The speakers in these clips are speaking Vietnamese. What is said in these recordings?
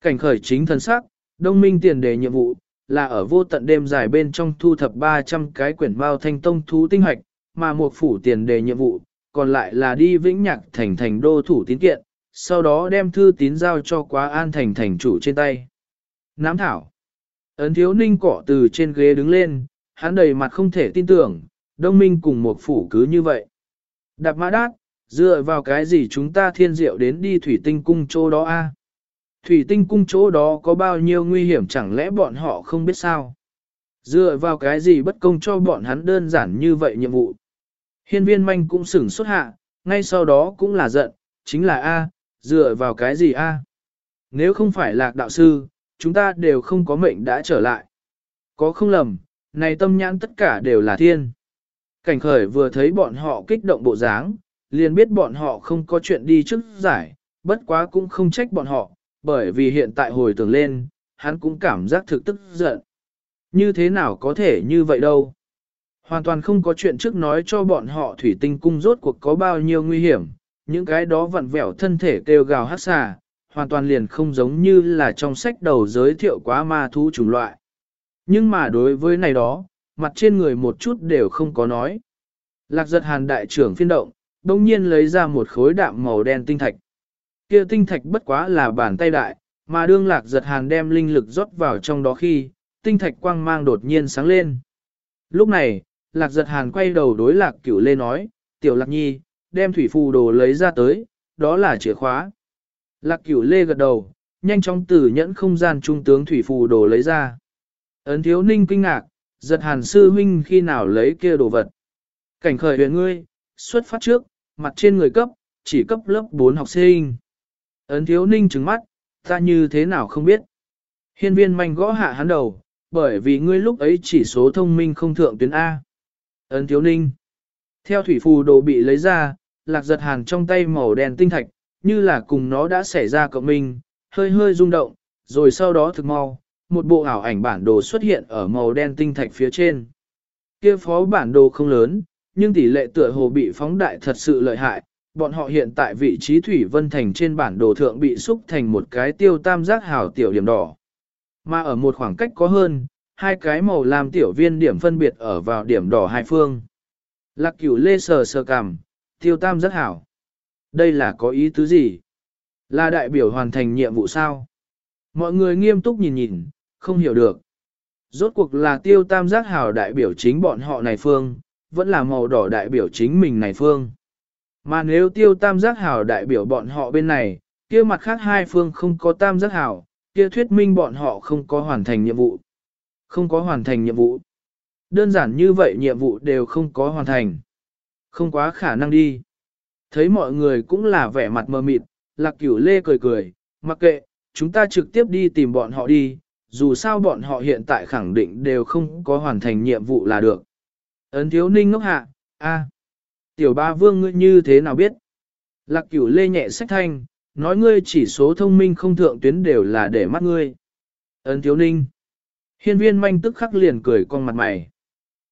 Cảnh khởi chính thần sắc, đông minh tiền đề nhiệm vụ, là ở vô tận đêm dài bên trong thu thập 300 cái quyển bao thanh tông thú tinh hoạch, mà một phủ tiền đề nhiệm vụ, còn lại là đi vĩnh nhạc thành thành đô thủ tín kiện, sau đó đem thư tín giao cho quá an thành thành chủ trên tay. Nám thảo. Ấn thiếu ninh cọ từ trên ghế đứng lên, hắn đầy mặt không thể tin tưởng, đông minh cùng một phủ cứ như vậy. Đạp mã đát, dựa vào cái gì chúng ta thiên diệu đến đi thủy tinh cung chỗ đó a? Thủy tinh cung chỗ đó có bao nhiêu nguy hiểm chẳng lẽ bọn họ không biết sao? Dựa vào cái gì bất công cho bọn hắn đơn giản như vậy nhiệm vụ? Hiên viên manh cũng sửng xuất hạ, ngay sau đó cũng là giận, chính là A, dựa vào cái gì A? Nếu không phải lạc đạo sư, chúng ta đều không có mệnh đã trở lại. Có không lầm, này tâm nhãn tất cả đều là thiên. Cảnh khởi vừa thấy bọn họ kích động bộ dáng, liền biết bọn họ không có chuyện đi trước giải, bất quá cũng không trách bọn họ, bởi vì hiện tại hồi tưởng lên, hắn cũng cảm giác thực tức giận. Như thế nào có thể như vậy đâu? Hoàn toàn không có chuyện trước nói cho bọn họ thủy tinh cung rốt cuộc có bao nhiêu nguy hiểm, những cái đó vặn vẹo thân thể kêu gào hát xà, hoàn toàn liền không giống như là trong sách đầu giới thiệu quá ma thú chủng loại. Nhưng mà đối với này đó, mặt trên người một chút đều không có nói. Lạc giật hàn đại trưởng phiên động, đông nhiên lấy ra một khối đạm màu đen tinh thạch. Kia tinh thạch bất quá là bàn tay đại, mà đương lạc giật hàn đem linh lực rót vào trong đó khi, tinh thạch quang mang đột nhiên sáng lên. Lúc này, lạc giật hàn quay đầu đối lạc cửu lê nói, tiểu lạc nhi, đem thủy phù đồ lấy ra tới, đó là chìa khóa. Lạc cửu lê gật đầu, nhanh chóng từ nhẫn không gian trung tướng thủy phù đồ lấy ra. Ấn thiếu ninh kinh ngạc, giật hàn sư huynh khi nào lấy kia đồ vật. Cảnh khởi huyền ngươi, xuất phát trước, mặt trên người cấp, chỉ cấp lớp 4 học sinh. Ấn thiếu ninh trừng mắt, ta như thế nào không biết. Hiên viên manh gõ hạ hắn đầu, bởi vì ngươi lúc ấy chỉ số thông minh không thượng tuyến A. Ấn thiếu ninh. Theo thủy phù đồ bị lấy ra, lạc giật hàn trong tay màu đen tinh thạch, như là cùng nó đã xảy ra cộng minh, hơi hơi rung động, rồi sau đó thực mau, một bộ ảo ảnh bản đồ xuất hiện ở màu đen tinh thạch phía trên. Kia phó bản đồ không lớn, nhưng tỷ lệ tựa hồ bị phóng đại thật sự lợi hại, bọn họ hiện tại vị trí Thủy Vân Thành trên bản đồ thượng bị xúc thành một cái tiêu tam giác hào tiểu điểm đỏ. Mà ở một khoảng cách có hơn, hai cái màu làm tiểu viên điểm phân biệt ở vào điểm đỏ hai phương. Lạc cửu lê sờ sờ cằm, tiêu tam giác hảo. Đây là có ý tứ gì? Là đại biểu hoàn thành nhiệm vụ sao? Mọi người nghiêm túc nhìn nhìn, không hiểu được. Rốt cuộc là tiêu tam giác hảo đại biểu chính bọn họ này phương, vẫn là màu đỏ đại biểu chính mình này phương. Mà nếu tiêu tam giác hảo đại biểu bọn họ bên này, kia mặt khác hai phương không có tam giác hảo, kia thuyết minh bọn họ không có hoàn thành nhiệm vụ. Không có hoàn thành nhiệm vụ. Đơn giản như vậy nhiệm vụ đều không có hoàn thành. Không quá khả năng đi. Thấy mọi người cũng là vẻ mặt mờ mịt, lạc cửu lê cười cười, mặc kệ, chúng ta trực tiếp đi tìm bọn họ đi, dù sao bọn họ hiện tại khẳng định đều không có hoàn thành nhiệm vụ là được. Ấn thiếu ninh ngốc hạ, a, tiểu ba vương ngươi như thế nào biết? Lạc cửu lê nhẹ sách thanh, nói ngươi chỉ số thông minh không thượng tuyến đều là để mắt ngươi. Ấn thiếu ninh. Hiên viên manh tức khắc liền cười con mặt mày.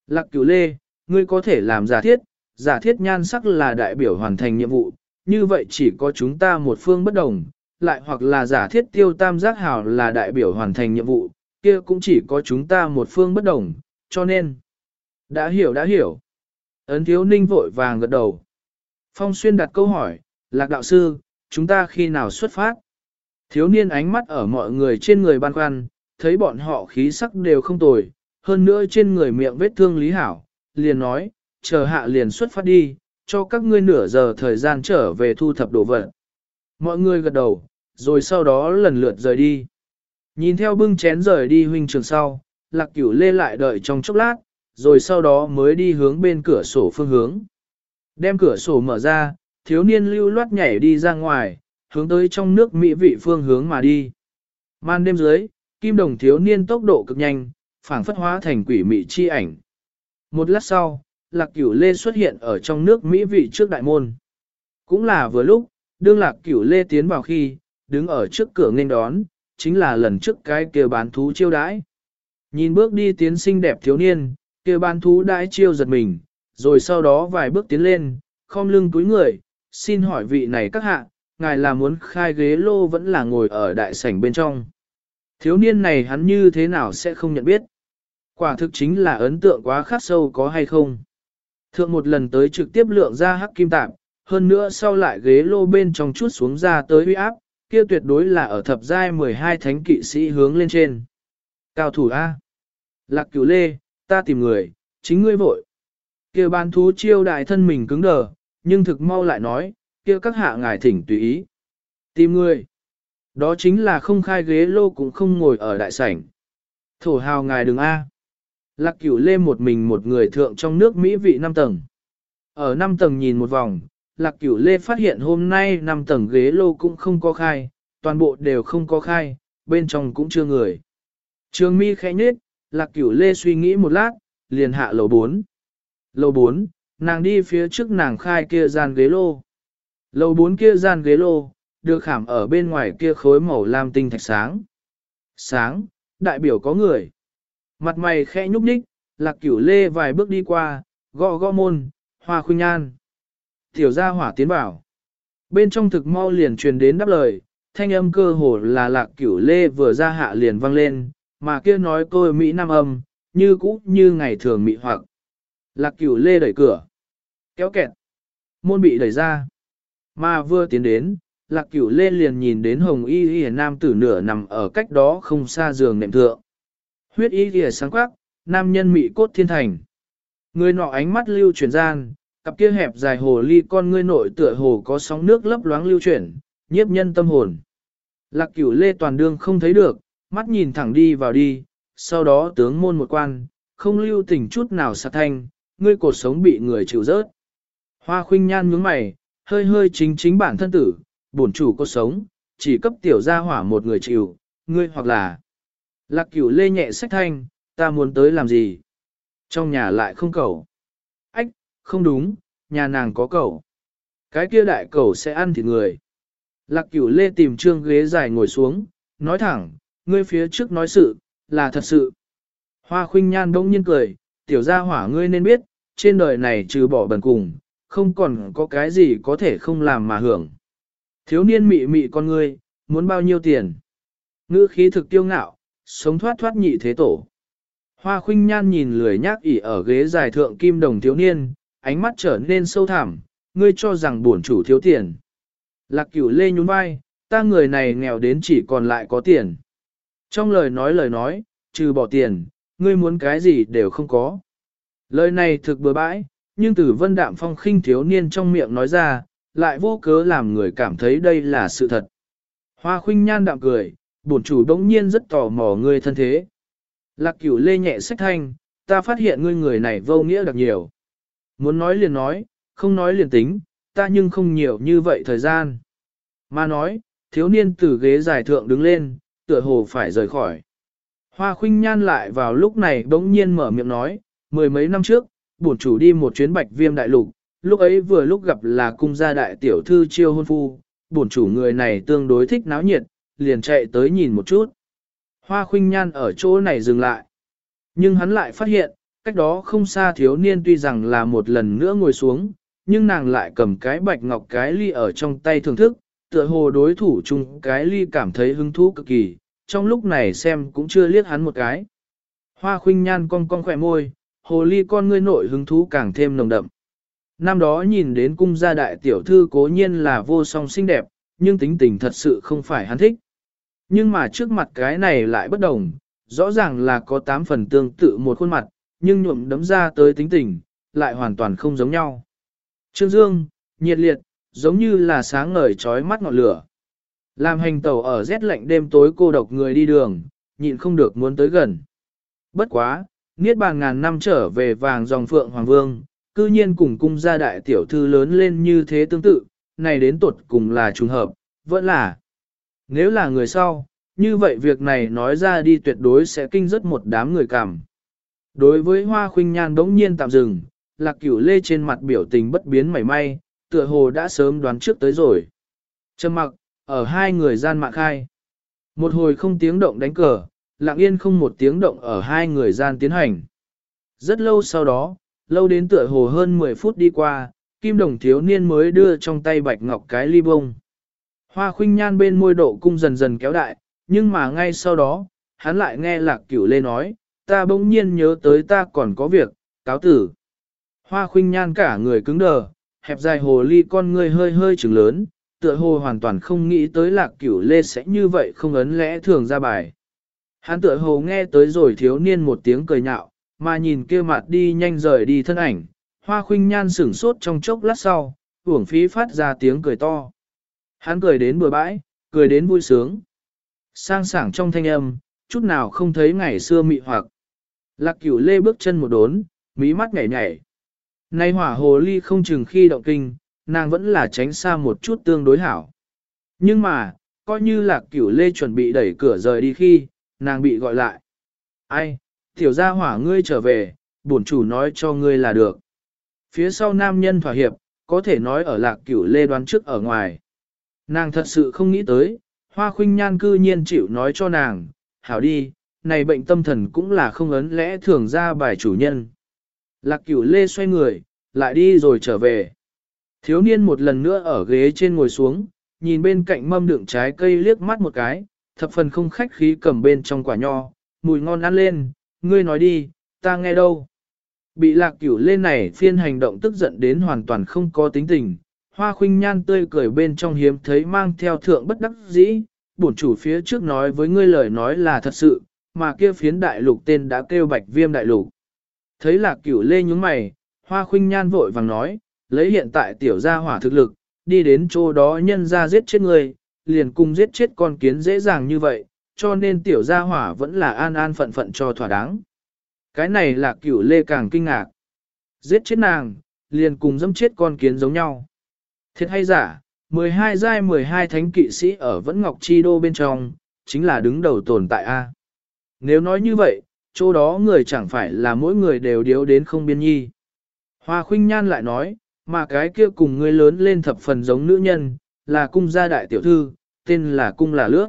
Lạc cửu lê, ngươi có thể làm giả thiết, giả thiết nhan sắc là đại biểu hoàn thành nhiệm vụ, như vậy chỉ có chúng ta một phương bất đồng, lại hoặc là giả thiết tiêu tam giác hào là đại biểu hoàn thành nhiệm vụ, kia cũng chỉ có chúng ta một phương bất đồng, cho nên. Đã hiểu đã hiểu. Ấn thiếu ninh vội vàng gật đầu. Phong xuyên đặt câu hỏi, lạc đạo sư, chúng ta khi nào xuất phát? Thiếu niên ánh mắt ở mọi người trên người ban khoăn, thấy bọn họ khí sắc đều không tồi, hơn nữa trên người miệng vết thương lý hảo, liền nói, chờ hạ liền xuất phát đi, cho các ngươi nửa giờ thời gian trở về thu thập đồ vật. Mọi người gật đầu, rồi sau đó lần lượt rời đi. Nhìn theo bưng chén rời đi huynh trường sau, lạc cửu lê lại đợi trong chốc lát, rồi sau đó mới đi hướng bên cửa sổ phương hướng. Đem cửa sổ mở ra, thiếu niên lưu loát nhảy đi ra ngoài, hướng tới trong nước mỹ vị phương hướng mà đi. Man đêm dưới, kim đồng thiếu niên tốc độ cực nhanh, phảng phất hóa thành quỷ mị chi ảnh. Một lát sau, lạc cửu lê xuất hiện ở trong nước Mỹ vị trước đại môn. Cũng là vừa lúc, đương lạc cửu lê tiến vào khi, đứng ở trước cửa nghênh đón, chính là lần trước cái kia bán thú chiêu đãi. Nhìn bước đi tiến xinh đẹp thiếu niên, kia bán thú đãi chiêu giật mình, rồi sau đó vài bước tiến lên, khom lưng túi người, xin hỏi vị này các hạ, ngài là muốn khai ghế lô vẫn là ngồi ở đại sảnh bên trong. Thiếu niên này hắn như thế nào sẽ không nhận biết. Quả thực chính là ấn tượng quá khắc sâu có hay không. Thượng một lần tới trực tiếp lượng ra hắc kim tạp, hơn nữa sau lại ghế lô bên trong chút xuống ra tới huy áp, kia tuyệt đối là ở thập giai 12 thánh kỵ sĩ hướng lên trên. Cao thủ A. Lạc cửu lê, ta tìm người, chính ngươi vội. kia ban thú chiêu đại thân mình cứng đờ, nhưng thực mau lại nói, kia các hạ ngài thỉnh tùy ý. Tìm ngươi. Đó chính là không khai ghế lô cũng không ngồi ở đại sảnh. Thổ hào ngài đừng A. Lạc cửu lê một mình một người thượng trong nước Mỹ vị 5 tầng. Ở 5 tầng nhìn một vòng, lạc cửu lê phát hiện hôm nay 5 tầng ghế lô cũng không có khai, toàn bộ đều không có khai, bên trong cũng chưa người. Trường mi khẽ nhết, lạc cửu lê suy nghĩ một lát, liền hạ lầu 4. Lầu 4, nàng đi phía trước nàng khai kia gian ghế lô. Lầu 4 kia gian ghế lô, được khảm ở bên ngoài kia khối màu lam tinh thạch sáng. Sáng, đại biểu có người. Mặt mày khẽ nhúc nhích, lạc cửu lê vài bước đi qua, gõ gõ môn, hoa khuynh nhan. Tiểu gia hỏa tiến bảo. Bên trong thực mau liền truyền đến đáp lời, thanh âm cơ hồ là lạc cửu lê vừa ra hạ liền vang lên, mà kia nói tôi Mỹ Nam âm, như cũ như ngày thường mị hoặc. Lạc cửu lê đẩy cửa, kéo kẹt, môn bị đẩy ra. Mà vừa tiến đến, lạc cửu lê liền nhìn đến hồng y y nam tử nửa nằm ở cách đó không xa giường nệm thượng. Huyết y y sáng quắc, nam nhân mị cốt thiên thành. Người nọ ánh mắt lưu chuyển gian, cặp kia hẹp dài hồ ly con ngươi nội tựa hồ có sóng nước lấp loáng lưu chuyển, nhiếp nhân tâm hồn. Lạc cửu lê toàn đương không thấy được, mắt nhìn thẳng đi vào đi, sau đó tướng môn một quan, không lưu tình chút nào sát thanh, ngươi cột sống bị người chịu rớt. Hoa khuynh nhan nhướng mày, hơi hơi chính chính bản thân tử, bổn chủ cuộc sống, chỉ cấp tiểu gia hỏa một người chịu, ngươi hoặc là. Lạc cửu lê nhẹ sách thanh, ta muốn tới làm gì? Trong nhà lại không cầu. Ách, không đúng, nhà nàng có cầu. Cái kia đại cầu sẽ ăn thịt người. Lạc cửu lê tìm trương ghế dài ngồi xuống, nói thẳng, ngươi phía trước nói sự, là thật sự. Hoa khuynh nhan đông nhiên cười, tiểu gia hỏa ngươi nên biết, trên đời này trừ bỏ bần cùng, không còn có cái gì có thể không làm mà hưởng. Thiếu niên mị mị con ngươi, muốn bao nhiêu tiền? Ngữ khí thực tiêu ngạo, sống thoát thoát nhị thế tổ. Hoa khuynh nhan nhìn lười nhác ỉ ở ghế dài thượng kim đồng thiếu niên, ánh mắt trở nên sâu thẳm, ngươi cho rằng bổn chủ thiếu tiền. Lạc cửu lê nhún vai, ta người này nghèo đến chỉ còn lại có tiền. Trong lời nói lời nói, trừ bỏ tiền, ngươi muốn cái gì đều không có. Lời này thực bừa bãi, nhưng từ vân đạm phong khinh thiếu niên trong miệng nói ra, lại vô cớ làm người cảm thấy đây là sự thật. Hoa khuynh nhan đạm cười, bổn chủ đống nhiên rất tò mò ngươi thân thế. Lạc cửu lê nhẹ sách thanh, ta phát hiện ngươi người này vô nghĩa đặc nhiều. Muốn nói liền nói, không nói liền tính, ta nhưng không nhiều như vậy thời gian. Mà nói, thiếu niên từ ghế giải thượng đứng lên, tựa hồ phải rời khỏi. Hoa khuynh nhan lại vào lúc này bỗng nhiên mở miệng nói, mười mấy năm trước, bổn chủ đi một chuyến bạch viêm đại lục, lúc ấy vừa lúc gặp là cung gia đại tiểu thư chiêu hôn phu, bổn chủ người này tương đối thích náo nhiệt, liền chạy tới nhìn một chút. Hoa khuynh nhan ở chỗ này dừng lại. Nhưng hắn lại phát hiện, cách đó không xa thiếu niên tuy rằng là một lần nữa ngồi xuống, nhưng nàng lại cầm cái bạch ngọc cái ly ở trong tay thưởng thức, tựa hồ đối thủ chung cái ly cảm thấy hứng thú cực kỳ, trong lúc này xem cũng chưa liếc hắn một cái. Hoa khuynh nhan cong cong khỏe môi, hồ ly con ngươi nội hứng thú càng thêm nồng đậm. Năm đó nhìn đến cung gia đại tiểu thư cố nhiên là vô song xinh đẹp, nhưng tính tình thật sự không phải hắn thích. Nhưng mà trước mặt cái này lại bất đồng, rõ ràng là có tám phần tương tự một khuôn mặt, nhưng nhuộm đấm ra tới tính tình, lại hoàn toàn không giống nhau. Trương Dương, nhiệt liệt, giống như là sáng ngời trói mắt ngọn lửa. Làm hành tàu ở rét lạnh đêm tối cô độc người đi đường, nhịn không được muốn tới gần. Bất quá, niết bàn ngàn năm trở về vàng dòng phượng hoàng vương, cư nhiên cùng cung gia đại tiểu thư lớn lên như thế tương tự, này đến tuột cùng là trùng hợp, vẫn là. Nếu là người sau, như vậy việc này nói ra đi tuyệt đối sẽ kinh rất một đám người cảm. Đối với hoa khuynh nhan đống nhiên tạm dừng, lạc cửu lê trên mặt biểu tình bất biến mảy may, tựa hồ đã sớm đoán trước tới rồi. Trầm mặc, ở hai người gian mạng khai. Một hồi không tiếng động đánh cờ, lặng yên không một tiếng động ở hai người gian tiến hành. Rất lâu sau đó, lâu đến tựa hồ hơn 10 phút đi qua, kim đồng thiếu niên mới đưa trong tay bạch ngọc cái ly bông. Hoa khuynh nhan bên môi độ cung dần dần kéo đại, nhưng mà ngay sau đó, hắn lại nghe lạc cửu lê nói, ta bỗng nhiên nhớ tới ta còn có việc, cáo tử. Hoa khuynh nhan cả người cứng đờ, hẹp dài hồ ly con ngươi hơi hơi trừng lớn, tựa hồ hoàn toàn không nghĩ tới lạc cửu lê sẽ như vậy không ấn lẽ thường ra bài. Hắn tựa hồ nghe tới rồi thiếu niên một tiếng cười nhạo, mà nhìn kia mặt đi nhanh rời đi thân ảnh, hoa khuynh nhan sửng sốt trong chốc lát sau, uổng phí phát ra tiếng cười to. Hắn cười đến bừa bãi, cười đến vui sướng. Sang sảng trong thanh âm, chút nào không thấy ngày xưa mị hoặc. Lạc cửu lê bước chân một đốn, mí mắt nhảy nhảy. Nay hỏa hồ ly không chừng khi động kinh, nàng vẫn là tránh xa một chút tương đối hảo. Nhưng mà, coi như lạc cửu lê chuẩn bị đẩy cửa rời đi khi, nàng bị gọi lại. Ai, tiểu gia hỏa ngươi trở về, bổn chủ nói cho ngươi là được. Phía sau nam nhân thỏa hiệp, có thể nói ở lạc cửu lê đoán trước ở ngoài. Nàng thật sự không nghĩ tới, hoa khuynh nhan cư nhiên chịu nói cho nàng, hảo đi, này bệnh tâm thần cũng là không ấn lẽ thường ra bài chủ nhân. Lạc cửu lê xoay người, lại đi rồi trở về. Thiếu niên một lần nữa ở ghế trên ngồi xuống, nhìn bên cạnh mâm đựng trái cây liếc mắt một cái, thập phần không khách khí cầm bên trong quả nho, mùi ngon ăn lên, ngươi nói đi, ta nghe đâu. Bị lạc cửu lên này phiên hành động tức giận đến hoàn toàn không có tính tình, hoa khuynh nhan tươi cười bên trong hiếm thấy mang theo thượng bất đắc dĩ, bổn chủ phía trước nói với ngươi lời nói là thật sự, mà kia phiến đại lục tên đã kêu bạch viêm đại lục. Thấy lạc cửu lê nhúng mày, hoa khuynh nhan vội vàng nói, lấy hiện tại tiểu gia hỏa thực lực, đi đến chỗ đó nhân ra giết chết người, liền cùng giết chết con kiến dễ dàng như vậy, cho nên tiểu gia hỏa vẫn là an an phận phận cho thỏa đáng. Cái này là cửu lê càng kinh ngạc. Giết chết nàng, liền cùng dẫm chết con kiến giống nhau. Thiệt hay giả, 12 giai 12 thánh kỵ sĩ ở Vẫn Ngọc Chi Đô bên trong, chính là đứng đầu tồn tại A. Nếu nói như vậy, chỗ đó người chẳng phải là mỗi người đều điếu đến không biên nhi. Hoa khuynh nhan lại nói, mà cái kia cùng người lớn lên thập phần giống nữ nhân, là cung gia đại tiểu thư, tên là cung là lướt.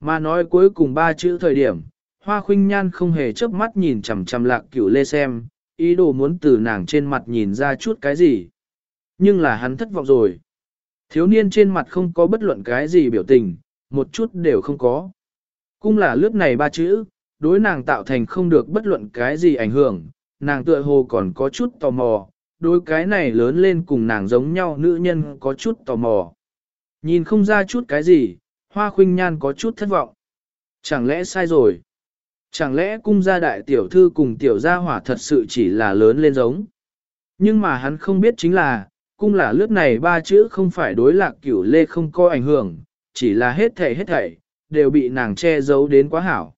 Mà nói cuối cùng ba chữ thời điểm, hoa khuynh nhan không hề chớp mắt nhìn chằm chằm lạc cửu lê xem, ý đồ muốn từ nàng trên mặt nhìn ra chút cái gì. Nhưng là hắn thất vọng rồi. Thiếu niên trên mặt không có bất luận cái gì biểu tình, một chút đều không có. Cung là lướt này ba chữ, đối nàng tạo thành không được bất luận cái gì ảnh hưởng, nàng tựa hồ còn có chút tò mò, đối cái này lớn lên cùng nàng giống nhau nữ nhân có chút tò mò. Nhìn không ra chút cái gì, hoa khuynh nhan có chút thất vọng. Chẳng lẽ sai rồi? Chẳng lẽ cung gia đại tiểu thư cùng tiểu gia hỏa thật sự chỉ là lớn lên giống? Nhưng mà hắn không biết chính là, cung là lướt này ba chữ không phải đối lạc cửu lê không có ảnh hưởng, chỉ là hết thảy hết thảy, đều bị nàng che giấu đến quá hảo.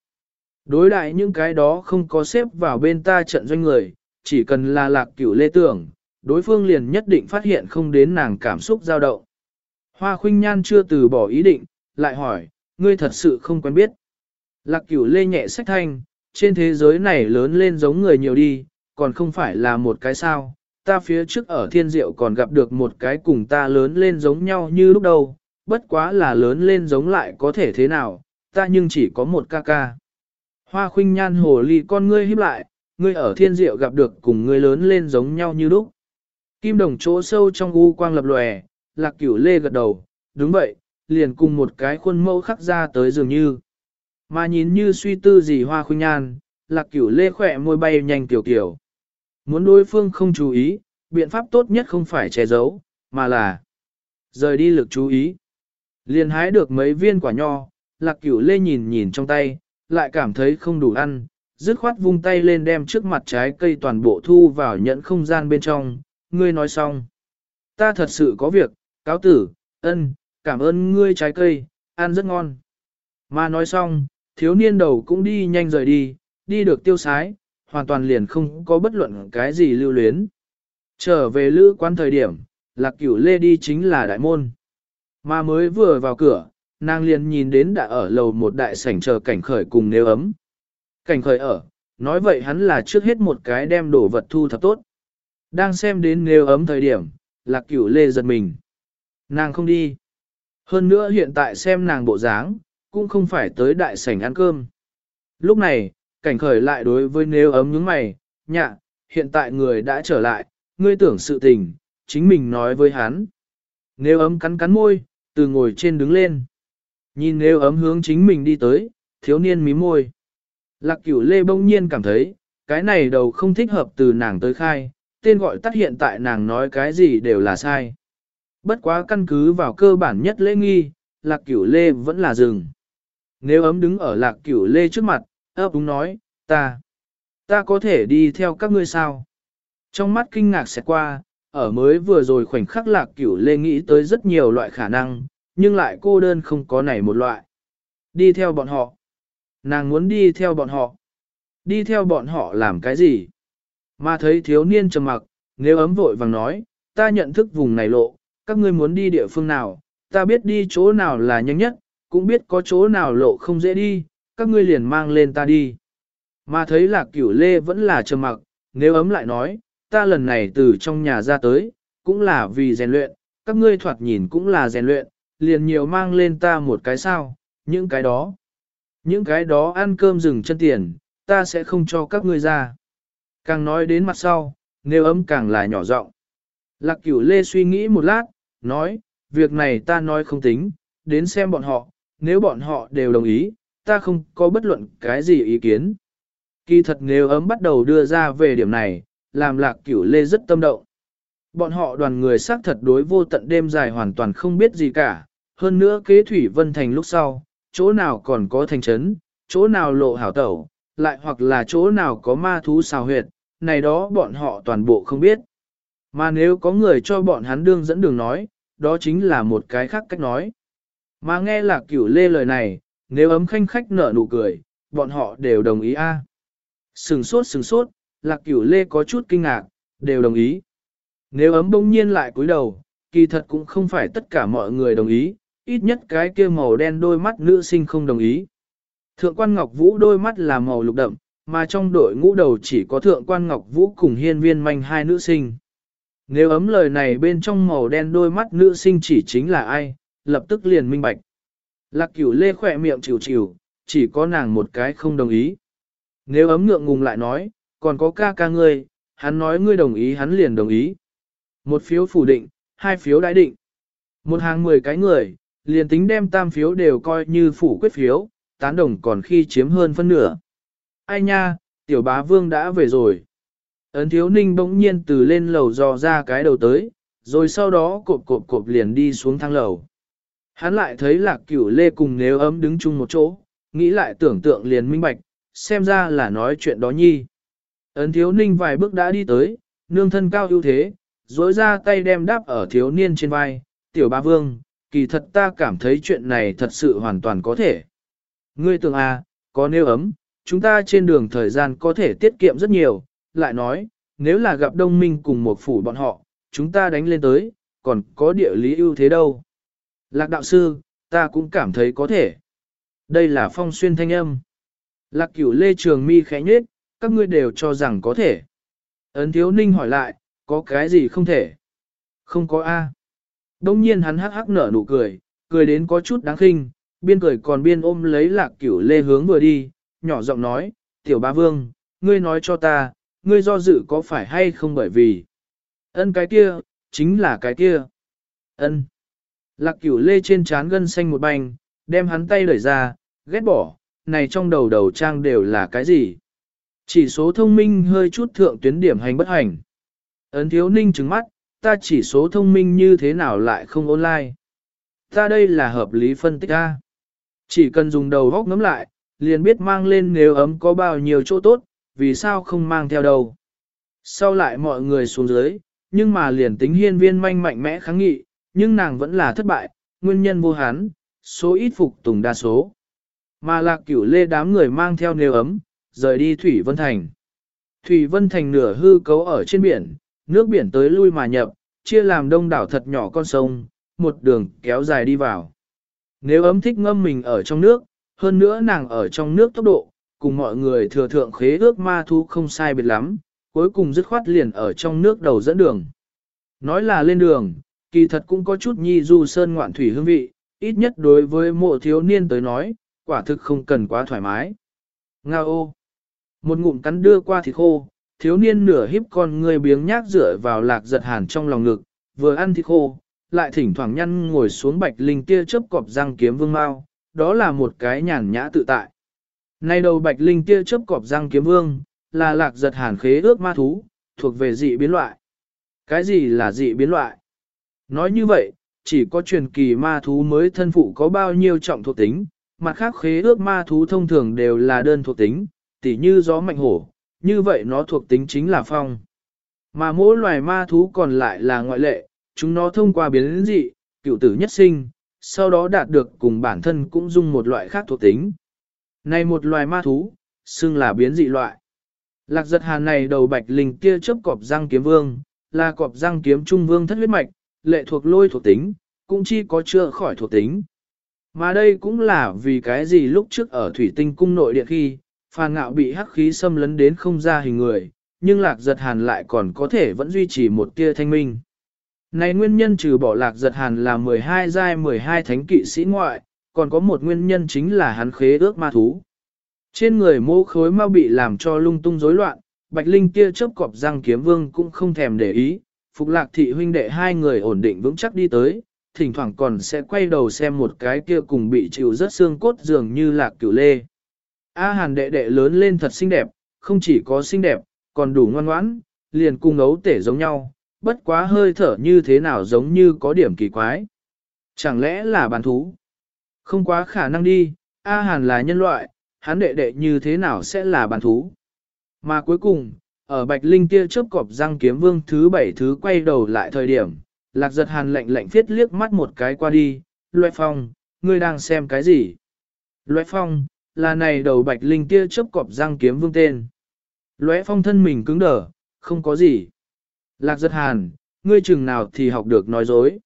Đối đại những cái đó không có xếp vào bên ta trận doanh người, chỉ cần là lạc cửu lê tưởng, đối phương liền nhất định phát hiện không đến nàng cảm xúc dao động. Hoa khuynh nhan chưa từ bỏ ý định, lại hỏi, ngươi thật sự không quen biết. Lạc cửu lê nhẹ sách thanh, trên thế giới này lớn lên giống người nhiều đi, còn không phải là một cái sao. Ta phía trước ở thiên diệu còn gặp được một cái cùng ta lớn lên giống nhau như lúc đầu, bất quá là lớn lên giống lại có thể thế nào, ta nhưng chỉ có một ca ca. Hoa khuynh nhan hồ ly con ngươi híp lại, ngươi ở thiên diệu gặp được cùng ngươi lớn lên giống nhau như lúc. Kim đồng chỗ sâu trong u quang lập lòe, lạc cửu lê gật đầu, đúng vậy, liền cùng một cái khuôn mẫu khắc ra tới dường như. Mà nhìn như suy tư gì hoa khuynh nhan, lạc cửu lê khỏe môi bay nhanh tiểu kiểu. Muốn đối phương không chú ý, biện pháp tốt nhất không phải che giấu, mà là rời đi lực chú ý. Liền hái được mấy viên quả nho, lạc cửu lê nhìn nhìn trong tay, lại cảm thấy không đủ ăn, dứt khoát vung tay lên đem trước mặt trái cây toàn bộ thu vào nhẫn không gian bên trong, ngươi nói xong. Ta thật sự có việc, cáo tử, ân, cảm ơn ngươi trái cây, ăn rất ngon. Mà nói xong, thiếu niên đầu cũng đi nhanh rời đi, đi được tiêu sái, hoàn toàn liền không có bất luận cái gì lưu luyến. Trở về lữ quán thời điểm, lạc cửu lê đi chính là đại môn. Mà mới vừa vào cửa, nàng liền nhìn đến đã ở lầu một đại sảnh chờ cảnh khởi cùng nếu ấm. Cảnh khởi ở, nói vậy hắn là trước hết một cái đem đồ vật thu thập tốt. Đang xem đến nếu ấm thời điểm, lạc cửu lê giật mình. Nàng không đi. Hơn nữa hiện tại xem nàng bộ dáng, cũng không phải tới đại sảnh ăn cơm. Lúc này, cảnh khởi lại đối với nếu ấm những mày, nhạ, hiện tại người đã trở lại, ngươi tưởng sự tình, chính mình nói với hắn. Nếu ấm cắn cắn môi, Từ ngồi trên đứng lên. Nhìn nếu ấm hướng chính mình đi tới, thiếu niên mí môi. Lạc cửu lê bỗng nhiên cảm thấy, cái này đầu không thích hợp từ nàng tới khai, tên gọi tắt hiện tại nàng nói cái gì đều là sai. Bất quá căn cứ vào cơ bản nhất lễ nghi, lạc cửu lê vẫn là rừng. Nếu ấm đứng ở lạc cửu lê trước mặt, ấp đúng nói, ta, ta có thể đi theo các ngươi sao? Trong mắt kinh ngạc sẽ qua, ở mới vừa rồi khoảnh khắc lạc cửu lê nghĩ tới rất nhiều loại khả năng, nhưng lại cô đơn không có này một loại. Đi theo bọn họ. Nàng muốn đi theo bọn họ. Đi theo bọn họ làm cái gì? Mà thấy thiếu niên trầm mặc, nếu ấm vội vàng nói, ta nhận thức vùng này lộ, các ngươi muốn đi địa phương nào, ta biết đi chỗ nào là nhanh nhất, cũng biết có chỗ nào lộ không dễ đi, các ngươi liền mang lên ta đi. Mà thấy là cửu lê vẫn là trầm mặc, nếu ấm lại nói, ta lần này từ trong nhà ra tới, cũng là vì rèn luyện, các ngươi thoạt nhìn cũng là rèn luyện, liền nhiều mang lên ta một cái sao, những cái đó. Những cái đó ăn cơm rừng chân tiền, ta sẽ không cho các ngươi ra. Càng nói đến mặt sau, nếu ấm càng là nhỏ giọng. Lạc cửu lê suy nghĩ một lát, nói, việc này ta nói không tính, đến xem bọn họ, nếu bọn họ đều đồng ý, ta không có bất luận cái gì ý kiến. Kỳ thật nếu ấm bắt đầu đưa ra về điểm này, làm lạc cửu lê rất tâm động. Bọn họ đoàn người xác thật đối vô tận đêm dài hoàn toàn không biết gì cả, hơn nữa kế thủy vân thành lúc sau, chỗ nào còn có thành trấn, chỗ nào lộ hảo tẩu, lại hoặc là chỗ nào có ma thú xào huyệt, này đó bọn họ toàn bộ không biết. Mà nếu có người cho bọn hắn đương dẫn đường nói, đó chính là một cái khác cách nói. Mà nghe là cửu lê lời này, nếu ấm khanh khách nở nụ cười, bọn họ đều đồng ý a. À. Sừng sốt sừng sốt, lạc cửu lê có chút kinh ngạc, đều đồng ý. Nếu ấm bỗng nhiên lại cúi đầu, kỳ thật cũng không phải tất cả mọi người đồng ý, ít nhất cái kia màu đen đôi mắt nữ sinh không đồng ý. Thượng quan Ngọc Vũ đôi mắt là màu lục đậm, mà trong đội ngũ đầu chỉ có thượng quan Ngọc Vũ cùng hiên viên manh hai nữ sinh. Nếu ấm lời này bên trong màu đen đôi mắt nữ sinh chỉ chính là ai, lập tức liền minh bạch. Lạc cửu lê khỏe miệng chịu chịu, chỉ có nàng một cái không đồng ý. Nếu ấm ngượng ngùng lại nói, còn có ca ca ngươi, hắn nói ngươi đồng ý hắn liền đồng ý. Một phiếu phủ định, hai phiếu đãi định. Một hàng mười cái người, liền tính đem tam phiếu đều coi như phủ quyết phiếu, tán đồng còn khi chiếm hơn phân nửa. Ai nha, tiểu bá vương đã về rồi. Ấn thiếu ninh bỗng nhiên từ lên lầu dò ra cái đầu tới, rồi sau đó cộp cộp cộp liền đi xuống thang lầu. Hắn lại thấy lạc cửu lê cùng nếu ấm đứng chung một chỗ, nghĩ lại tưởng tượng liền minh bạch, xem ra là nói chuyện đó nhi. Ấn thiếu ninh vài bước đã đi tới, nương thân cao ưu thế, dối ra tay đem đáp ở thiếu niên trên vai, tiểu ba vương, kỳ thật ta cảm thấy chuyện này thật sự hoàn toàn có thể. Ngươi tưởng à, có nêu ấm, chúng ta trên đường thời gian có thể tiết kiệm rất nhiều, lại nói, nếu là gặp đông minh cùng một phủ bọn họ, chúng ta đánh lên tới, còn có địa lý ưu thế đâu. Lạc đạo sư, ta cũng cảm thấy có thể. Đây là phong xuyên thanh âm. Lạc cửu lê trường mi khẽ nhết, các ngươi đều cho rằng có thể. Ấn thiếu ninh hỏi lại, có cái gì không thể? Không có A. Đông nhiên hắn hắc hắc nở nụ cười, cười đến có chút đáng khinh, biên cười còn biên ôm lấy lạc cửu lê hướng vừa đi, nhỏ giọng nói, tiểu ba vương, ngươi nói cho ta, ngươi do dự có phải hay không bởi vì. Ân cái kia, chính là cái kia. Ân. Lạc cửu lê trên trán gân xanh một bành đem hắn tay đẩy ra, ghét bỏ, này trong đầu đầu trang đều là cái gì? Chỉ số thông minh hơi chút thượng tuyến điểm hành bất hành. Ấn thiếu ninh trứng mắt, ta chỉ số thông minh như thế nào lại không online. Ta đây là hợp lý phân tích A. Chỉ cần dùng đầu góc ngắm lại, liền biết mang lên nếu ấm có bao nhiêu chỗ tốt, vì sao không mang theo đầu. Sau lại mọi người xuống dưới, nhưng mà liền tính hiên viên manh mạnh mẽ kháng nghị, nhưng nàng vẫn là thất bại, nguyên nhân vô hán, số ít phục tùng đa số. Mà lạc cửu lê đám người mang theo nêu ấm, rời đi Thủy Vân Thành. Thủy Vân Thành nửa hư cấu ở trên biển, nước biển tới lui mà nhập, chia làm đông đảo thật nhỏ con sông, một đường kéo dài đi vào. Nếu ấm thích ngâm mình ở trong nước, hơn nữa nàng ở trong nước tốc độ, cùng mọi người thừa thượng khế ước ma thu không sai biệt lắm, cuối cùng dứt khoát liền ở trong nước đầu dẫn đường. Nói là lên đường, kỳ thật cũng có chút nhi du sơn ngoạn thủy hương vị, ít nhất đối với mộ thiếu niên tới nói, quả thực không cần quá thoải mái. Nga ô! Một ngụm cắn đưa qua thịt khô, thiếu niên nửa híp con người biếng nhác rửa vào lạc giật hàn trong lòng ngực, vừa ăn thịt khô, lại thỉnh thoảng nhăn ngồi xuống bạch linh tia chớp cọp răng kiếm vương mau, đó là một cái nhàn nhã tự tại. Nay đầu bạch linh tia chớp cọp răng kiếm vương, là lạc giật hàn khế ước ma thú, thuộc về dị biến loại. Cái gì là dị biến loại? Nói như vậy, chỉ có truyền kỳ ma thú mới thân phụ có bao nhiêu trọng thuộc tính, mặt khác khế ước ma thú thông thường đều là đơn thuộc tính, tỉ như gió mạnh hổ, như vậy nó thuộc tính chính là phong. Mà mỗi loài ma thú còn lại là ngoại lệ, chúng nó thông qua biến dị, cựu tử nhất sinh, sau đó đạt được cùng bản thân cũng dung một loại khác thuộc tính. Này một loài ma thú, xưng là biến dị loại. Lạc giật hàn này đầu bạch linh kia chớp cọp răng kiếm vương, là cọp răng kiếm trung vương thất huyết mạch, lệ thuộc lôi thuộc tính, cũng chi có chưa khỏi thuộc tính. Mà đây cũng là vì cái gì lúc trước ở thủy tinh cung nội địa khi, phàn ngạo bị hắc khí xâm lấn đến không ra hình người, nhưng lạc giật hàn lại còn có thể vẫn duy trì một tia thanh minh. Này nguyên nhân trừ bỏ lạc giật hàn là 12 giai 12 thánh kỵ sĩ ngoại, còn có một nguyên nhân chính là hắn khế ước ma thú. Trên người mô khối mau bị làm cho lung tung rối loạn, bạch linh kia chớp cọp răng kiếm vương cũng không thèm để ý, phục lạc thị huynh đệ hai người ổn định vững chắc đi tới, thỉnh thoảng còn sẽ quay đầu xem một cái kia cùng bị chịu rất xương cốt dường như lạc cửu lê. A hàn đệ đệ lớn lên thật xinh đẹp, không chỉ có xinh đẹp, còn đủ ngoan ngoãn, liền cùng ấu tể giống nhau, bất quá hơi thở như thế nào giống như có điểm kỳ quái. Chẳng lẽ là bàn thú? Không quá khả năng đi, A hàn là nhân loại, hắn đệ đệ như thế nào sẽ là bàn thú? Mà cuối cùng, ở Bạch Linh kia chớp cọp răng kiếm vương thứ bảy thứ quay đầu lại thời điểm, lạc giật hàn lạnh lạnh phiết liếc mắt một cái qua đi, Loại Phong, ngươi đang xem cái gì? Loại Phong, là này đầu Bạch Linh tia chớp cọp răng kiếm vương tên. Lóe Phong thân mình cứng đờ, không có gì. Lạc giật hàn, ngươi chừng nào thì học được nói dối.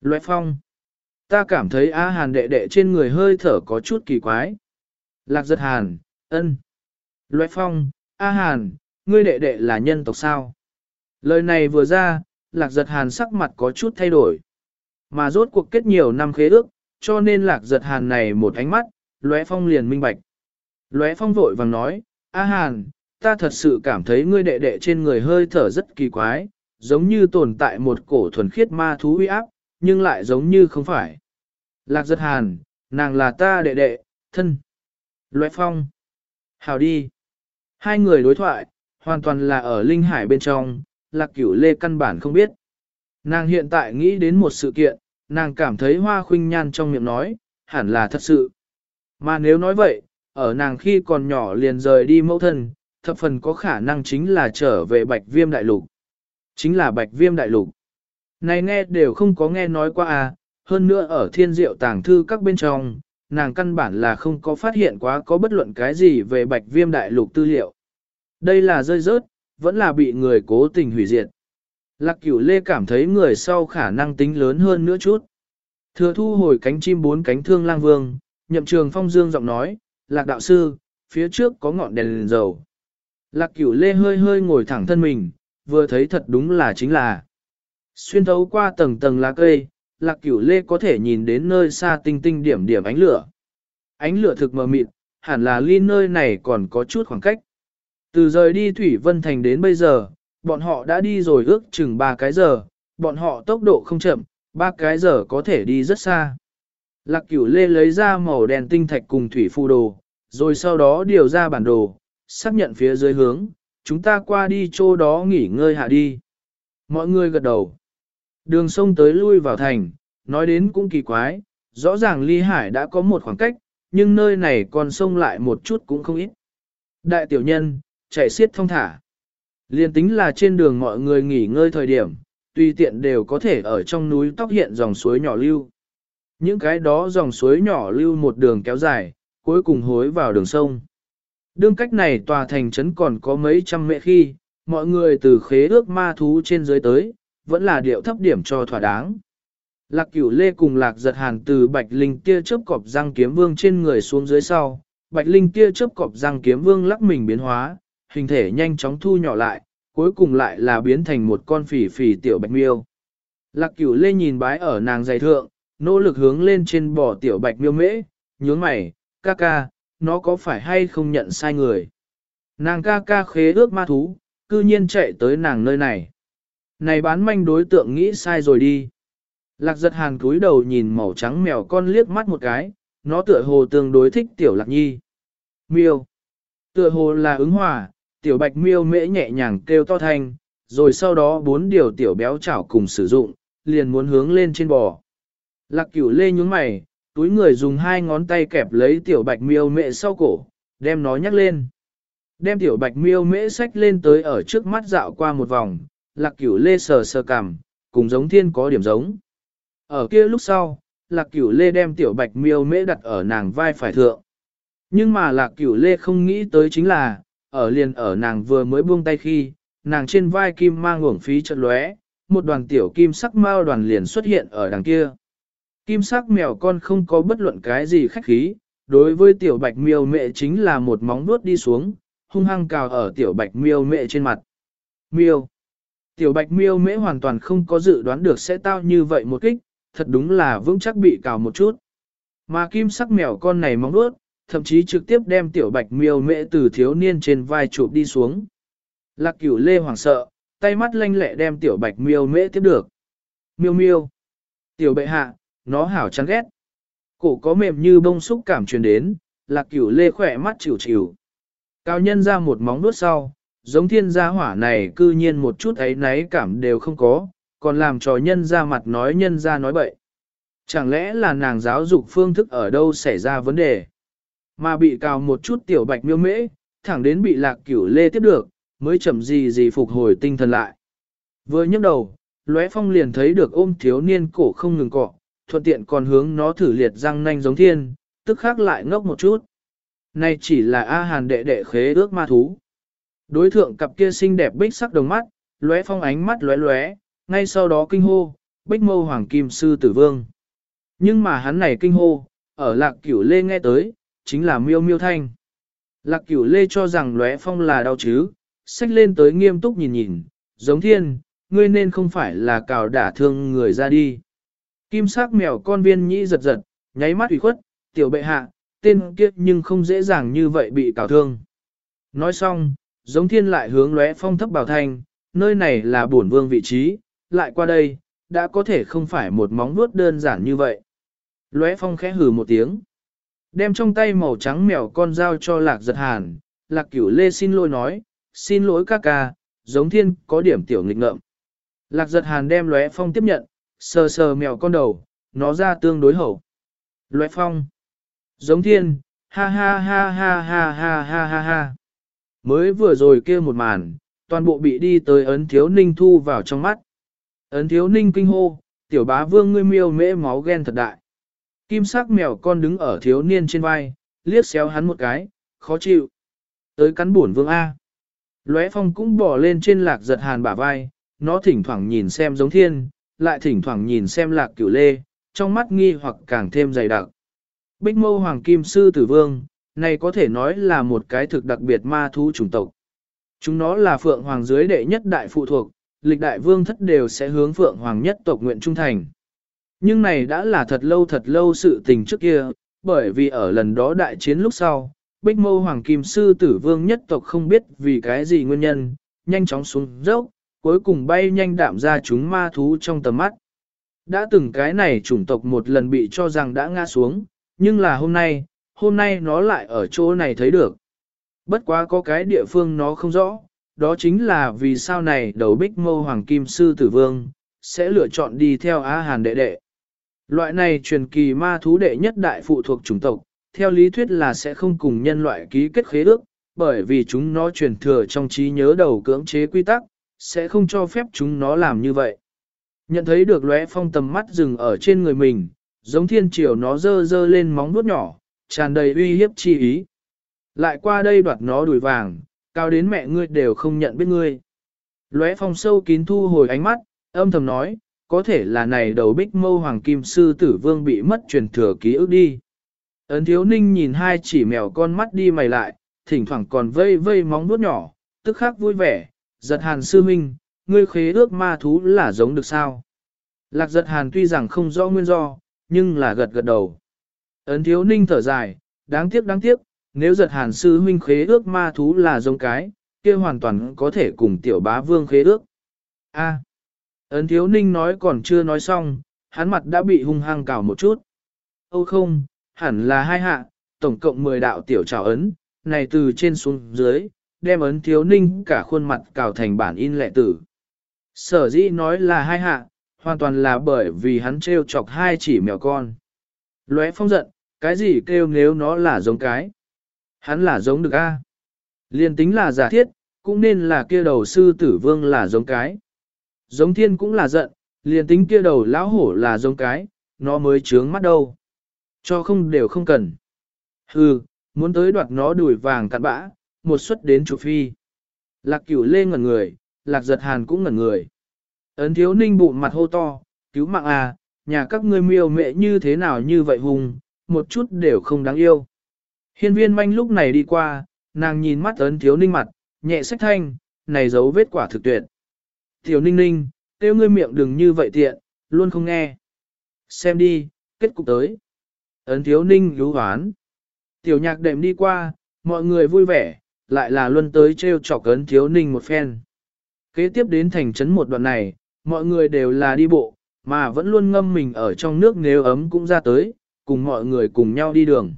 Lóe Phong, ta cảm thấy A hàn đệ đệ trên người hơi thở có chút kỳ quái. Lạc giật hàn, ân. Lóe Phong, A hàn, ngươi đệ đệ là nhân tộc sao? Lời này vừa ra, lạc giật hàn sắc mặt có chút thay đổi. Mà rốt cuộc kết nhiều năm khế ước, cho nên lạc giật hàn này một ánh mắt, lóe phong liền minh bạch. Lóe phong vội vàng nói, A hàn, ta thật sự cảm thấy ngươi đệ đệ trên người hơi thở rất kỳ quái, giống như tồn tại một cổ thuần khiết ma thú uy áp, nhưng lại giống như không phải. Lạc giật hàn, nàng là ta đệ đệ, thân. Lóe phong. Hào đi. Hai người đối thoại, hoàn toàn là ở linh hải bên trong, lạc cửu lê căn bản không biết. Nàng hiện tại nghĩ đến một sự kiện, nàng cảm thấy hoa khuynh nhan trong miệng nói, hẳn là thật sự. Mà nếu nói vậy, ở nàng khi còn nhỏ liền rời đi mẫu thân, thập phần có khả năng chính là trở về bạch viêm đại lục. Chính là bạch viêm đại lục. Này nghe đều không có nghe nói qua à, hơn nữa ở thiên diệu tàng thư các bên trong, nàng căn bản là không có phát hiện quá có bất luận cái gì về bạch viêm đại lục tư liệu. Đây là rơi rớt, vẫn là bị người cố tình hủy diệt. Lạc cửu lê cảm thấy người sau khả năng tính lớn hơn nữa chút. Thừa thu hồi cánh chim bốn cánh thương lang vương, nhậm trường phong dương giọng nói, lạc đạo sư, phía trước có ngọn đèn, đèn dầu. Lạc cửu lê hơi hơi ngồi thẳng thân mình, vừa thấy thật đúng là chính là. Xuyên thấu qua tầng tầng lá cây, lạc cửu lê có thể nhìn đến nơi xa tinh tinh điểm điểm ánh lửa. Ánh lửa thực mờ mịt, hẳn là ly nơi này còn có chút khoảng cách. Từ rời đi Thủy Vân Thành đến bây giờ, bọn họ đã đi rồi ước chừng 3 cái giờ, bọn họ tốc độ không chậm, 3 cái giờ có thể đi rất xa. Lạc cửu lê lấy ra màu đèn tinh thạch cùng thủy phù đồ, rồi sau đó điều ra bản đồ, xác nhận phía dưới hướng, chúng ta qua đi chỗ đó nghỉ ngơi hạ đi. Mọi người gật đầu. Đường sông tới lui vào thành, nói đến cũng kỳ quái, rõ ràng ly hải đã có một khoảng cách, nhưng nơi này còn sông lại một chút cũng không ít. Đại tiểu nhân, chạy xiết thông thả. Liên tính là trên đường mọi người nghỉ ngơi thời điểm, tùy tiện đều có thể ở trong núi tóc hiện dòng suối nhỏ lưu. Những cái đó dòng suối nhỏ lưu một đường kéo dài, cuối cùng hối vào đường sông. Đương cách này tòa thành trấn còn có mấy trăm mẹ khi, mọi người từ khế ước ma thú trên dưới tới, vẫn là điệu thấp điểm cho thỏa đáng. Lạc cửu lê cùng lạc giật hàn từ bạch linh tia chớp cọp răng kiếm vương trên người xuống dưới sau, bạch linh tia chớp cọp răng kiếm vương lắc mình biến hóa, hình thể nhanh chóng thu nhỏ lại, cuối cùng lại là biến thành một con phỉ phỉ tiểu bạch miêu. Lạc cửu lê nhìn bái ở nàng dày thượng, nỗ lực hướng lên trên bò tiểu bạch miêu mễ, nhướng mày, ca ca, nó có phải hay không nhận sai người. Nàng ca ca khế ước ma thú, cư nhiên chạy tới nàng nơi này. Này bán manh đối tượng nghĩ sai rồi đi. Lạc giật hàn cúi đầu nhìn màu trắng mèo con liếc mắt một cái, nó tựa hồ tương đối thích tiểu lạc nhi. Miêu. Tựa hồ là ứng hòa, tiểu bạch miêu mễ nhẹ nhàng kêu to thanh, rồi sau đó bốn điều tiểu béo chảo cùng sử dụng, liền muốn hướng lên trên bò. Lạc cửu lê nhúng mày, túi người dùng hai ngón tay kẹp lấy tiểu bạch miêu mễ sau cổ, đem nó nhắc lên. Đem tiểu bạch miêu mễ sách lên tới ở trước mắt dạo qua một vòng, lạc cửu lê sờ sờ cằm, cùng giống thiên có điểm giống. Ở kia lúc sau, lạc cửu lê đem tiểu bạch miêu mễ đặt ở nàng vai phải thượng. Nhưng mà lạc cửu lê không nghĩ tới chính là, ở liền ở nàng vừa mới buông tay khi, nàng trên vai kim mang uổng phí chợt lóe, một đoàn tiểu kim sắc mao đoàn liền xuất hiện ở đằng kia. Kim sắc mèo con không có bất luận cái gì khách khí, đối với tiểu bạch miêu mẹ chính là một móng vuốt đi xuống, hung hăng cào ở tiểu bạch miêu mẹ trên mặt. Miêu. Tiểu bạch miêu Mẹ hoàn toàn không có dự đoán được sẽ tao như vậy một kích, thật đúng là vững chắc bị cào một chút. Mà kim sắc mèo con này móng vuốt, thậm chí trực tiếp đem tiểu bạch miêu Mẹ từ thiếu niên trên vai chụp đi xuống. Lạc cửu lê hoảng sợ, tay mắt lanh lẹ đem tiểu bạch miêu mễ tiếp được. Miêu miêu. Tiểu bệ hạ, nó hảo chán ghét. Cổ có mềm như bông xúc cảm truyền đến, lạc cửu lê khỏe mắt chịu chịu. Cao nhân ra một móng nuốt sau, giống thiên gia hỏa này cư nhiên một chút ấy náy cảm đều không có, còn làm trò nhân ra mặt nói nhân ra nói bậy. Chẳng lẽ là nàng giáo dục phương thức ở đâu xảy ra vấn đề? Mà bị cào một chút tiểu bạch miêu mễ, thẳng đến bị lạc cửu lê tiếp được, mới chậm gì gì phục hồi tinh thần lại. Vừa nhấc đầu, lóe phong liền thấy được ôm thiếu niên cổ không ngừng cọ, thuận tiện còn hướng nó thử liệt răng nanh giống thiên, tức khác lại ngốc một chút. Này chỉ là A Hàn đệ đệ khế ước ma thú. Đối thượng cặp kia xinh đẹp bích sắc đồng mắt, lóe phong ánh mắt lóe lóe, ngay sau đó kinh hô, bích mâu hoàng kim sư tử vương. Nhưng mà hắn này kinh hô, ở lạc cửu lê nghe tới, chính là miêu miêu thanh. Lạc cửu lê cho rằng lóe phong là đau chứ, xách lên tới nghiêm túc nhìn nhìn, giống thiên, ngươi nên không phải là cào đả thương người ra đi. Kim sắc mèo con viên nhĩ giật giật, nháy mắt ủy khuất, tiểu bệ hạ, tên kiếp nhưng không dễ dàng như vậy bị cào thương. Nói xong, giống thiên lại hướng lóe phong thấp bảo thanh, nơi này là bổn vương vị trí, lại qua đây, đã có thể không phải một móng vuốt đơn giản như vậy. Lóe phong khẽ hừ một tiếng. Đem trong tay màu trắng mèo con dao cho lạc giật hàn, lạc cửu lê xin lỗi nói, xin lỗi ca ca, giống thiên có điểm tiểu nghịch ngợm. Lạc giật hàn đem lóe phong tiếp nhận, sờ sờ mèo con đầu, nó ra tương đối hậu. Lóe phong. Giống thiên, ha ha ha ha ha ha ha ha ha. Mới vừa rồi kia một màn, toàn bộ bị đi tới ấn thiếu ninh thu vào trong mắt. Ấn thiếu ninh kinh hô, tiểu bá vương ngươi miêu mễ máu ghen thật đại. Kim sắc mèo con đứng ở thiếu niên trên vai, liếc xéo hắn một cái, khó chịu. Tới cắn buồn vương A. Lóe phong cũng bỏ lên trên lạc giật hàn bả vai, nó thỉnh thoảng nhìn xem giống thiên, lại thỉnh thoảng nhìn xem lạc cửu lê, trong mắt nghi hoặc càng thêm dày đặc. Bích mâu hoàng kim sư tử vương, này có thể nói là một cái thực đặc biệt ma thú chủng tộc. Chúng nó là phượng hoàng dưới đệ nhất đại phụ thuộc, lịch đại vương thất đều sẽ hướng phượng hoàng nhất tộc nguyện trung thành. Nhưng này đã là thật lâu thật lâu sự tình trước kia, bởi vì ở lần đó đại chiến lúc sau, Bích Mâu Hoàng Kim Sư Tử Vương nhất tộc không biết vì cái gì nguyên nhân, nhanh chóng xuống dốc, cuối cùng bay nhanh đạm ra chúng ma thú trong tầm mắt. Đã từng cái này chủng tộc một lần bị cho rằng đã ngã xuống, nhưng là hôm nay, hôm nay nó lại ở chỗ này thấy được. Bất quá có cái địa phương nó không rõ, đó chính là vì sao này đầu bích mâu hoàng kim sư tử vương, sẽ lựa chọn đi theo Á Hàn đệ đệ. Loại này truyền kỳ ma thú đệ nhất đại phụ thuộc chủng tộc, theo lý thuyết là sẽ không cùng nhân loại ký kết khế ước, bởi vì chúng nó truyền thừa trong trí nhớ đầu cưỡng chế quy tắc, sẽ không cho phép chúng nó làm như vậy. Nhận thấy được lóe phong tầm mắt dừng ở trên người mình, giống thiên triều nó dơ dơ lên móng vuốt nhỏ, tràn đầy uy hiếp chi ý. Lại qua đây đoạt nó đuổi vàng, cao đến mẹ ngươi đều không nhận biết ngươi. Lóe phong sâu kín thu hồi ánh mắt, âm thầm nói, có thể là này đầu bích mâu hoàng kim sư tử vương bị mất truyền thừa ký ức đi. Ấn thiếu ninh nhìn hai chỉ mèo con mắt đi mày lại, thỉnh thoảng còn vây vây móng vuốt nhỏ, tức khắc vui vẻ, giật hàn sư minh, ngươi khế ước ma thú là giống được sao? Lạc giật hàn tuy rằng không rõ nguyên do, nhưng là gật gật đầu. Ấn thiếu ninh thở dài, đáng tiếc đáng tiếc, nếu giật hàn sư huynh khế ước ma thú là giống cái, kia hoàn toàn có thể cùng tiểu bá vương khế ước. A. ấn thiếu ninh nói còn chưa nói xong, hắn mặt đã bị hung hăng cào một chút. Âu không, hẳn là hai hạ, tổng cộng 10 đạo tiểu trào ấn, này từ trên xuống dưới, đem ấn thiếu ninh cả khuôn mặt cào thành bản in lệ tử. Sở dĩ nói là hai hạ, hoàn toàn là bởi vì hắn trêu chọc hai chỉ mèo con. Lóe phong giận, cái gì kêu nếu nó là giống cái. Hắn là giống được a. Liên tính là giả thiết, cũng nên là kia đầu sư tử vương là giống cái. Giống thiên cũng là giận, liền tính kia đầu lão hổ là giống cái, nó mới trướng mắt đâu. Cho không đều không cần. Hừ, muốn tới đoạt nó đuổi vàng cặn bã, một suất đến chủ phi. Lạc cửu lê ngẩn người, lạc giật hàn cũng ngẩn người. Ấn thiếu ninh bụng mặt hô to, cứu mạng à, nhà các ngươi miêu mẹ như thế nào như vậy hùng, một chút đều không đáng yêu. Hiên viên manh lúc này đi qua, nàng nhìn mắt ấn thiếu ninh mặt, nhẹ sách thanh, này dấu vết quả thực tuyệt. thiếu ninh ninh, tiêu ngươi miệng đừng như vậy tiện, luôn không nghe. Xem đi, kết cục tới. Ấn thiếu ninh lú hoán. Tiểu nhạc đệm đi qua, mọi người vui vẻ, lại là luân tới treo chọc ấn thiếu ninh một phen. Kế tiếp đến thành trấn một đoạn này, mọi người đều là đi bộ, mà vẫn luôn ngâm mình ở trong nước nếu ấm cũng ra tới, cùng mọi người cùng nhau đi đường.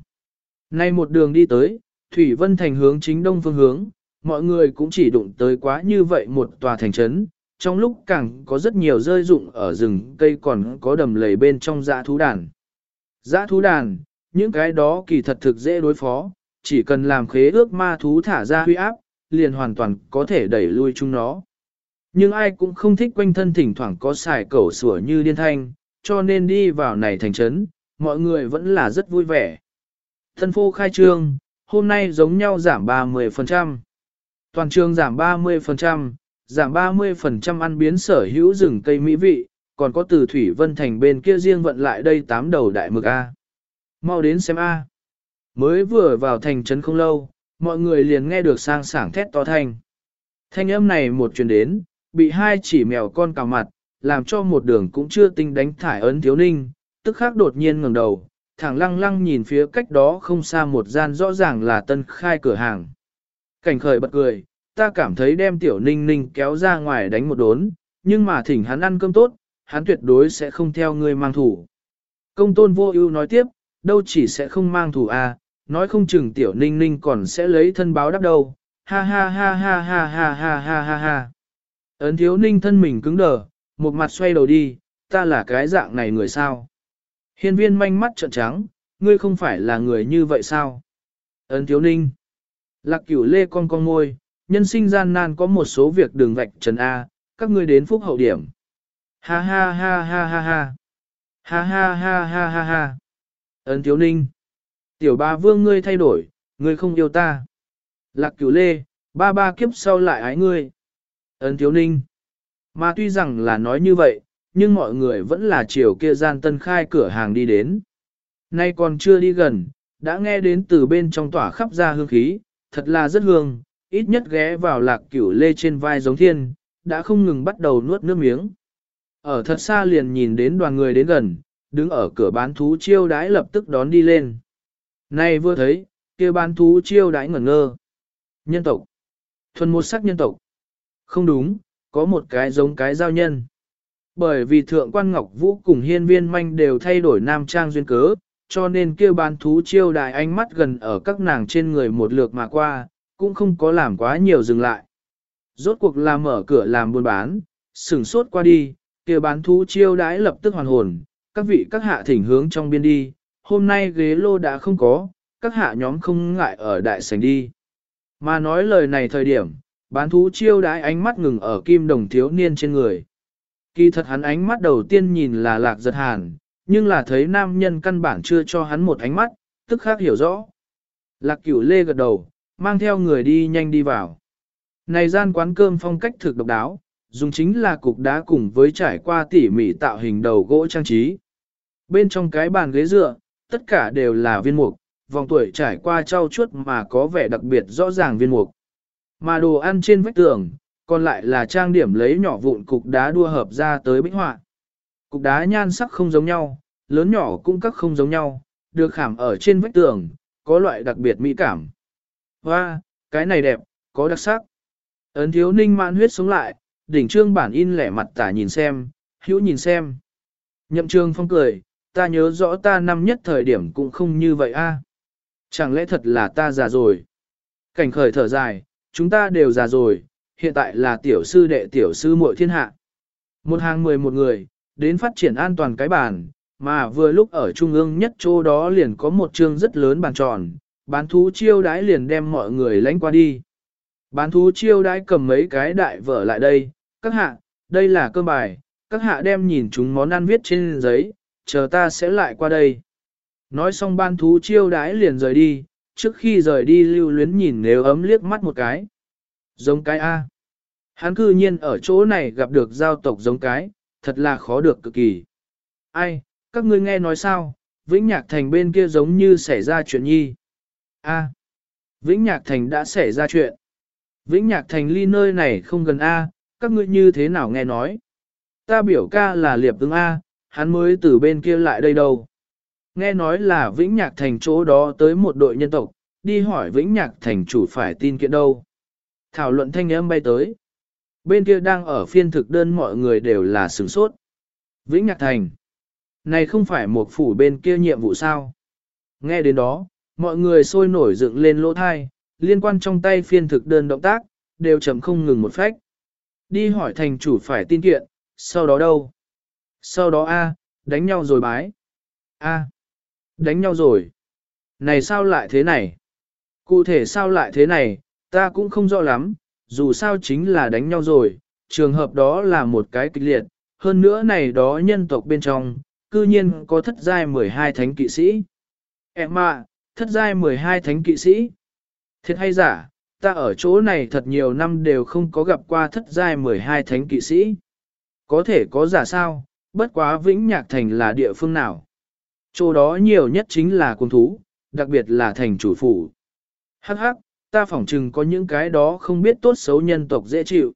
Nay một đường đi tới, Thủy Vân Thành hướng chính đông phương hướng, mọi người cũng chỉ đụng tới quá như vậy một tòa thành trấn, trong lúc càng có rất nhiều rơi rụng ở rừng cây còn có đầm lầy bên trong dã thú đàn. Dã thú đàn, những cái đó kỳ thật thực dễ đối phó, chỉ cần làm khế ước ma thú thả ra huy áp, liền hoàn toàn có thể đẩy lui chúng nó. Nhưng ai cũng không thích quanh thân thỉnh thoảng có xài cẩu sủa như điên thanh, cho nên đi vào này thành trấn, mọi người vẫn là rất vui vẻ. Thân phô khai trương, hôm nay giống nhau giảm 30%. Toàn trường giảm 30%, giảm 30% ăn biến sở hữu rừng cây mỹ vị, còn có từ Thủy Vân Thành bên kia riêng vận lại đây tám đầu đại mực A. Mau đến xem A. Mới vừa vào thành trấn không lâu, mọi người liền nghe được sang sảng thét to thanh. Thanh âm này một truyền đến, bị hai chỉ mèo con cào mặt, làm cho một đường cũng chưa tinh đánh thải ấn thiếu ninh, tức khắc đột nhiên ngẩng đầu, thẳng lăng lăng nhìn phía cách đó không xa một gian rõ ràng là tân khai cửa hàng. Cảnh khởi bật cười, ta cảm thấy đem tiểu ninh ninh kéo ra ngoài đánh một đốn, nhưng mà thỉnh hắn ăn cơm tốt, hắn tuyệt đối sẽ không theo ngươi mang thủ. Công tôn vô ưu nói tiếp, đâu chỉ sẽ không mang thù à, nói không chừng tiểu ninh ninh còn sẽ lấy thân báo đáp đâu, ha ha ha ha ha ha ha ha ha ha. Ấn thiếu ninh thân mình cứng đờ, một mặt xoay đầu đi, ta là cái dạng này người sao? Hiên viên manh mắt trợn trắng, ngươi không phải là người như vậy sao? Ấn thiếu ninh. Lạc cửu lê con con ngôi, nhân sinh gian nan có một số việc đường vạch trần A, các ngươi đến phúc hậu điểm. Ha ha ha ha ha ha. Ha ha ha ha ha ha. Ấn thiếu ninh. Tiểu ba vương ngươi thay đổi, ngươi không yêu ta. Lạc cửu lê, ba ba kiếp sau lại ái ngươi. Ấn thiếu ninh. Mà tuy rằng là nói như vậy, nhưng mọi người vẫn là chiều kia gian tân khai cửa hàng đi đến. Nay còn chưa đi gần, đã nghe đến từ bên trong tỏa khắp ra hương khí, thật là rất hương, ít nhất ghé vào lạc cửu lê trên vai giống thiên, đã không ngừng bắt đầu nuốt nước miếng. Ở thật xa liền nhìn đến đoàn người đến gần, đứng ở cửa bán thú chiêu đãi lập tức đón đi lên. Nay vừa thấy, kia bán thú chiêu đãi ngẩn ngơ. Nhân tộc. Thuần một sắc nhân tộc. Không đúng, có một cái giống cái giao nhân. Bởi vì thượng quan ngọc vũ cùng hiên viên manh đều thay đổi nam trang duyên cớ, cho nên kia bán thú chiêu đại ánh mắt gần ở các nàng trên người một lượt mà qua, cũng không có làm quá nhiều dừng lại. Rốt cuộc là mở cửa làm buôn bán, sửng sốt qua đi, kia bán thú chiêu đãi lập tức hoàn hồn, các vị các hạ thỉnh hướng trong biên đi, hôm nay ghế lô đã không có, các hạ nhóm không ngại ở đại sảnh đi. Mà nói lời này thời điểm, bán thú chiêu đãi ánh mắt ngừng ở kim đồng thiếu niên trên người. Kỳ thật hắn ánh mắt đầu tiên nhìn là lạc giật hàn, nhưng là thấy nam nhân căn bản chưa cho hắn một ánh mắt, tức khác hiểu rõ. Lạc cửu lê gật đầu, mang theo người đi nhanh đi vào. Này gian quán cơm phong cách thực độc đáo, dùng chính là cục đá cùng với trải qua tỉ mỉ tạo hình đầu gỗ trang trí. Bên trong cái bàn ghế dựa, tất cả đều là viên mục, vòng tuổi trải qua trau chuốt mà có vẻ đặc biệt rõ ràng viên mục. Mà đồ ăn trên vách tường, còn lại là trang điểm lấy nhỏ vụn cục đá đua hợp ra tới bích họa. Cục đá nhan sắc không giống nhau, lớn nhỏ cũng các không giống nhau, được khảm ở trên vách tường, có loại đặc biệt mỹ cảm. Hoa, cái này đẹp, có đặc sắc. Ấn thiếu ninh mãn huyết sống lại, đỉnh trương bản in lẻ mặt tả nhìn xem, hữu nhìn xem. Nhậm trương phong cười, ta nhớ rõ ta năm nhất thời điểm cũng không như vậy a. Chẳng lẽ thật là ta già rồi? Cảnh khởi thở dài, chúng ta đều già rồi, hiện tại là tiểu sư đệ tiểu sư muội thiên hạ. Một hàng mười một người, đến phát triển an toàn cái bàn, mà vừa lúc ở trung ương nhất chỗ đó liền có một chương rất lớn bàn tròn, bán thú chiêu đái liền đem mọi người lánh qua đi. Bán thú chiêu đái cầm mấy cái đại vở lại đây, các hạ, đây là cơm bài, các hạ đem nhìn chúng món ăn viết trên giấy, chờ ta sẽ lại qua đây. Nói xong ban thú chiêu đái liền rời đi, trước khi rời đi lưu luyến nhìn nếu ấm liếc mắt một cái. Giống cái A. Hắn cư nhiên ở chỗ này gặp được giao tộc giống cái, thật là khó được cực kỳ. Ai, các ngươi nghe nói sao, Vĩnh Nhạc Thành bên kia giống như xảy ra chuyện nhi. A. Vĩnh Nhạc Thành đã xảy ra chuyện. Vĩnh Nhạc Thành ly nơi này không gần A, các ngươi như thế nào nghe nói. Ta biểu ca là liệp ứng A, hắn mới từ bên kia lại đây đâu. Nghe nói là Vĩnh Nhạc Thành chỗ đó tới một đội nhân tộc, đi hỏi Vĩnh Nhạc Thành chủ phải tin kiện đâu. Thảo luận thanh âm bay tới. Bên kia đang ở phiên thực đơn mọi người đều là sửng sốt. Vĩnh Nhạc Thành. Này không phải một phủ bên kia nhiệm vụ sao? Nghe đến đó, mọi người sôi nổi dựng lên lỗ thai, liên quan trong tay phiên thực đơn động tác, đều chậm không ngừng một phách. Đi hỏi thành chủ phải tin kiện, sau đó đâu? Sau đó A, đánh nhau rồi bái. A, đánh nhau rồi. Này sao lại thế này? Cụ thể sao lại thế này, ta cũng không rõ lắm, dù sao chính là đánh nhau rồi, trường hợp đó là một cái kịch liệt, hơn nữa này đó nhân tộc bên trong, cư nhiên có thất giai 12 thánh kỵ sĩ. Em à, thất giai 12 thánh kỵ sĩ. Thiệt hay giả, ta ở chỗ này thật nhiều năm đều không có gặp qua thất giai 12 thánh kỵ sĩ. Có thể có giả sao, bất quá Vĩnh Nhạc Thành là địa phương nào. Chỗ đó nhiều nhất chính là cung thú, đặc biệt là thành chủ phủ. Hắc hắc, ta phỏng chừng có những cái đó không biết tốt xấu nhân tộc dễ chịu.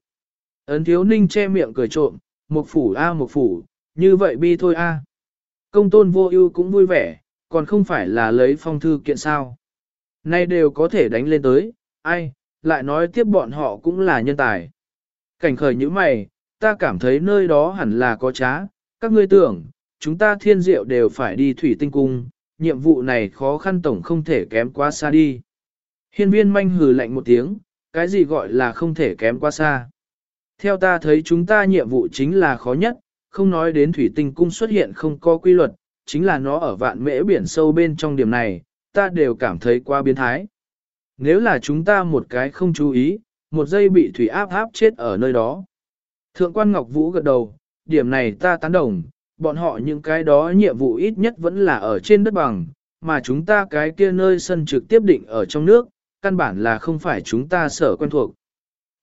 Ấn thiếu ninh che miệng cười trộm, một phủ a một phủ, như vậy bi thôi a. Công tôn vô ưu cũng vui vẻ, còn không phải là lấy phong thư kiện sao. Nay đều có thể đánh lên tới, ai, lại nói tiếp bọn họ cũng là nhân tài. Cảnh khởi như mày, ta cảm thấy nơi đó hẳn là có trá, các ngươi tưởng, chúng ta thiên diệu đều phải đi thủy tinh cung, nhiệm vụ này khó khăn tổng không thể kém quá xa đi. Hiên viên manh hừ lạnh một tiếng, cái gì gọi là không thể kém quá xa. Theo ta thấy chúng ta nhiệm vụ chính là khó nhất, không nói đến thủy tinh cung xuất hiện không có quy luật, chính là nó ở vạn mễ biển sâu bên trong điểm này, ta đều cảm thấy quá biến thái. Nếu là chúng ta một cái không chú ý, một giây bị thủy áp áp chết ở nơi đó. Thượng quan Ngọc Vũ gật đầu, điểm này ta tán đồng, bọn họ những cái đó nhiệm vụ ít nhất vẫn là ở trên đất bằng, mà chúng ta cái kia nơi sân trực tiếp định ở trong nước, căn bản là không phải chúng ta sở quen thuộc.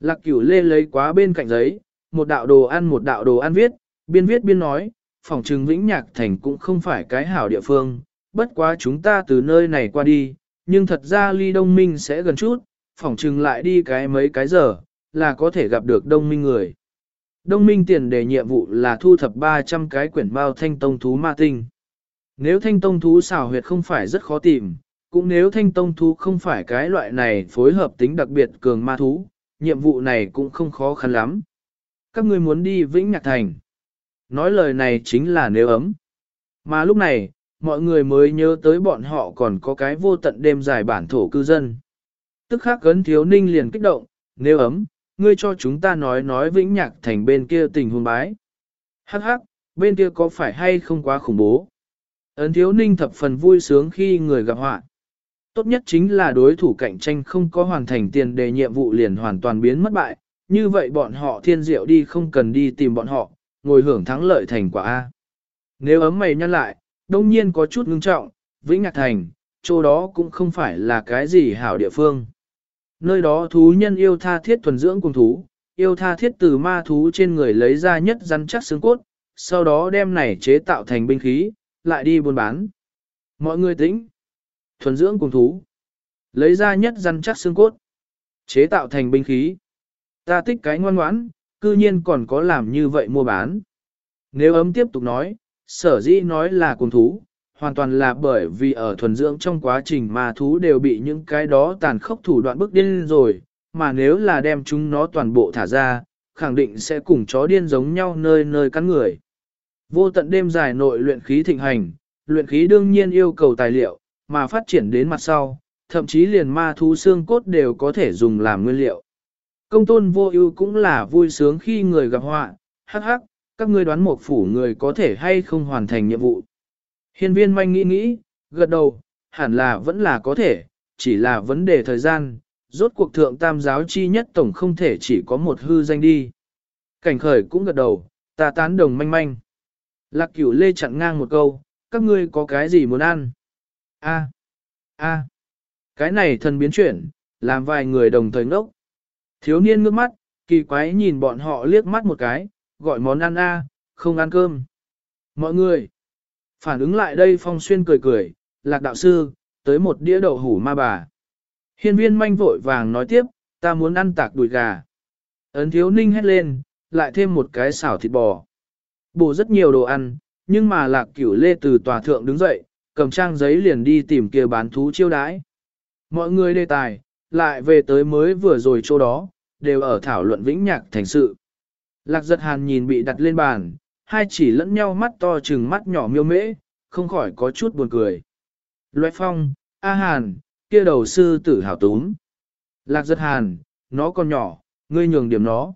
Lạc cửu lê lấy quá bên cạnh giấy, một đạo đồ ăn một đạo đồ ăn viết, biên viết biên nói, phòng trừng vĩnh nhạc thành cũng không phải cái hảo địa phương, bất quá chúng ta từ nơi này qua đi, nhưng thật ra ly đông minh sẽ gần chút, phỏng chừng lại đi cái mấy cái giờ, là có thể gặp được đông minh người. Đông minh tiền đề nhiệm vụ là thu thập 300 cái quyển bao thanh tông thú ma tinh. Nếu thanh tông thú xảo huyệt không phải rất khó tìm, cũng nếu thanh tông thú không phải cái loại này phối hợp tính đặc biệt cường ma thú, nhiệm vụ này cũng không khó khăn lắm. Các ngươi muốn đi Vĩnh Nhạc Thành. Nói lời này chính là nếu ấm. Mà lúc này, mọi người mới nhớ tới bọn họ còn có cái vô tận đêm dài bản thổ cư dân. Tức khắc cấn thiếu ninh liền kích động, nếu ấm, ngươi cho chúng ta nói nói Vĩnh Nhạc Thành bên kia tình huống bái. Hắc hắc, bên kia có phải hay không quá khủng bố? Ấn thiếu ninh thập phần vui sướng khi người gặp họa. Tốt nhất chính là đối thủ cạnh tranh không có hoàn thành tiền đề nhiệm vụ liền hoàn toàn biến mất bại, như vậy bọn họ thiên diệu đi không cần đi tìm bọn họ, ngồi hưởng thắng lợi thành quả A. Nếu ấm mày nhăn lại, đông nhiên có chút ngưng trọng, Vĩnh Ngạc Thành, chỗ đó cũng không phải là cái gì hảo địa phương. Nơi đó thú nhân yêu tha thiết thuần dưỡng cùng thú, yêu tha thiết từ ma thú trên người lấy ra nhất rắn chắc xương cốt, sau đó đem này chế tạo thành binh khí, lại đi buôn bán. Mọi người tĩnh thuần dưỡng cùng thú. Lấy ra nhất rắn chắc xương cốt. Chế tạo thành binh khí. Ta thích cái ngoan ngoãn, cư nhiên còn có làm như vậy mua bán. Nếu ấm tiếp tục nói, sở dĩ nói là cùng thú, hoàn toàn là bởi vì ở thuần dưỡng trong quá trình mà thú đều bị những cái đó tàn khốc thủ đoạn bức điên rồi, mà nếu là đem chúng nó toàn bộ thả ra, khẳng định sẽ cùng chó điên giống nhau nơi nơi cắn người. Vô tận đêm dài nội luyện khí thịnh hành, luyện khí đương nhiên yêu cầu tài liệu, mà phát triển đến mặt sau, thậm chí liền ma thú xương cốt đều có thể dùng làm nguyên liệu. Công tôn vô ưu cũng là vui sướng khi người gặp họa, hắc hắc, các ngươi đoán một phủ người có thể hay không hoàn thành nhiệm vụ. Hiên viên manh nghĩ nghĩ, gật đầu, hẳn là vẫn là có thể, chỉ là vấn đề thời gian, rốt cuộc thượng tam giáo chi nhất tổng không thể chỉ có một hư danh đi. Cảnh khởi cũng gật đầu, ta tán đồng manh manh. Lạc cửu lê chặn ngang một câu, các ngươi có cái gì muốn ăn? A, a, cái này thần biến chuyển, làm vài người đồng thời ngốc. Thiếu niên ngước mắt, kỳ quái nhìn bọn họ liếc mắt một cái, gọi món ăn a, không ăn cơm. Mọi người, phản ứng lại đây phong xuyên cười cười, lạc đạo sư, tới một đĩa đậu hủ ma bà. Hiên viên manh vội vàng nói tiếp, ta muốn ăn tạc đùi gà. Ấn thiếu ninh hét lên, lại thêm một cái xào thịt bò. Bổ rất nhiều đồ ăn, nhưng mà lạc cửu lê từ tòa thượng đứng dậy, cầm trang giấy liền đi tìm kia bán thú chiêu đãi. Mọi người đề tài, lại về tới mới vừa rồi chỗ đó, đều ở thảo luận vĩnh nhạc thành sự. Lạc giật hàn nhìn bị đặt lên bàn, hai chỉ lẫn nhau mắt to chừng mắt nhỏ miêu mễ, không khỏi có chút buồn cười. Loại phong, A hàn, kia đầu sư tử hảo túm. Lạc giật hàn, nó còn nhỏ, ngươi nhường điểm nó.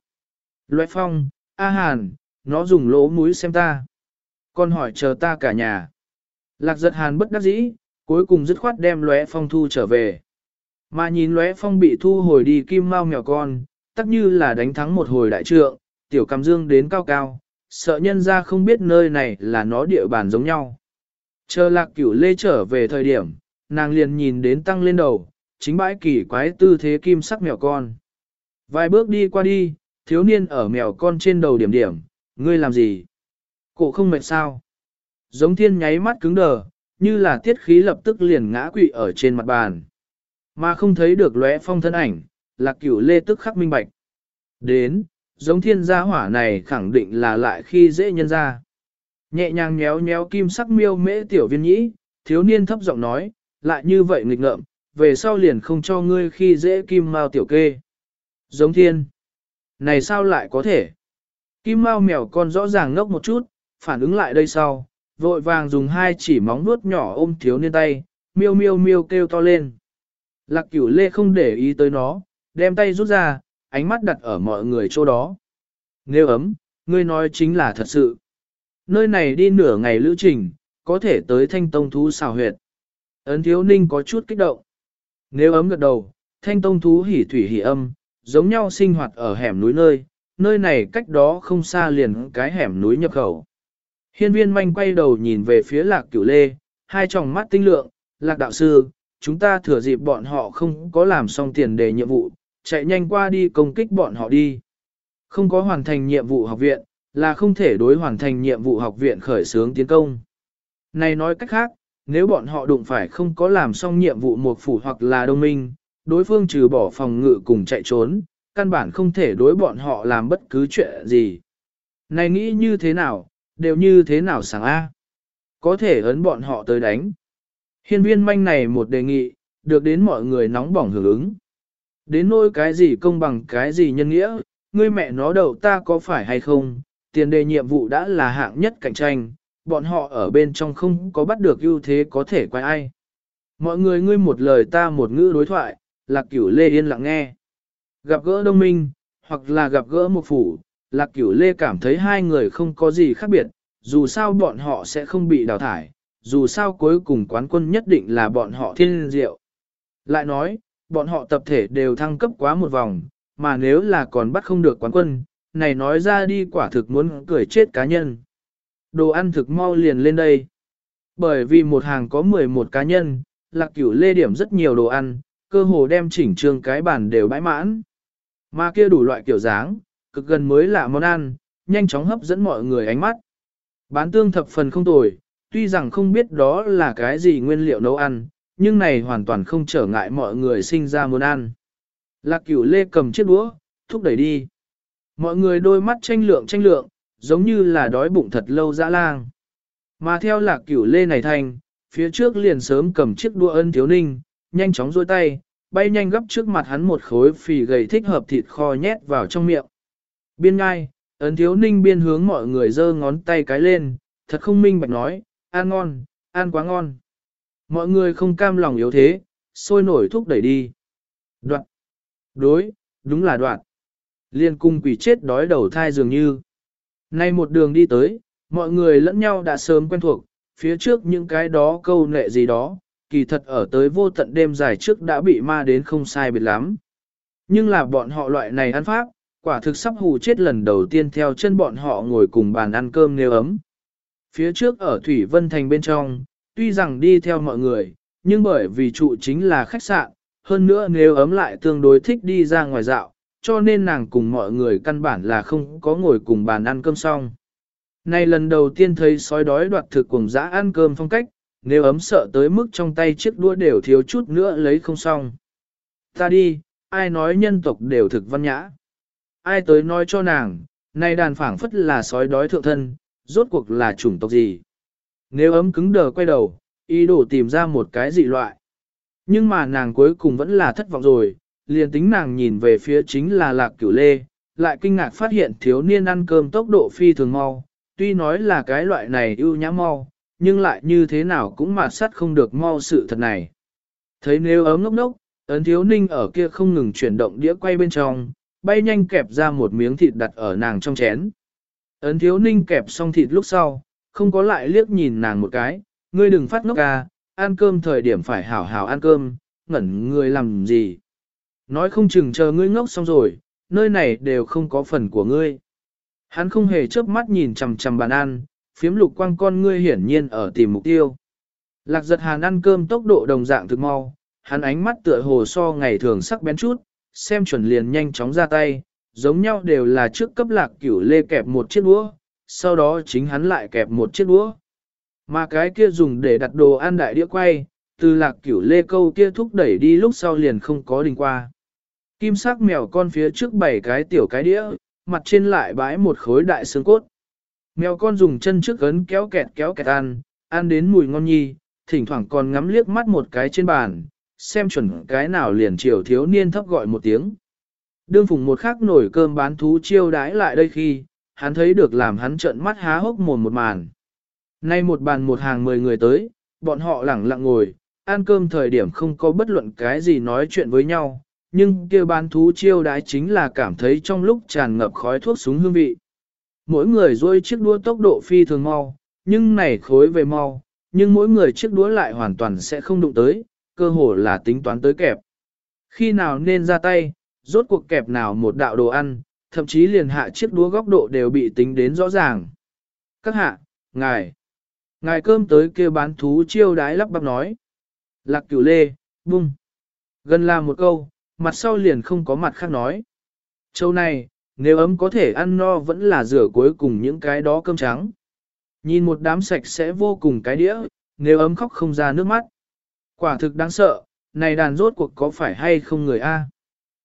Loại phong, A hàn, nó dùng lỗ mũi xem ta. Con hỏi chờ ta cả nhà. Lạc giật hàn bất đắc dĩ, cuối cùng dứt khoát đem lóe phong thu trở về. Mà nhìn lóe phong bị thu hồi đi kim mau mèo con, tắc như là đánh thắng một hồi đại trượng, tiểu cầm dương đến cao cao, sợ nhân ra không biết nơi này là nó địa bàn giống nhau. Chờ lạc cửu lê trở về thời điểm, nàng liền nhìn đến tăng lên đầu, chính bãi kỳ quái tư thế kim sắc mèo con. Vài bước đi qua đi, thiếu niên ở mèo con trên đầu điểm điểm, ngươi làm gì? Cổ không mệt sao? Giống thiên nháy mắt cứng đờ, như là tiết khí lập tức liền ngã quỵ ở trên mặt bàn. Mà không thấy được lóe phong thân ảnh, lạc cửu lê tức khắc minh bạch. Đến, giống thiên gia hỏa này khẳng định là lại khi dễ nhân ra. Nhẹ nhàng nhéo nhéo kim sắc miêu mễ tiểu viên nhĩ, thiếu niên thấp giọng nói, lại như vậy nghịch ngợm, về sau liền không cho ngươi khi dễ kim mao tiểu kê. Giống thiên. Này sao lại có thể? Kim mao mèo con rõ ràng ngốc một chút, phản ứng lại đây sau, vội vàng dùng hai chỉ móng nuốt nhỏ ôm thiếu niên tay, miêu miêu miêu kêu to lên. Lạc cửu lê không để ý tới nó, đem tay rút ra, ánh mắt đặt ở mọi người chỗ đó. Nếu ấm, ngươi nói chính là thật sự. Nơi này đi nửa ngày lữ trình, có thể tới thanh tông thú xào huyệt. Ấn thiếu ninh có chút kích động. Nếu ấm gật đầu, thanh tông thú hỉ thủy hỉ âm, giống nhau sinh hoạt ở hẻm núi nơi, nơi này cách đó không xa liền cái hẻm núi nhập khẩu. Hiên viên manh quay đầu nhìn về phía lạc cửu lê, hai tròng mắt tinh lượng, lạc đạo sư, chúng ta thừa dịp bọn họ không có làm xong tiền đề nhiệm vụ, chạy nhanh qua đi công kích bọn họ đi. Không có hoàn thành nhiệm vụ học viện, là không thể đối hoàn thành nhiệm vụ học viện khởi xướng tiến công. Này nói cách khác, nếu bọn họ đụng phải không có làm xong nhiệm vụ một phủ hoặc là đồng minh, đối phương trừ bỏ phòng ngự cùng chạy trốn, căn bản không thể đối bọn họ làm bất cứ chuyện gì. Này nghĩ như thế nào, đều như thế nào sáng A. Có thể ấn bọn họ tới đánh. Hiên viên manh này một đề nghị, được đến mọi người nóng bỏng hưởng ứng. Đến nỗi cái gì công bằng cái gì nhân nghĩa, ngươi mẹ nó đầu ta có phải hay không, tiền đề nhiệm vụ đã là hạng nhất cạnh tranh, bọn họ ở bên trong không có bắt được ưu thế có thể quay ai. Mọi người ngươi một lời ta một ngữ đối thoại, lạc cửu lê yên lặng nghe. Gặp gỡ đông minh, hoặc là gặp gỡ một phủ, lạc cửu lê cảm thấy hai người không có gì khác biệt, dù sao bọn họ sẽ không bị đào thải, dù sao cuối cùng quán quân nhất định là bọn họ thiên diệu. Lại nói, bọn họ tập thể đều thăng cấp quá một vòng, mà nếu là còn bắt không được quán quân, này nói ra đi quả thực muốn cười chết cá nhân. Đồ ăn thực mau liền lên đây. Bởi vì một hàng có 11 cá nhân, lạc cửu lê điểm rất nhiều đồ ăn, cơ hồ đem chỉnh trương cái bàn đều bãi mãn. Mà kia đủ loại kiểu dáng, cực gần mới là món ăn, nhanh chóng hấp dẫn mọi người ánh mắt. Bán tương thập phần không tồi, tuy rằng không biết đó là cái gì nguyên liệu nấu ăn, nhưng này hoàn toàn không trở ngại mọi người sinh ra muốn ăn. Lạc cửu lê cầm chiếc đũa, thúc đẩy đi. Mọi người đôi mắt tranh lượng tranh lượng, giống như là đói bụng thật lâu dã lang. Mà theo lạc cửu lê này thành, phía trước liền sớm cầm chiếc đũa ân thiếu ninh, nhanh chóng dôi tay, bay nhanh gấp trước mặt hắn một khối phì gầy thích hợp thịt kho nhét vào trong miệng. Biên ngai, ấn thiếu ninh biên hướng mọi người giơ ngón tay cái lên, thật không minh bạch nói, ăn ngon, ăn quá ngon. Mọi người không cam lòng yếu thế, sôi nổi thúc đẩy đi. Đoạn. Đối, đúng là đoạn. Liên cung quỷ chết đói đầu thai dường như. Nay một đường đi tới, mọi người lẫn nhau đã sớm quen thuộc, phía trước những cái đó câu nệ gì đó, kỳ thật ở tới vô tận đêm dài trước đã bị ma đến không sai biệt lắm. Nhưng là bọn họ loại này ăn pháp, quả thực sắp hù chết lần đầu tiên theo chân bọn họ ngồi cùng bàn ăn cơm nêu ấm. Phía trước ở Thủy Vân Thành bên trong, tuy rằng đi theo mọi người, nhưng bởi vì trụ chính là khách sạn, hơn nữa nếu ấm lại tương đối thích đi ra ngoài dạo, cho nên nàng cùng mọi người căn bản là không có ngồi cùng bàn ăn cơm xong. Này lần đầu tiên thấy sói đói đoạt thực cùng dã ăn cơm phong cách, nếu ấm sợ tới mức trong tay chiếc đũa đều thiếu chút nữa lấy không xong. Ta đi, ai nói nhân tộc đều thực văn nhã. Ai tới nói cho nàng, này đàn phảng phất là sói đói thượng thân, rốt cuộc là chủng tộc gì. Nếu ấm cứng đờ quay đầu, ý đồ tìm ra một cái dị loại. Nhưng mà nàng cuối cùng vẫn là thất vọng rồi, liền tính nàng nhìn về phía chính là lạc cửu lê, lại kinh ngạc phát hiện thiếu niên ăn cơm tốc độ phi thường mau, tuy nói là cái loại này ưu nhã mau, nhưng lại như thế nào cũng mà sắt không được mau sự thật này. Thấy nếu ấm ngốc ngốc, ấn thiếu ninh ở kia không ngừng chuyển động đĩa quay bên trong, bay nhanh kẹp ra một miếng thịt đặt ở nàng trong chén. Ấn thiếu ninh kẹp xong thịt lúc sau, không có lại liếc nhìn nàng một cái, ngươi đừng phát ngốc ca, ăn cơm thời điểm phải hảo hảo ăn cơm, ngẩn ngươi làm gì. Nói không chừng chờ ngươi ngốc xong rồi, nơi này đều không có phần của ngươi. Hắn không hề chớp mắt nhìn chằm chằm bàn ăn, phiếm lục quang con ngươi hiển nhiên ở tìm mục tiêu. Lạc giật hàn ăn cơm tốc độ đồng dạng thực mau, hắn ánh mắt tựa hồ so ngày thường sắc bén chút, xem chuẩn liền nhanh chóng ra tay, giống nhau đều là trước cấp lạc cửu lê kẹp một chiếc đũa, sau đó chính hắn lại kẹp một chiếc đũa. Mà cái kia dùng để đặt đồ ăn đại đĩa quay, từ lạc cửu lê câu kia thúc đẩy đi lúc sau liền không có đình qua. Kim sắc mèo con phía trước bảy cái tiểu cái đĩa, mặt trên lại bãi một khối đại xương cốt. Mèo con dùng chân trước ấn kéo kẹt kéo kẹt ăn, ăn đến mùi ngon nhi, thỉnh thoảng còn ngắm liếc mắt một cái trên bàn, xem chuẩn cái nào liền chiều thiếu niên thấp gọi một tiếng. Đương phùng một khắc nổi cơm bán thú chiêu đãi lại đây khi, hắn thấy được làm hắn trợn mắt há hốc mồm một màn. Nay một bàn một hàng mười người tới, bọn họ lẳng lặng ngồi, ăn cơm thời điểm không có bất luận cái gì nói chuyện với nhau, nhưng kia bán thú chiêu đãi chính là cảm thấy trong lúc tràn ngập khói thuốc súng hương vị. Mỗi người rôi chiếc đua tốc độ phi thường mau, nhưng này khối về mau, nhưng mỗi người chiếc đũa lại hoàn toàn sẽ không đụng tới, cơ hồ là tính toán tới kẹp. Khi nào nên ra tay, rốt cuộc kẹp nào một đạo đồ ăn, thậm chí liền hạ chiếc đũa góc độ đều bị tính đến rõ ràng. Các hạ, ngài, ngài cơm tới kia bán thú chiêu đái lắp bắp nói. Lạc cửu lê, bung. Gần là một câu, mặt sau liền không có mặt khác nói. Châu này, nếu ấm có thể ăn no vẫn là rửa cuối cùng những cái đó cơm trắng. Nhìn một đám sạch sẽ vô cùng cái đĩa, nếu ấm khóc không ra nước mắt. Quả thực đáng sợ, này đàn rốt cuộc có phải hay không người A?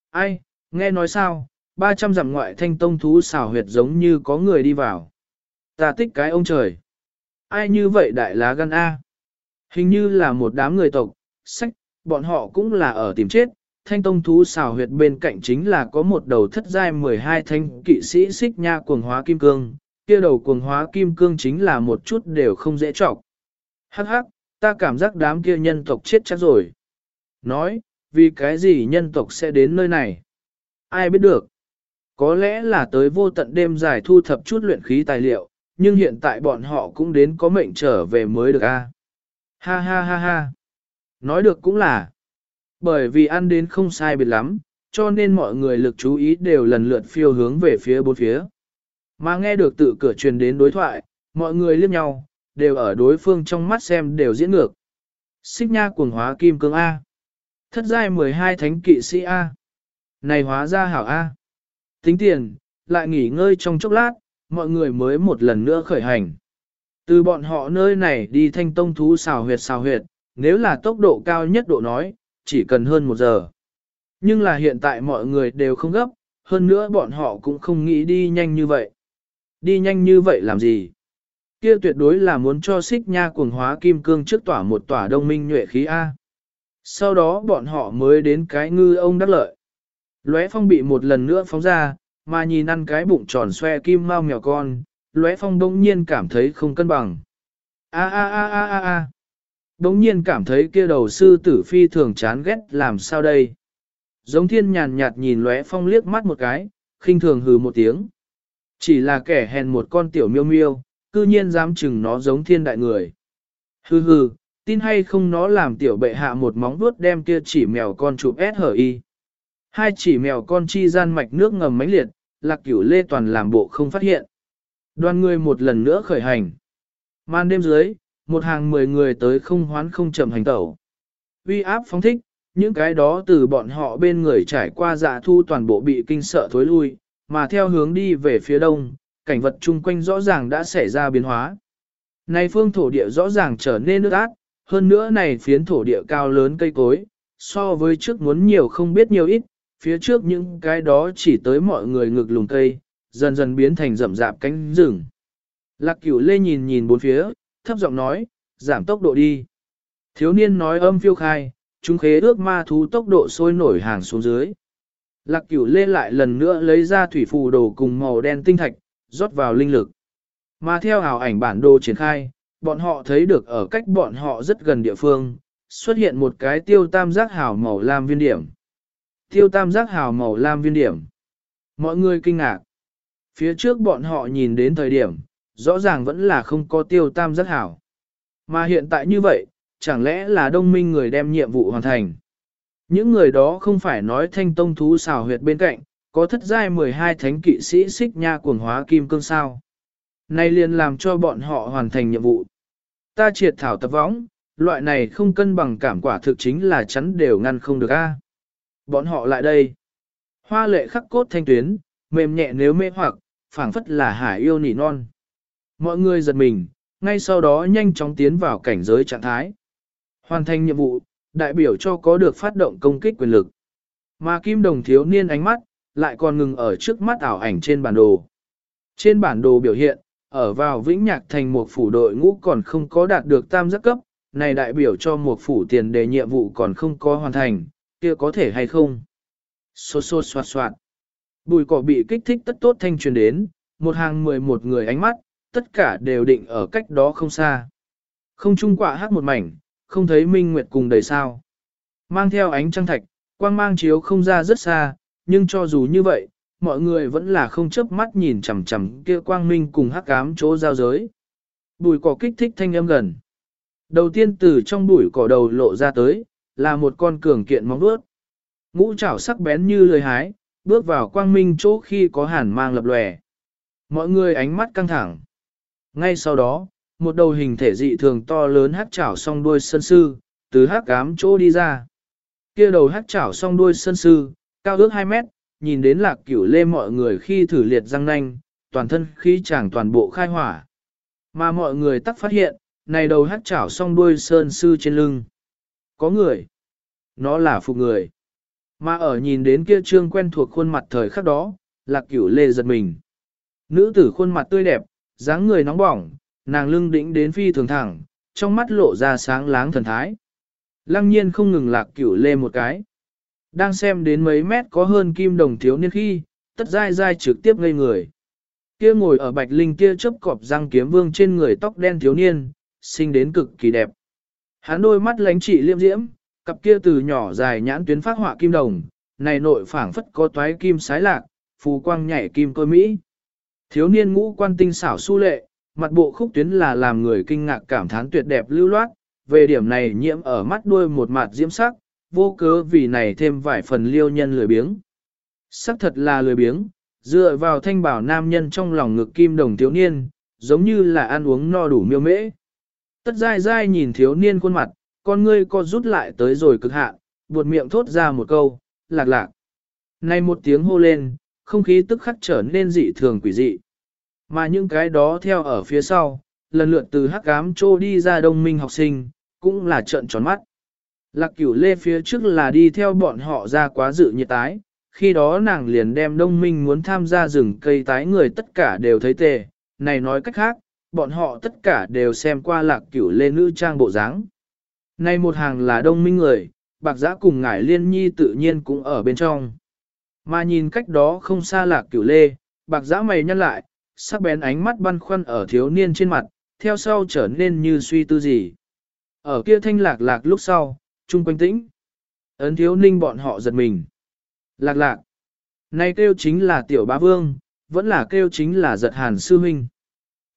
Ai, nghe nói sao, 300 dặm ngoại thanh tông thú xảo huyệt giống như có người đi vào. Ta tích cái ông trời. Ai như vậy đại lá gan A? Hình như là một đám người tộc, sách, bọn họ cũng là ở tìm chết. Thanh tông thú xảo huyệt bên cạnh chính là có một đầu thất giai 12 thanh kỵ sĩ xích nha cuồng hóa kim cương. kia đầu cuồng hóa kim cương chính là một chút đều không dễ trọc. Hắc hắc, ta cảm giác đám kia nhân tộc chết chắc rồi. Nói, vì cái gì nhân tộc sẽ đến nơi này? Ai biết được? Có lẽ là tới vô tận đêm dài thu thập chút luyện khí tài liệu, nhưng hiện tại bọn họ cũng đến có mệnh trở về mới được a. Ha ha ha ha. Nói được cũng là. Bởi vì ăn đến không sai biệt lắm, cho nên mọi người lực chú ý đều lần lượt phiêu hướng về phía bốn phía. Mà nghe được tự cửa truyền đến đối thoại, mọi người liếc nhau, đều ở đối phương trong mắt xem đều diễn ngược. Xích nha cuồng hóa kim cương A. Thất giai 12 thánh kỵ sĩ A. Này hóa ra hảo A. Tính tiền, lại nghỉ ngơi trong chốc lát, mọi người mới một lần nữa khởi hành. Từ bọn họ nơi này đi thanh tông thú xào huyệt xào huyệt, nếu là tốc độ cao nhất độ nói, chỉ cần hơn một giờ. Nhưng là hiện tại mọi người đều không gấp, hơn nữa bọn họ cũng không nghĩ đi nhanh như vậy. Đi nhanh như vậy làm gì? Kia tuyệt đối là muốn cho xích nha cuồng hóa kim cương trước tỏa một tỏa đông minh nhuệ khí A. Sau đó bọn họ mới đến cái ngư ông đắc lợi. Lóe phong bị một lần nữa phóng ra, mà nhìn ăn cái bụng tròn xoe kim mau mèo con, lóe phong đông nhiên cảm thấy không cân bằng. A a a a a a. Đông nhiên cảm thấy kia đầu sư tử phi thường chán ghét làm sao đây. Giống thiên nhàn nhạt nhìn lóe phong liếc mắt một cái, khinh thường hừ một tiếng. Chỉ là kẻ hèn một con tiểu miêu miêu, cư nhiên dám chừng nó giống thiên đại người. Hừ hừ, tin hay không nó làm tiểu bệ hạ một móng vuốt đem kia chỉ mèo con chụp S hở y. Hai chỉ mèo con chi gian mạch nước ngầm mãnh liệt, lạc cửu lê toàn làm bộ không phát hiện. Đoàn người một lần nữa khởi hành. Man đêm dưới, một hàng mười người tới không hoán không chậm hành tẩu. Uy áp phóng thích, những cái đó từ bọn họ bên người trải qua dạ thu toàn bộ bị kinh sợ thối lui, mà theo hướng đi về phía đông, cảnh vật chung quanh rõ ràng đã xảy ra biến hóa. Này phương thổ địa rõ ràng trở nên nước át, hơn nữa này phiến thổ địa cao lớn cây cối, so với trước muốn nhiều không biết nhiều ít, phía trước những cái đó chỉ tới mọi người ngực lùng cây, dần dần biến thành rậm rạp cánh rừng. Lạc cửu lê nhìn nhìn bốn phía, thấp giọng nói, giảm tốc độ đi. Thiếu niên nói âm phiêu khai, chúng khế ước ma thú tốc độ sôi nổi hàng xuống dưới. Lạc cửu lê lại lần nữa lấy ra thủy phù đồ cùng màu đen tinh thạch, rót vào linh lực. Mà theo ảo ảnh bản đồ triển khai, bọn họ thấy được ở cách bọn họ rất gần địa phương, xuất hiện một cái tiêu tam giác hào màu lam viên điểm. Tiêu tam giác hào màu lam viên điểm. Mọi người kinh ngạc. Phía trước bọn họ nhìn đến thời điểm, rõ ràng vẫn là không có tiêu tam giác hào. Mà hiện tại như vậy, chẳng lẽ là đông minh người đem nhiệm vụ hoàn thành. Những người đó không phải nói thanh tông thú xào huyệt bên cạnh, có thất giai 12 thánh kỵ sĩ xích nha cuồng hóa kim cương sao. Nay liền làm cho bọn họ hoàn thành nhiệm vụ. Ta triệt thảo tập võng, loại này không cân bằng cảm quả thực chính là chắn đều ngăn không được a. Bọn họ lại đây. Hoa lệ khắc cốt thanh tuyến, mềm nhẹ nếu mê hoặc, phảng phất là hải yêu nỉ non. Mọi người giật mình, ngay sau đó nhanh chóng tiến vào cảnh giới trạng thái. Hoàn thành nhiệm vụ, đại biểu cho có được phát động công kích quyền lực. Mà kim đồng thiếu niên ánh mắt, lại còn ngừng ở trước mắt ảo ảnh trên bản đồ. Trên bản đồ biểu hiện, ở vào vĩnh nhạc thành một phủ đội ngũ còn không có đạt được tam giác cấp, này đại biểu cho một phủ tiền đề nhiệm vụ còn không có hoàn thành, kia có thể hay không? Xô xô xoạt xoạt. Bùi cỏ bị kích thích tất tốt thanh truyền đến, một hàng mười một người ánh mắt, tất cả đều định ở cách đó không xa. Không trung quả hát một mảnh, không thấy minh nguyệt cùng đầy sao. Mang theo ánh trăng thạch, quang mang chiếu không ra rất xa, nhưng cho dù như vậy, mọi người vẫn là không chớp mắt nhìn chằm chằm kia quang minh cùng hắc ám chỗ giao giới. Bùi cỏ kích thích thanh âm gần. Đầu tiên từ trong bụi cỏ đầu lộ ra tới, là một con cường kiện móng vuốt. Ngũ chảo sắc bén như lười hái, bước vào quang minh chỗ khi có hàn mang lập lòe. Mọi người ánh mắt căng thẳng. Ngay sau đó, một đầu hình thể dị thường to lớn hắc chảo song đuôi sân sư, từ hắc cám chỗ đi ra. Kia đầu hắc chảo song đuôi sân sư, cao ước 2 mét, nhìn đến lạc cửu lê mọi người khi thử liệt răng nanh, toàn thân khi chàng toàn bộ khai hỏa. Mà mọi người tắc phát hiện, này đầu hắc chảo song đuôi sơn sư trên lưng. Có người. Nó là phục người. Mà ở nhìn đến kia trương quen thuộc khuôn mặt thời khắc đó, lạc cửu lê giật mình. Nữ tử khuôn mặt tươi đẹp, dáng người nóng bỏng, nàng lưng đĩnh đến phi thường thẳng, trong mắt lộ ra sáng láng thần thái. Lăng nhiên không ngừng lạc cửu lê một cái. Đang xem đến mấy mét có hơn kim đồng thiếu niên khi, tất dai dai trực tiếp ngây người. Kia ngồi ở bạch linh kia chấp cọp răng kiếm vương trên người tóc đen thiếu niên, sinh đến cực kỳ đẹp. Hắn đôi mắt lánh trị liêm diễm, cặp kia từ nhỏ dài nhãn tuyến phát họa kim đồng, này nội phảng phất có toái kim sái lạc, phù quang nhảy kim cơ Mỹ. Thiếu niên ngũ quan tinh xảo su lệ, mặt bộ khúc tuyến là làm người kinh ngạc cảm thán tuyệt đẹp lưu loát, về điểm này nhiễm ở mắt đuôi một mặt diễm sắc, vô cớ vì này thêm vài phần liêu nhân lười biếng. Sắc thật là lười biếng, dựa vào thanh bảo nam nhân trong lòng ngực kim đồng thiếu niên, giống như là ăn uống no đủ miêu mễ. Tất dai dai nhìn thiếu niên khuôn mặt, con ngươi co rút lại tới rồi cực hạn, buột miệng thốt ra một câu, lạc lạc. Này một tiếng hô lên, không khí tức khắc trở nên dị thường quỷ dị. Mà những cái đó theo ở phía sau, lần lượt từ hắc cám trô đi ra đông minh học sinh, cũng là trợn tròn mắt. Lạc cửu lê phía trước là đi theo bọn họ ra quá dự nhiệt tái, khi đó nàng liền đem đông minh muốn tham gia rừng cây tái người tất cả đều thấy tề, này nói cách khác, bọn họ tất cả đều xem qua lạc cửu lê nữ trang bộ dáng. Nay một hàng là đông minh người, bạc giã cùng ngải liên nhi tự nhiên cũng ở bên trong. Mà nhìn cách đó không xa lạc cửu lê, bạc giã mày nhăn lại, sắc bén ánh mắt băn khoăn ở thiếu niên trên mặt, theo sau trở nên như suy tư gì. Ở kia thanh lạc lạc lúc sau, chung quanh tĩnh. Ấn thiếu ninh bọn họ giật mình. Lạc lạc. nay kêu chính là tiểu bá vương, vẫn là kêu chính là giật hàn sư huynh.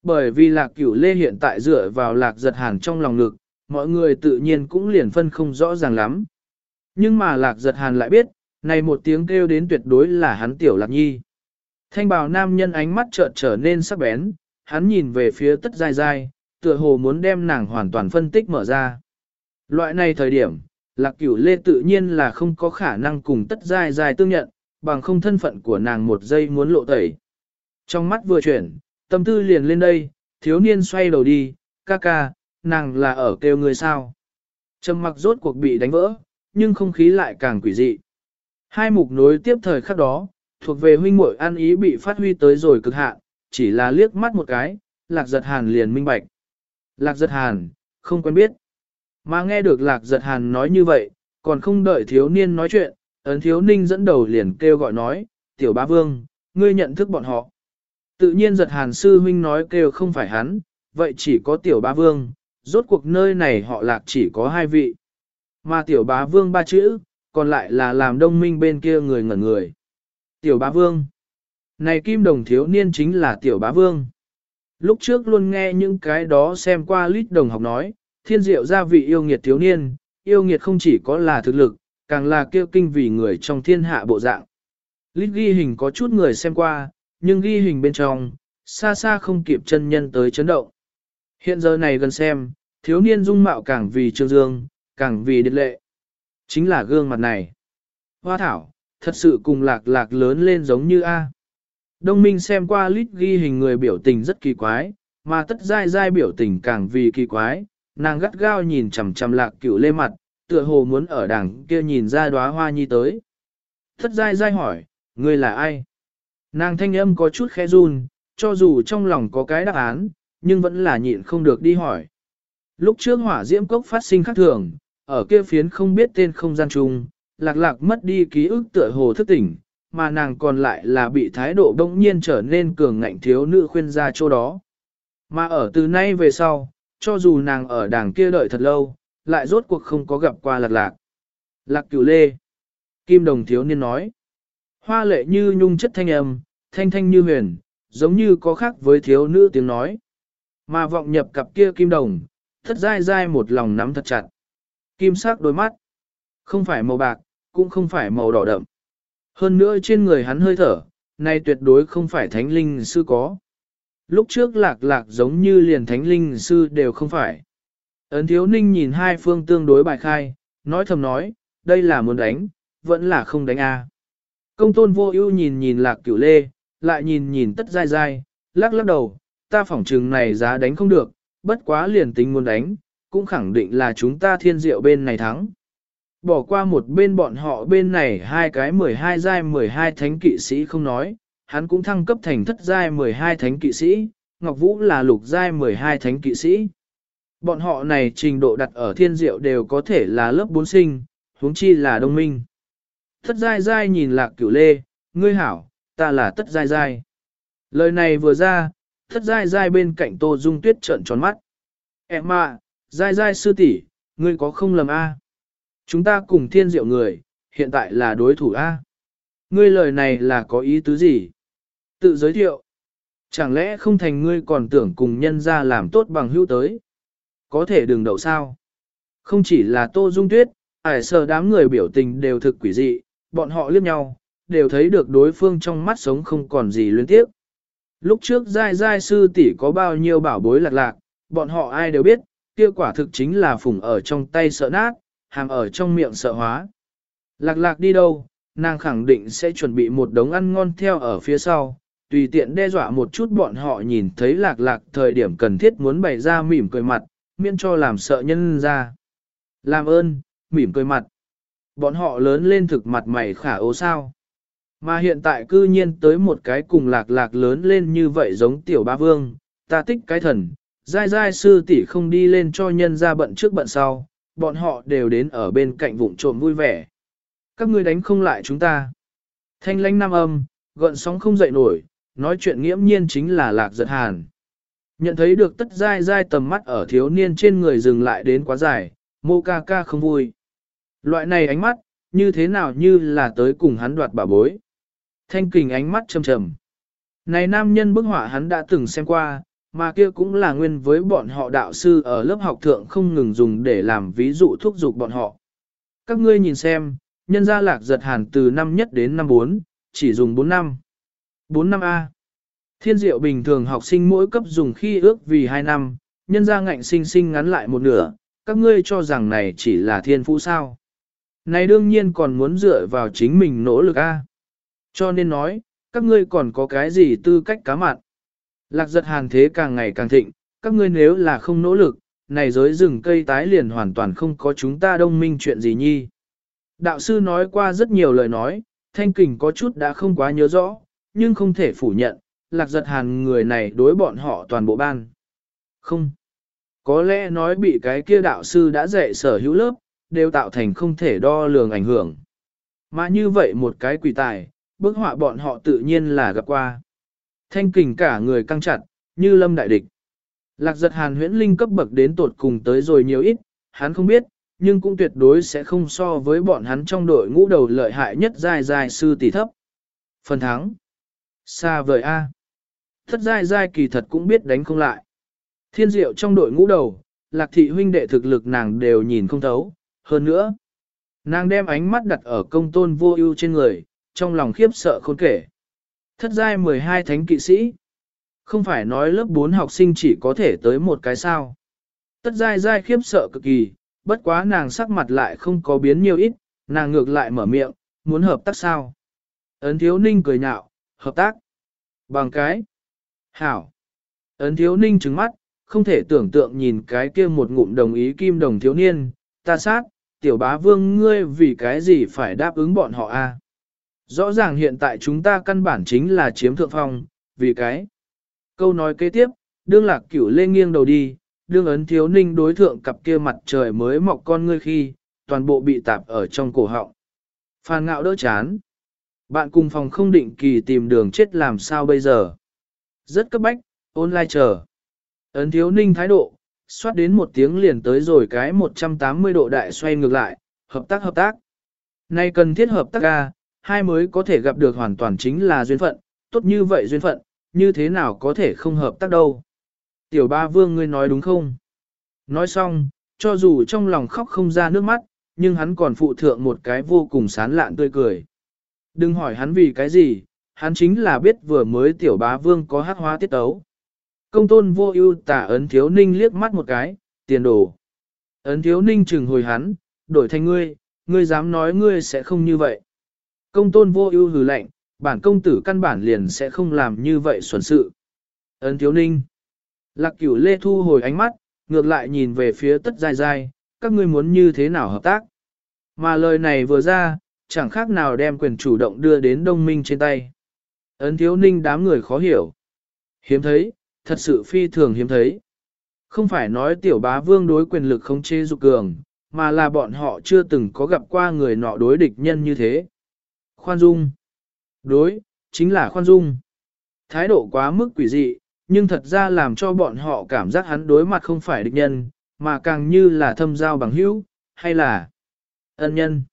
Bởi vì lạc cửu lê hiện tại dựa vào lạc giật hàn trong lòng ngực, mọi người tự nhiên cũng liền phân không rõ ràng lắm. Nhưng mà lạc giật hàn lại biết, này một tiếng kêu đến tuyệt đối là hắn tiểu lạc nhi. Thanh bào nam nhân ánh mắt chợt trở nên sắc bén, hắn nhìn về phía tất dai dai, tựa hồ muốn đem nàng hoàn toàn phân tích mở ra. Loại này thời điểm, lạc cửu lê tự nhiên là không có khả năng cùng tất dai dai tương nhận, bằng không thân phận của nàng một giây muốn lộ tẩy. Trong mắt vừa chuyển, tâm tư liền lên đây, thiếu niên xoay đầu đi, ca ca, nàng là ở kêu người sao. Trầm mặc rốt cuộc bị đánh vỡ, nhưng không khí lại càng quỷ dị. Hai mục nối tiếp thời khắc đó, thuộc về huynh muội ăn ý bị phát huy tới rồi cực hạn, chỉ là liếc mắt một cái, lạc giật hàn liền minh bạch. Lạc giật hàn, không quen biết. Mà nghe được lạc giật hàn nói như vậy, còn không đợi thiếu niên nói chuyện, ấn thiếu ninh dẫn đầu liền kêu gọi nói, tiểu bá vương, ngươi nhận thức bọn họ. Tự nhiên giật hàn sư huynh nói kêu không phải hắn, vậy chỉ có tiểu bá vương, rốt cuộc nơi này họ lạc chỉ có hai vị. Mà tiểu bá vương ba chữ, còn lại là làm đông minh bên kia người ngẩn người. Tiểu bá vương. Này kim đồng thiếu niên chính là tiểu bá vương. Lúc trước luôn nghe những cái đó xem qua lít đồng học nói, thiên diệu gia vị yêu nghiệt thiếu niên, yêu nghiệt không chỉ có là thực lực, càng là kêu kinh vì người trong thiên hạ bộ dạng. Lít ghi hình có chút người xem qua, nhưng ghi hình bên trong, xa xa không kịp chân nhân tới chấn động. Hiện giờ này gần xem, thiếu niên dung mạo càng vì trương dương, càng vì điệt lệ. Chính là gương mặt này. Hoa thảo, thật sự cùng lạc lạc lớn lên giống như A. Đông minh xem qua lít ghi hình người biểu tình rất kỳ quái, mà tất dai dai biểu tình càng vì kỳ quái, nàng gắt gao nhìn chằm chằm lạc cửu lê mặt, tựa hồ muốn ở đằng kia nhìn ra đóa hoa nhi tới. Tất dai dai hỏi, ngươi là ai? Nàng thanh âm có chút khẽ run, cho dù trong lòng có cái đáp án, nhưng vẫn là nhịn không được đi hỏi. Lúc trước hỏa diễm cốc phát sinh khác thường, ở kia phiến không biết tên không gian chung, lạc lạc mất đi ký ức tựa hồ thức tỉnh, mà nàng còn lại là bị thái độ đông nhiên trở nên cường ngạnh thiếu nữ khuyên ra chỗ đó. Mà ở từ nay về sau, cho dù nàng ở đàng kia đợi thật lâu, lại rốt cuộc không có gặp qua lạc lạc. Lạc cửu lê. Kim đồng thiếu niên nói. Hoa lệ như nhung chất thanh âm, thanh thanh như huyền, giống như có khác với thiếu nữ tiếng nói. Mà vọng nhập cặp kia kim đồng, thất dai dai một lòng nắm thật chặt. Kim sắc đôi mắt. Không phải màu bạc, cũng không phải màu đỏ đậm. Hơn nữa trên người hắn hơi thở, nay tuyệt đối không phải thánh linh sư có. Lúc trước lạc lạc giống như liền thánh linh sư đều không phải. Ấn thiếu ninh nhìn hai phương tương đối bài khai, nói thầm nói, đây là muốn đánh, vẫn là không đánh a. Công tôn vô ưu nhìn nhìn lạc cửu lê, lại nhìn nhìn tất dai dai, lắc lắc đầu, ta phỏng trừng này giá đánh không được, bất quá liền tính muốn đánh, cũng khẳng định là chúng ta thiên diệu bên này thắng. Bỏ qua một bên bọn họ bên này hai cái 12 giai 12 thánh kỵ sĩ không nói, hắn cũng thăng cấp thành thất giai 12 thánh kỵ sĩ, Ngọc Vũ là lục giai 12 thánh kỵ sĩ. Bọn họ này trình độ đặt ở thiên diệu đều có thể là lớp 4 sinh, huống chi là đông minh. Thất giai giai nhìn lạc cửu lê, ngươi hảo, ta là tất giai giai. Lời này vừa ra, thất dai dai bên cạnh tô dung tuyết trợn tròn mắt. Em à, dai dai sư tỷ, ngươi có không lầm a? Chúng ta cùng thiên diệu người, hiện tại là đối thủ a. Ngươi lời này là có ý tứ gì? Tự giới thiệu. Chẳng lẽ không thành ngươi còn tưởng cùng nhân ra làm tốt bằng hữu tới? Có thể đừng đậu sao? Không chỉ là tô dung tuyết, ải sờ đám người biểu tình đều thực quỷ dị, bọn họ liếc nhau, đều thấy được đối phương trong mắt sống không còn gì luyến tiếp. Lúc trước giai giai sư tỷ có bao nhiêu bảo bối lạc lạc, bọn họ ai đều biết, kia quả thực chính là phùng ở trong tay sợ nát, hàm ở trong miệng sợ hóa. Lạc lạc đi đâu, nàng khẳng định sẽ chuẩn bị một đống ăn ngon theo ở phía sau, tùy tiện đe dọa một chút bọn họ nhìn thấy lạc lạc thời điểm cần thiết muốn bày ra mỉm cười mặt, miễn cho làm sợ nhân ra. Làm ơn, mỉm cười mặt. Bọn họ lớn lên thực mặt mày khả ố sao. Mà hiện tại cư nhiên tới một cái cùng lạc lạc lớn lên như vậy giống tiểu ba vương, ta thích cái thần, dai dai sư tỷ không đi lên cho nhân ra bận trước bận sau, bọn họ đều đến ở bên cạnh vụn trộm vui vẻ. Các ngươi đánh không lại chúng ta. Thanh lãnh nam âm, gợn sóng không dậy nổi, nói chuyện nghiễm nhiên chính là lạc giật hàn. Nhận thấy được tất dai dai tầm mắt ở thiếu niên trên người dừng lại đến quá dài, mô ca ca không vui. Loại này ánh mắt, như thế nào như là tới cùng hắn đoạt bà bối. Thanh kình ánh mắt trầm trầm. Này nam nhân bức họa hắn đã từng xem qua, mà kia cũng là nguyên với bọn họ đạo sư ở lớp học thượng không ngừng dùng để làm ví dụ thúc giục bọn họ. Các ngươi nhìn xem, nhân gia lạc giật hàn từ năm nhất đến năm 4, chỉ dùng 4 năm. 4 năm A. Thiên diệu bình thường học sinh mỗi cấp dùng khi ước vì 2 năm, nhân gia ngạnh sinh sinh ngắn lại một nửa, các ngươi cho rằng này chỉ là thiên phú sao. Này đương nhiên còn muốn dựa vào chính mình nỗ lực A. Cho nên nói, các ngươi còn có cái gì tư cách cá mặn. Lạc giật hàn thế càng ngày càng thịnh, các ngươi nếu là không nỗ lực, này giới rừng cây tái liền hoàn toàn không có chúng ta đông minh chuyện gì nhi. Đạo sư nói qua rất nhiều lời nói, thanh kình có chút đã không quá nhớ rõ, nhưng không thể phủ nhận, lạc giật hàn người này đối bọn họ toàn bộ ban. Không. Có lẽ nói bị cái kia đạo sư đã dạy sở hữu lớp, đều tạo thành không thể đo lường ảnh hưởng. Mà như vậy một cái quỷ tài, bức họa bọn họ tự nhiên là gặp qua. Thanh kình cả người căng chặt, như lâm đại địch. Lạc giật hàn huyễn linh cấp bậc đến tột cùng tới rồi nhiều ít, hắn không biết, nhưng cũng tuyệt đối sẽ không so với bọn hắn trong đội ngũ đầu lợi hại nhất dài dài sư tỷ thấp. Phần thắng. Xa vời A. Thất dài dài kỳ thật cũng biết đánh không lại. Thiên diệu trong đội ngũ đầu, lạc thị huynh đệ thực lực nàng đều nhìn không thấu. Hơn nữa, nàng đem ánh mắt đặt ở công tôn vô ưu trên người, trong lòng khiếp sợ khôn kể. Thất giai 12 thánh kỵ sĩ. Không phải nói lớp 4 học sinh chỉ có thể tới một cái sao. Tất giai giai khiếp sợ cực kỳ, bất quá nàng sắc mặt lại không có biến nhiều ít, nàng ngược lại mở miệng, muốn hợp tác sao. Ấn thiếu ninh cười nhạo, hợp tác. Bằng cái. Hảo. Ấn thiếu ninh trứng mắt, không thể tưởng tượng nhìn cái kia một ngụm đồng ý kim đồng thiếu niên, ta sát, tiểu bá vương ngươi vì cái gì phải đáp ứng bọn họ a? Rõ ràng hiện tại chúng ta căn bản chính là chiếm thượng phong, vì cái. Câu nói kế tiếp, đương lạc cửu lê nghiêng đầu đi, đương ấn thiếu ninh đối thượng cặp kia mặt trời mới mọc con ngươi khi, toàn bộ bị tạp ở trong cổ họng. Phan ngạo đỡ chán. Bạn cùng phòng không định kỳ tìm đường chết làm sao bây giờ. Rất cấp bách, online chờ. Ấn thiếu ninh thái độ, xoát đến một tiếng liền tới rồi cái 180 độ đại xoay ngược lại, hợp tác hợp tác. Nay cần thiết hợp tác ca, hai mới có thể gặp được hoàn toàn chính là duyên phận, tốt như vậy duyên phận, như thế nào có thể không hợp tác đâu. Tiểu ba vương ngươi nói đúng không? Nói xong, cho dù trong lòng khóc không ra nước mắt, nhưng hắn còn phụ thượng một cái vô cùng sán lạn tươi cười. Đừng hỏi hắn vì cái gì, hắn chính là biết vừa mới tiểu bá vương có hát hóa tiết tấu. Công tôn vô ưu tả ấn thiếu ninh liếc mắt một cái, tiền đồ. Ấn thiếu ninh chừng hồi hắn, đổi thành ngươi, ngươi dám nói ngươi sẽ không như vậy. Công tôn vô ưu hừ lạnh, bản công tử căn bản liền sẽ không làm như vậy xuẩn sự. Ấn thiếu ninh. Lạc cửu lê thu hồi ánh mắt, ngược lại nhìn về phía tất dài dài, các ngươi muốn như thế nào hợp tác. Mà lời này vừa ra, chẳng khác nào đem quyền chủ động đưa đến đông minh trên tay. Ấn thiếu ninh đám người khó hiểu. Hiếm thấy, thật sự phi thường hiếm thấy. Không phải nói tiểu bá vương đối quyền lực không chê dục cường, mà là bọn họ chưa từng có gặp qua người nọ đối địch nhân như thế. Khoan dung. Đối, chính là khoan dung. Thái độ quá mức quỷ dị, nhưng thật ra làm cho bọn họ cảm giác hắn đối mặt không phải địch nhân, mà càng như là thâm giao bằng hữu, hay là ân nhân.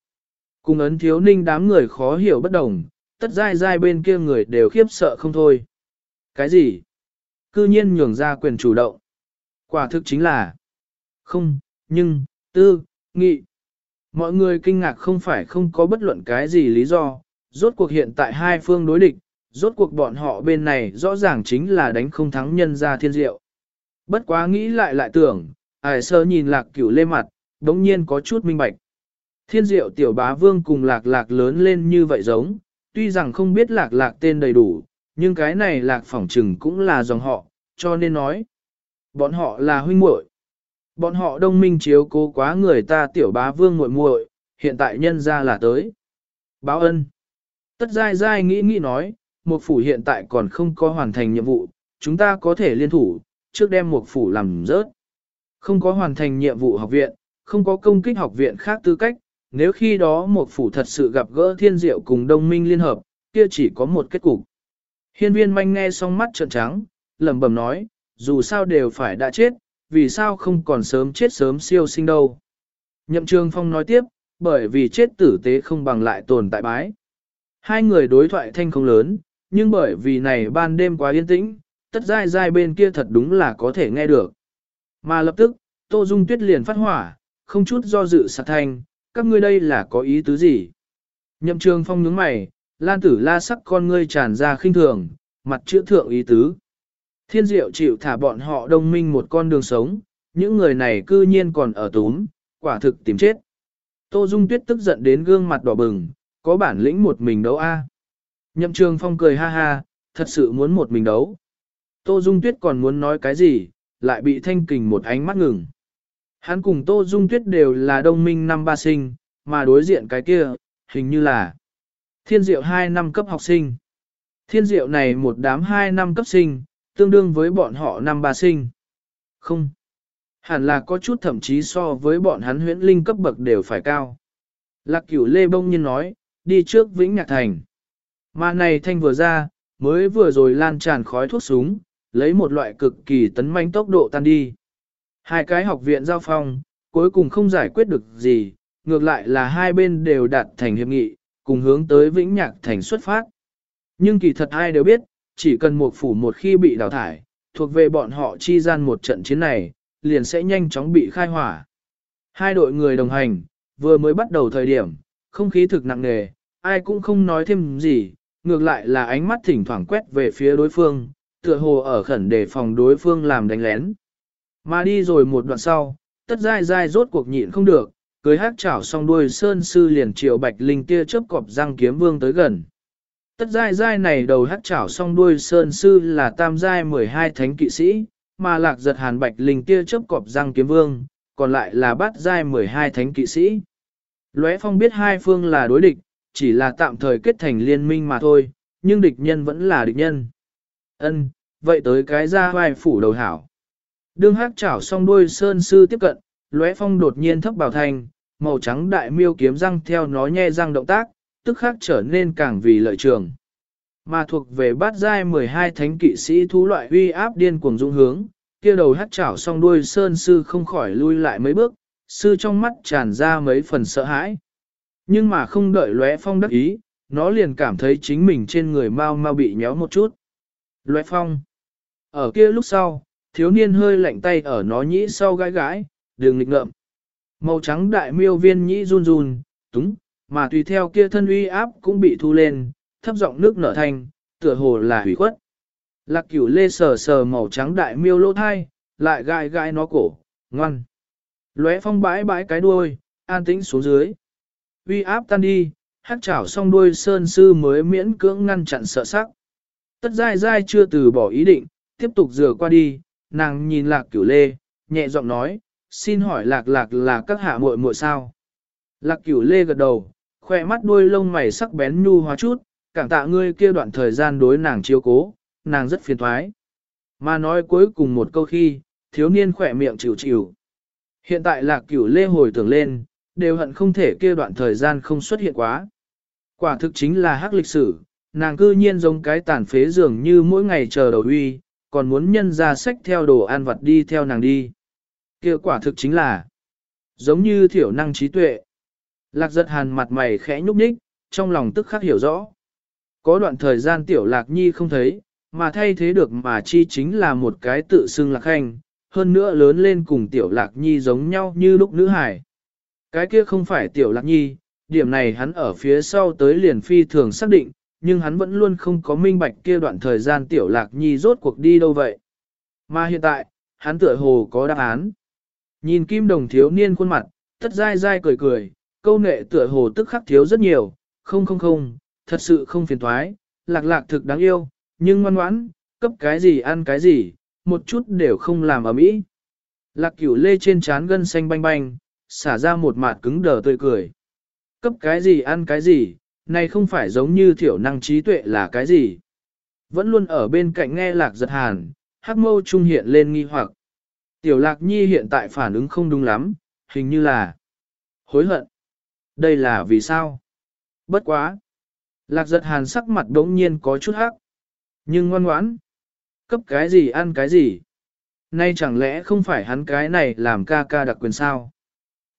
Cùng ấn thiếu ninh đám người khó hiểu bất đồng, tất dai dai bên kia người đều khiếp sợ không thôi. Cái gì? Cư nhiên nhường ra quyền chủ động. Quả thực chính là không, nhưng, tư, nghị. Mọi người kinh ngạc không phải không có bất luận cái gì lý do, rốt cuộc hiện tại hai phương đối địch, rốt cuộc bọn họ bên này rõ ràng chính là đánh không thắng nhân ra thiên diệu. Bất quá nghĩ lại lại tưởng, ải sơ nhìn lạc cửu lê mặt, đống nhiên có chút minh bạch. Thiên diệu tiểu bá vương cùng lạc lạc lớn lên như vậy giống, tuy rằng không biết lạc lạc tên đầy đủ, nhưng cái này lạc phỏng trừng cũng là dòng họ, cho nên nói. Bọn họ là huynh muội. Bọn họ đông minh chiếu cố quá người ta tiểu bá vương muội muội, hiện tại nhân ra là tới. Báo ân. Tất dai dai nghĩ nghĩ nói, một phủ hiện tại còn không có hoàn thành nhiệm vụ, chúng ta có thể liên thủ, trước đem một phủ làm rớt. Không có hoàn thành nhiệm vụ học viện, không có công kích học viện khác tư cách, nếu khi đó một phủ thật sự gặp gỡ thiên diệu cùng đông minh liên hợp, kia chỉ có một kết cục. Hiên viên manh nghe xong mắt trợn trắng, lẩm bẩm nói, dù sao đều phải đã chết, vì sao không còn sớm chết sớm siêu sinh đâu. Nhậm trường phong nói tiếp, bởi vì chết tử tế không bằng lại tồn tại bái. Hai người đối thoại thanh không lớn, nhưng bởi vì này ban đêm quá yên tĩnh, tất dai dai bên kia thật đúng là có thể nghe được. Mà lập tức, Tô Dung Tuyết liền phát hỏa, không chút do dự sạc thanh, các ngươi đây là có ý tứ gì? Nhậm trường phong nhướng mày, lan tử la sắc con ngươi tràn ra khinh thường, mặt chữa thượng ý tứ. Thiên diệu chịu thả bọn họ đồng minh một con đường sống, những người này cư nhiên còn ở túm, quả thực tìm chết. Tô Dung Tuyết tức giận đến gương mặt đỏ bừng, có bản lĩnh một mình đấu a. Nhậm trường phong cười ha ha, thật sự muốn một mình đấu. Tô Dung Tuyết còn muốn nói cái gì, lại bị thanh kình một ánh mắt ngừng. Hắn cùng Tô Dung Tuyết đều là đông minh năm ba sinh, mà đối diện cái kia, hình như là thiên diệu 2 năm cấp học sinh. Thiên diệu này một đám 2 năm cấp sinh, tương đương với bọn họ năm ba sinh. Không. Hẳn là có chút thậm chí so với bọn hắn huyễn linh cấp bậc đều phải cao. Lạc cửu lê bông nhiên nói, đi trước vĩnh nhạc thành. Mà này thanh vừa ra, mới vừa rồi lan tràn khói thuốc súng, lấy một loại cực kỳ tấn manh tốc độ tan đi. Hai cái học viện giao phong, cuối cùng không giải quyết được gì, ngược lại là hai bên đều đạt thành hiệp nghị, cùng hướng tới vĩnh nhạc thành xuất phát. Nhưng kỳ thật ai đều biết, chỉ cần một phủ một khi bị đào thải, thuộc về bọn họ chi gian một trận chiến này, liền sẽ nhanh chóng bị khai hỏa. Hai đội người đồng hành, vừa mới bắt đầu thời điểm, không khí thực nặng nề, ai cũng không nói thêm gì, ngược lại là ánh mắt thỉnh thoảng quét về phía đối phương, tựa hồ ở khẩn để phòng đối phương làm đánh lén. Mà đi rồi một đoạn sau, tất dai dai rốt cuộc nhịn không được, cưới hát chảo xong đuôi sơn sư liền triệu bạch linh tia chớp cọp răng kiếm vương tới gần. Tất giai giai này đầu hắc chảo song đuôi sơn sư là tam giai 12 thánh kỵ sĩ, mà lạc giật hàn bạch linh tia chớp cọp răng kiếm vương, còn lại là bát giai 12 thánh kỵ sĩ. Lóe phong biết hai phương là đối địch, chỉ là tạm thời kết thành liên minh mà thôi, nhưng địch nhân vẫn là địch nhân. Ân, vậy tới cái ra vai phủ đầu hảo. Đương hắc chảo song đuôi sơn sư tiếp cận, lóe phong đột nhiên thấp bảo thành, màu trắng đại miêu kiếm răng theo nó nhe răng động tác, tức khắc trở nên càng vì lợi trường. Mà thuộc về bát giai 12 thánh kỵ sĩ thú loại uy áp điên cuồng dũng hướng, kia đầu hắt chảo song đuôi sơn sư không khỏi lui lại mấy bước, sư trong mắt tràn ra mấy phần sợ hãi. Nhưng mà không đợi lóe phong đắc ý, nó liền cảm thấy chính mình trên người mau mau bị nhéo một chút. Lóe phong. Ở kia lúc sau, thiếu niên hơi lạnh tay ở nó nhĩ sau gãi gãi, đường nghịch ngợm. Màu trắng đại miêu viên nhĩ run run, túng, mà tùy theo kia thân uy áp cũng bị thu lên, thấp giọng nước nở thành, tựa hồ là hủy khuất. Lạc cửu lê sờ sờ màu trắng đại miêu lỗ thai, lại gai gai nó cổ, ngoan. Lóe phong bãi bãi cái đuôi, an tĩnh xuống dưới. Uy áp tan đi, hát chảo xong đuôi sơn sư mới miễn cưỡng ngăn chặn sợ sắc. Tất dai dai chưa từ bỏ ý định, tiếp tục rửa qua đi, nàng nhìn lạc cửu lê, nhẹ giọng nói, xin hỏi lạc lạc là các hạ muội muội sao. Lạc cửu lê gật đầu, khoe mắt đuôi lông mày sắc bén nhu hóa chút, cảm tạ ngươi kia đoạn thời gian đối nàng chiếu cố, nàng rất phiền thoái. Mà nói cuối cùng một câu khi, thiếu niên khỏe miệng chịu chịu. Hiện tại lạc cửu lê hồi tưởng lên, đều hận không thể kia đoạn thời gian không xuất hiện quá. Quả thực chính là hắc lịch sử, nàng cư nhiên giống cái tàn phế dường như mỗi ngày chờ đầu uy, còn muốn nhân ra sách theo đồ ăn vặt đi theo nàng đi. Kia quả thực chính là giống như thiểu năng trí tuệ. Lạc giật hàn mặt mày khẽ nhúc nhích, trong lòng tức khắc hiểu rõ. Có đoạn thời gian tiểu lạc nhi không thấy, mà thay thế được mà chi chính là một cái tự xưng lạc hành, hơn nữa lớn lên cùng tiểu lạc nhi giống nhau như lúc nữ hải. Cái kia không phải tiểu lạc nhi, điểm này hắn ở phía sau tới liền phi thường xác định, nhưng hắn vẫn luôn không có minh bạch kia đoạn thời gian tiểu lạc nhi rốt cuộc đi đâu vậy. Mà hiện tại, hắn tựa hồ có đáp án. Nhìn kim đồng thiếu niên khuôn mặt, tất dai dai cười cười, câu nệ tựa hồ tức khắc thiếu rất nhiều, không không không, thật sự không phiền thoái, lạc lạc thực đáng yêu, nhưng ngoan ngoãn, cấp cái gì ăn cái gì, một chút đều không làm ở mỹ. Lạc cửu lê trên trán gân xanh banh banh, xả ra một mặt cứng đờ tươi cười. Cấp cái gì ăn cái gì, này không phải giống như thiểu năng trí tuệ là cái gì. Vẫn luôn ở bên cạnh nghe lạc giật hàn, hắc mâu trung hiện lên nghi hoặc. Tiểu lạc nhi hiện tại phản ứng không đúng lắm, hình như là hối hận. Đây là vì sao? Bất quá. Lạc giật hàn sắc mặt đống nhiên có chút hắc. Nhưng ngoan ngoãn, cấp cái gì ăn cái gì. Nay chẳng lẽ không phải hắn cái này làm ca ca đặc quyền sao?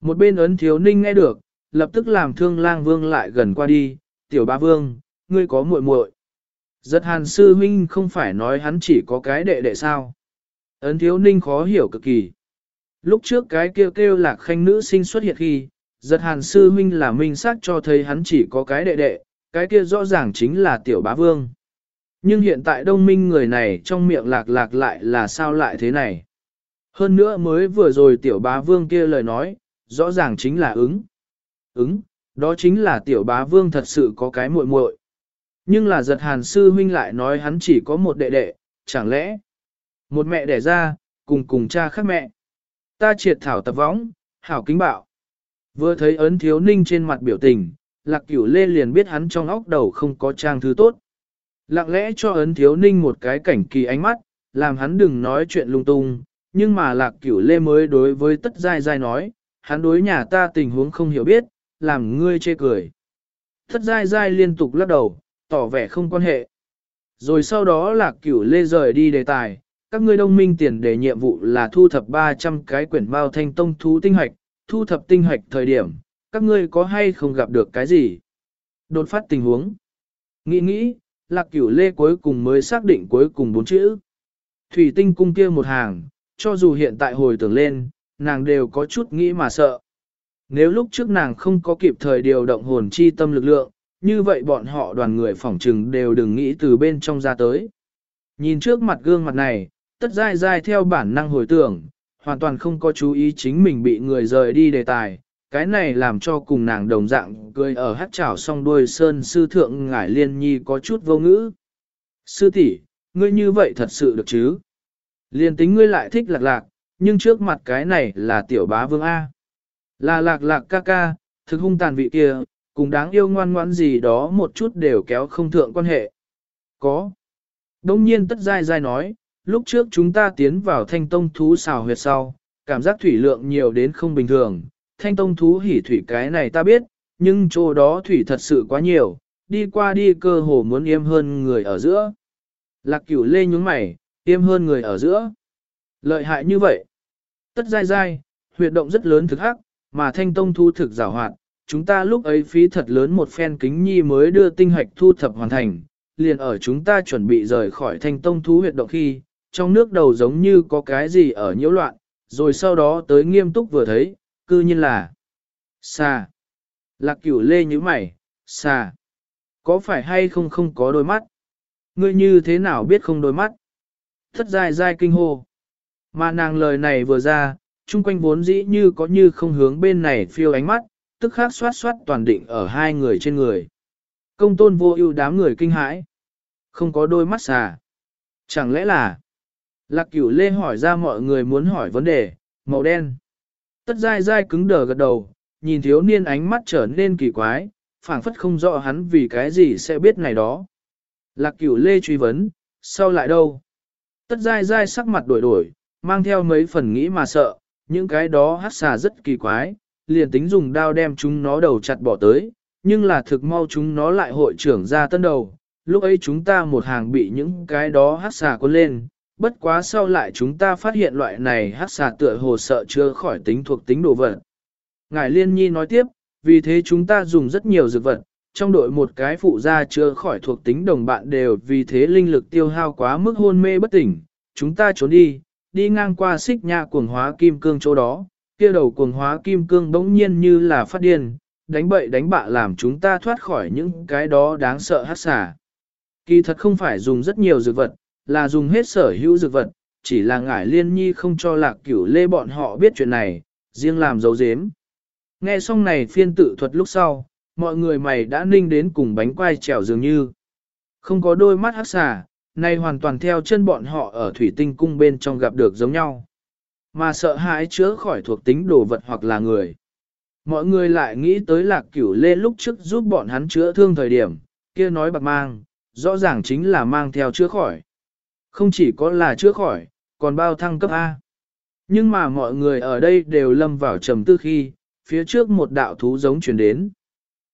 Một bên ấn thiếu ninh nghe được, lập tức làm thương lang vương lại gần qua đi, tiểu ba vương, ngươi có muội muội. Giật hàn sư huynh không phải nói hắn chỉ có cái đệ đệ sao. Ấn thiếu ninh khó hiểu cực kỳ. Lúc trước cái kêu kêu lạc khanh nữ sinh xuất hiện khi, giật hàn sư huynh là minh xác cho thấy hắn chỉ có cái đệ đệ, cái kia rõ ràng chính là tiểu bá vương. Nhưng hiện tại đông minh người này trong miệng lạc lạc lại là sao lại thế này. Hơn nữa mới vừa rồi tiểu bá vương kia lời nói, rõ ràng chính là ứng. Ứng, đó chính là tiểu bá vương thật sự có cái muội muội. Nhưng là giật hàn sư huynh lại nói hắn chỉ có một đệ đệ, chẳng lẽ một mẹ đẻ ra, cùng cùng cha khác mẹ. Ta triệt thảo tập võng, hảo kính bạo. Vừa thấy ấn thiếu ninh trên mặt biểu tình, lạc cửu lê liền biết hắn trong óc đầu không có trang thứ tốt. Lặng lẽ cho ấn thiếu ninh một cái cảnh kỳ ánh mắt, làm hắn đừng nói chuyện lung tung, nhưng mà lạc cửu lê mới đối với tất dai dai nói, hắn đối nhà ta tình huống không hiểu biết, làm ngươi chê cười. Tất dai dai liên tục lắc đầu, tỏ vẻ không quan hệ. Rồi sau đó lạc cửu lê rời đi đề tài, các ngươi đông minh tiền đề nhiệm vụ là thu thập 300 cái quyển bao thanh tông thú tinh hoạch, thu thập tinh hoạch thời điểm, các ngươi có hay không gặp được cái gì? Đột phát tình huống. Nghĩ nghĩ, lạc cửu lê cuối cùng mới xác định cuối cùng bốn chữ. Thủy tinh cung kia một hàng, cho dù hiện tại hồi tưởng lên, nàng đều có chút nghĩ mà sợ. Nếu lúc trước nàng không có kịp thời điều động hồn chi tâm lực lượng, như vậy bọn họ đoàn người phỏng trừng đều đừng nghĩ từ bên trong ra tới. Nhìn trước mặt gương mặt này, tất dai dai theo bản năng hồi tưởng, hoàn toàn không có chú ý chính mình bị người rời đi đề tài. Cái này làm cho cùng nàng đồng dạng cười ở hát chảo song đuôi sơn sư thượng ngải liên nhi có chút vô ngữ. Sư tỷ, ngươi như vậy thật sự được chứ? Liên tính ngươi lại thích lạc lạc, nhưng trước mặt cái này là tiểu bá vương A. Là lạc lạc ca ca, thực hung tàn vị kia, cùng đáng yêu ngoan ngoãn gì đó một chút đều kéo không thượng quan hệ. Có. Đông nhiên tất dai dai nói, lúc trước chúng ta tiến vào thanh tông thú xào huyệt sau, cảm giác thủy lượng nhiều đến không bình thường, thanh tông thú hỉ thủy cái này ta biết, nhưng chỗ đó thủy thật sự quá nhiều, đi qua đi cơ hồ muốn yêm hơn người ở giữa. Lạc cửu lê nhúng mày, yêm hơn người ở giữa. Lợi hại như vậy. Tất dai dai, huyệt động rất lớn thực hắc, mà thanh tông thú thực rào hoạt, chúng ta lúc ấy phí thật lớn một phen kính nhi mới đưa tinh hạch thu thập hoàn thành, liền ở chúng ta chuẩn bị rời khỏi thanh tông thú huyệt động khi, trong nước đầu giống như có cái gì ở nhiễu loạn, rồi sau đó tới nghiêm túc vừa thấy, cư nhiên là xa. Lạc cửu lê như mày, xa. Có phải hay không không có đôi mắt? Ngươi như thế nào biết không đôi mắt? Thất dài dài kinh hô. Mà nàng lời này vừa ra, chung quanh vốn dĩ như có như không hướng bên này phiêu ánh mắt, tức khắc xoát xoát toàn định ở hai người trên người. Công tôn vô ưu đám người kinh hãi. Không có đôi mắt xà. Chẳng lẽ là... Lạc cửu lê hỏi ra mọi người muốn hỏi vấn đề, màu đen. Tất dai dai cứng đờ gật đầu, nhìn thiếu niên ánh mắt trở nên kỳ quái, phảng phất không rõ hắn vì cái gì sẽ biết này đó. Lạc cửu lê truy vấn, sau lại đâu? Tất dai dai sắc mặt đổi đổi, mang theo mấy phần nghĩ mà sợ, những cái đó hát xà rất kỳ quái, liền tính dùng đao đem chúng nó đầu chặt bỏ tới, nhưng là thực mau chúng nó lại hội trưởng ra tân đầu. Lúc ấy chúng ta một hàng bị những cái đó hát xà cuốn lên, bất quá sau lại chúng ta phát hiện loại này hát xà tựa hồ sợ chưa khỏi tính thuộc tính đồ vật. Ngài Liên Nhi nói tiếp, vì thế chúng ta dùng rất nhiều dược vật, trong đội một cái phụ gia chưa khỏi thuộc tính đồng bạn đều vì thế linh lực tiêu hao quá mức hôn mê bất tỉnh, chúng ta trốn đi, đi ngang qua xích nha cuồng hóa kim cương chỗ đó, kia đầu cuồng hóa kim cương bỗng nhiên như là phát điên, đánh bậy đánh bạ làm chúng ta thoát khỏi những cái đó đáng sợ hát xà. Kỳ thật không phải dùng rất nhiều dược vật, là dùng hết sở hữu dược vật, chỉ là ngải liên nhi không cho lạc cửu lê bọn họ biết chuyện này, riêng làm dấu dếm. Nghe xong này phiên tự thuật lúc sau, mọi người mày đã ninh đến cùng bánh quai trèo dường như. Không có đôi mắt hắc xà, này hoàn toàn theo chân bọn họ ở thủy tinh cung bên trong gặp được giống nhau. Mà sợ hãi chữa khỏi thuộc tính đồ vật hoặc là người. Mọi người lại nghĩ tới lạc cửu lê lúc trước giúp bọn hắn chữa thương thời điểm, kia nói bạc mang, rõ ràng chính là mang theo chữa khỏi. Không chỉ có là chữa khỏi, còn bao thăng cấp A. Nhưng mà mọi người ở đây đều lâm vào trầm tư khi, phía trước một đạo thú giống chuyển đến.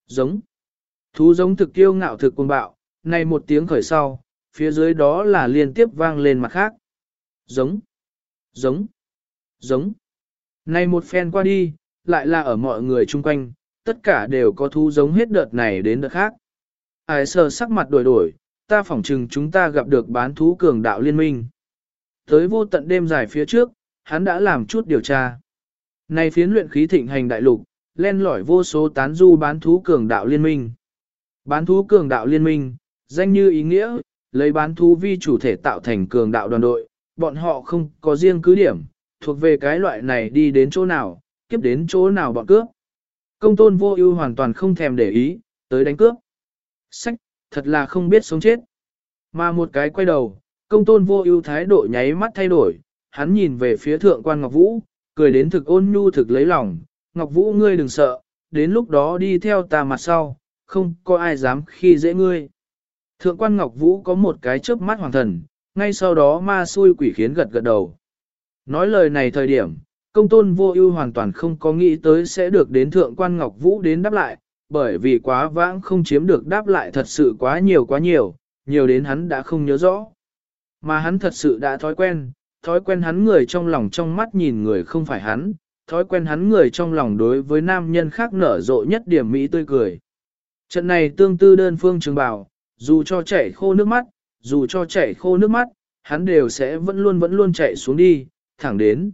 Giống. Thú giống thực kiêu ngạo thực cuồng bạo, này một tiếng khởi sau, phía dưới đó là liên tiếp vang lên mặt khác. Giống, giống, giống. Này một phen qua đi, lại là ở mọi người chung quanh, tất cả đều có thú giống hết đợt này đến đợt khác. Ai sờ sắc mặt đổi đổi, ta phỏng chừng chúng ta gặp được bán thú cường đạo liên minh. Tới vô tận đêm dài phía trước, hắn đã làm chút điều tra. Này phiến luyện khí thịnh hành đại lục, len lỏi vô số tán du bán thú cường đạo liên minh. Bán thú cường đạo liên minh, danh như ý nghĩa, lấy bán thú vi chủ thể tạo thành cường đạo đoàn đội, bọn họ không có riêng cứ điểm, thuộc về cái loại này đi đến chỗ nào, kiếp đến chỗ nào bọn cướp. Công tôn vô ưu hoàn toàn không thèm để ý, tới đánh cướp. Sách, thật là không biết sống chết. Mà một cái quay đầu, công tôn vô ưu thái độ nháy mắt thay đổi, hắn nhìn về phía thượng quan Ngọc Vũ, cười đến thực ôn nhu thực lấy lòng, Ngọc Vũ ngươi đừng sợ, đến lúc đó đi theo ta mặt sau, không có ai dám khi dễ ngươi. Thượng quan Ngọc Vũ có một cái chớp mắt hoàng thần, ngay sau đó ma xui quỷ khiến gật gật đầu. Nói lời này thời điểm, công tôn vô ưu hoàn toàn không có nghĩ tới sẽ được đến thượng quan Ngọc Vũ đến đáp lại, bởi vì quá vãng không chiếm được đáp lại thật sự quá nhiều quá nhiều, nhiều đến hắn đã không nhớ rõ. Mà hắn thật sự đã thói quen, thói quen hắn người trong lòng trong mắt nhìn người không phải hắn, thói quen hắn người trong lòng đối với nam nhân khác nở rộ nhất điểm mỹ tươi cười. Trận này tương tư đơn phương trường bảo, dù cho chảy khô nước mắt, dù cho chảy khô nước mắt, hắn đều sẽ vẫn luôn vẫn luôn chạy xuống đi, thẳng đến.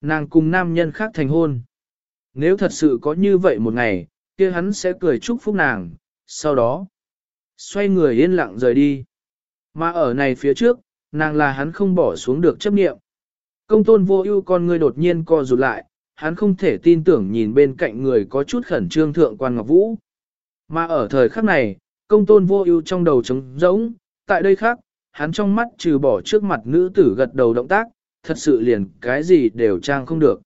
Nàng cùng nam nhân khác thành hôn. Nếu thật sự có như vậy một ngày, kia hắn sẽ cười chúc phúc nàng, sau đó, xoay người yên lặng rời đi. Mà ở này phía trước, nàng là hắn không bỏ xuống được chấp niệm. Công tôn vô ưu con người đột nhiên co rụt lại, hắn không thể tin tưởng nhìn bên cạnh người có chút khẩn trương thượng quan ngọc vũ. Mà ở thời khắc này, công tôn vô ưu trong đầu trống rỗng, tại đây khác, hắn trong mắt trừ bỏ trước mặt nữ tử gật đầu động tác, thật sự liền cái gì đều trang không được.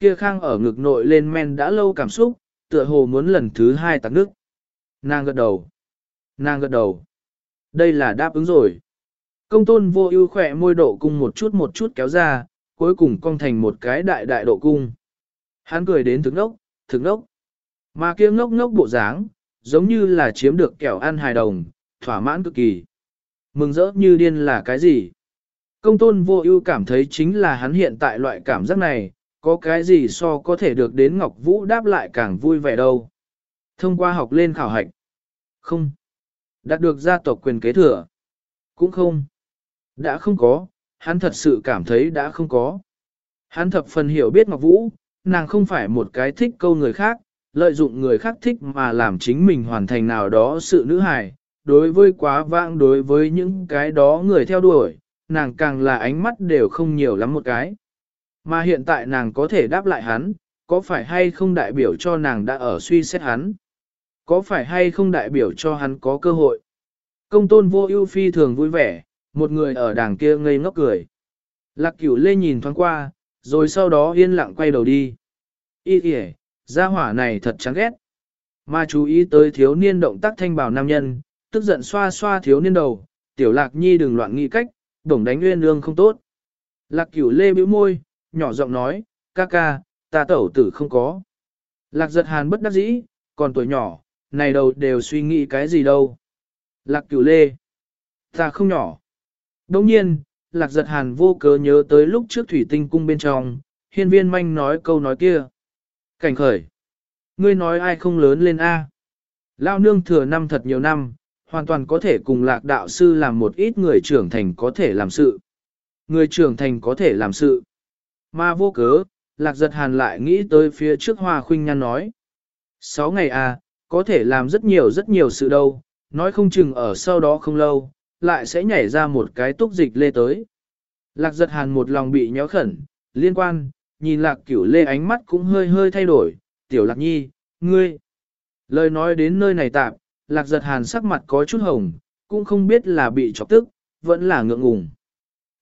Kia khang ở ngực nội lên men đã lâu cảm xúc, tựa hồ muốn lần thứ hai tạc nước. Nàng gật đầu. Nàng gật đầu. Đây là đáp ứng rồi. Công tôn vô ưu khỏe môi độ cung một chút một chút kéo ra, cuối cùng cong thành một cái đại đại độ cung. Hắn cười đến thức ngốc, thức ngốc. Mà kia ngốc ngốc bộ dáng, giống như là chiếm được kẹo ăn hài đồng, thỏa mãn cực kỳ. Mừng rỡ như điên là cái gì? Công tôn vô ưu cảm thấy chính là hắn hiện tại loại cảm giác này, có cái gì so có thể được đến Ngọc Vũ đáp lại càng vui vẻ đâu. Thông qua học lên khảo hạch. Không. Đạt được gia tộc quyền kế thừa. Cũng không. Đã không có, hắn thật sự cảm thấy đã không có. Hắn thập phần hiểu biết Ngọc Vũ, nàng không phải một cái thích câu người khác, lợi dụng người khác thích mà làm chính mình hoàn thành nào đó sự nữ hài. Đối với quá vãng đối với những cái đó người theo đuổi, nàng càng là ánh mắt đều không nhiều lắm một cái. Mà hiện tại nàng có thể đáp lại hắn, có phải hay không đại biểu cho nàng đã ở suy xét hắn? Có phải hay không đại biểu cho hắn có cơ hội? Công tôn vô ưu phi thường vui vẻ, một người ở đàng kia ngây ngốc cười. Lạc cửu lê nhìn thoáng qua, rồi sau đó yên lặng quay đầu đi. Ý kìa, gia hỏa này thật chán ghét. Mà chú ý tới thiếu niên động tác thanh bảo nam nhân, tức giận xoa xoa thiếu niên đầu, tiểu lạc nhi đừng loạn nghĩ cách, đồng đánh nguyên lương không tốt. Lạc cửu lê bĩu môi, nhỏ giọng nói, ca ca, ta tẩu tử không có. Lạc giật hàn bất đắc dĩ, còn tuổi nhỏ, này đầu đều suy nghĩ cái gì đâu. Lạc cửu lê, ta không nhỏ. Đồng nhiên, lạc giật hàn vô cớ nhớ tới lúc trước thủy tinh cung bên trong, hiên viên manh nói câu nói kia. Cảnh khởi, ngươi nói ai không lớn lên A. Lao nương thừa năm thật nhiều năm, hoàn toàn có thể cùng lạc đạo sư làm một ít người trưởng thành có thể làm sự. Người trưởng thành có thể làm sự. Mà vô cớ, lạc giật hàn lại nghĩ tới phía trước hoa khuynh nhan nói. Sáu ngày à, có thể làm rất nhiều rất nhiều sự đâu, nói không chừng ở sau đó không lâu, lại sẽ nhảy ra một cái túc dịch lê tới. Lạc giật hàn một lòng bị nhéo khẩn, liên quan, nhìn lạc cửu lê ánh mắt cũng hơi hơi thay đổi, tiểu lạc nhi, ngươi. Lời nói đến nơi này tạm, lạc giật hàn sắc mặt có chút hồng, cũng không biết là bị chọc tức, vẫn là ngượng ngùng.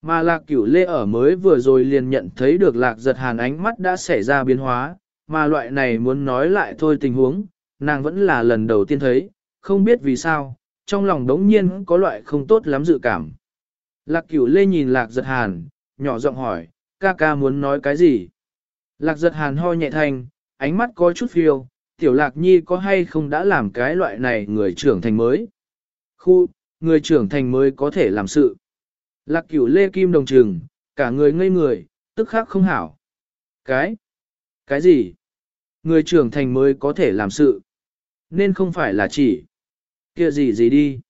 Mà lạc cửu lê ở mới vừa rồi liền nhận thấy được lạc giật hàn ánh mắt đã xảy ra biến hóa, mà loại này muốn nói lại thôi tình huống, nàng vẫn là lần đầu tiên thấy, không biết vì sao, trong lòng đống nhiên có loại không tốt lắm dự cảm. Lạc cửu lê nhìn lạc giật hàn, nhỏ giọng hỏi, ca ca muốn nói cái gì? Lạc giật hàn ho nhẹ thanh, ánh mắt có chút phiêu, tiểu lạc nhi có hay không đã làm cái loại này người trưởng thành mới? Khu, người trưởng thành mới có thể làm sự. Lạc cửu lê kim đồng trường, cả người ngây người, tức khắc không hảo. Cái? Cái gì? Người trưởng thành mới có thể làm sự. Nên không phải là chỉ. kia gì gì đi.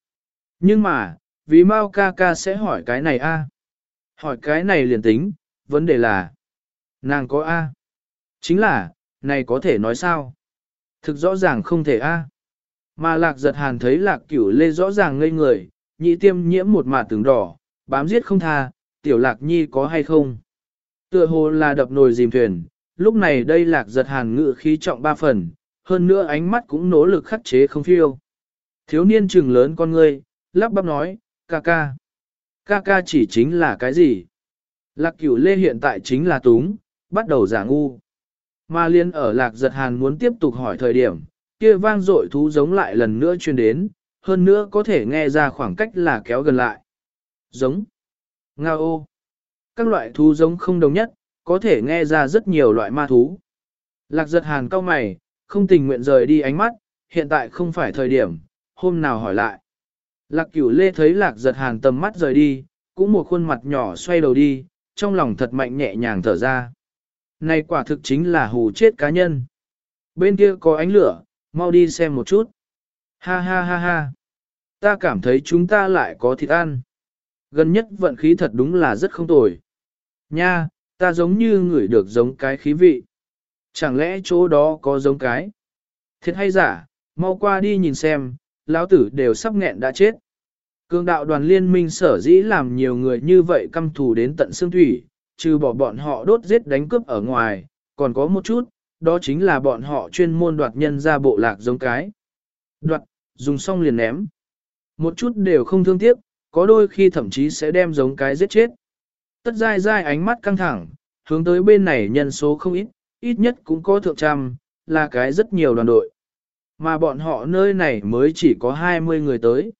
Nhưng mà, vì Mao ca ca sẽ hỏi cái này a Hỏi cái này liền tính, vấn đề là. Nàng có a Chính là, này có thể nói sao? Thực rõ ràng không thể a Mà lạc giật hàn thấy lạc cửu lê rõ ràng ngây người, nhị tiêm nhiễm một mà tường đỏ, bám giết không tha, tiểu lạc nhi có hay không? Tựa hồ là đập nồi dìm thuyền, lúc này đây lạc giật hàn ngự khí trọng ba phần, hơn nữa ánh mắt cũng nỗ lực khắc chế không phiêu. Thiếu niên trừng lớn con ngươi, lắp bắp nói, ca ca. Ca ca chỉ chính là cái gì? Lạc cửu lê hiện tại chính là túng, bắt đầu giả ngu. Mà liên ở lạc giật hàn muốn tiếp tục hỏi thời điểm, kia vang dội thú giống lại lần nữa truyền đến, hơn nữa có thể nghe ra khoảng cách là kéo gần lại. Giống. Nga ô. Các loại thú giống không đồng nhất, có thể nghe ra rất nhiều loại ma thú. Lạc giật hàn cao mày, không tình nguyện rời đi ánh mắt, hiện tại không phải thời điểm, hôm nào hỏi lại. Lạc cửu lê thấy lạc giật hàn tầm mắt rời đi, cũng một khuôn mặt nhỏ xoay đầu đi, trong lòng thật mạnh nhẹ nhàng thở ra. Này quả thực chính là hù chết cá nhân. Bên kia có ánh lửa, mau đi xem một chút. Ha ha ha ha. Ta cảm thấy chúng ta lại có thịt ăn. Gần nhất vận khí thật đúng là rất không tồi. Nha, ta giống như ngửi được giống cái khí vị. Chẳng lẽ chỗ đó có giống cái? Thiệt hay giả, mau qua đi nhìn xem, lão tử đều sắp nghẹn đã chết. Cương đạo đoàn liên minh sở dĩ làm nhiều người như vậy căm thù đến tận xương thủy, trừ bỏ bọn họ đốt giết đánh cướp ở ngoài, còn có một chút, đó chính là bọn họ chuyên môn đoạt nhân ra bộ lạc giống cái. Đoạt, dùng xong liền ném. Một chút đều không thương tiếc, có đôi khi thậm chí sẽ đem giống cái giết chết. Tất dai dai ánh mắt căng thẳng, hướng tới bên này nhân số không ít, ít nhất cũng có thượng trăm, là cái rất nhiều đoàn đội. Mà bọn họ nơi này mới chỉ có 20 người tới.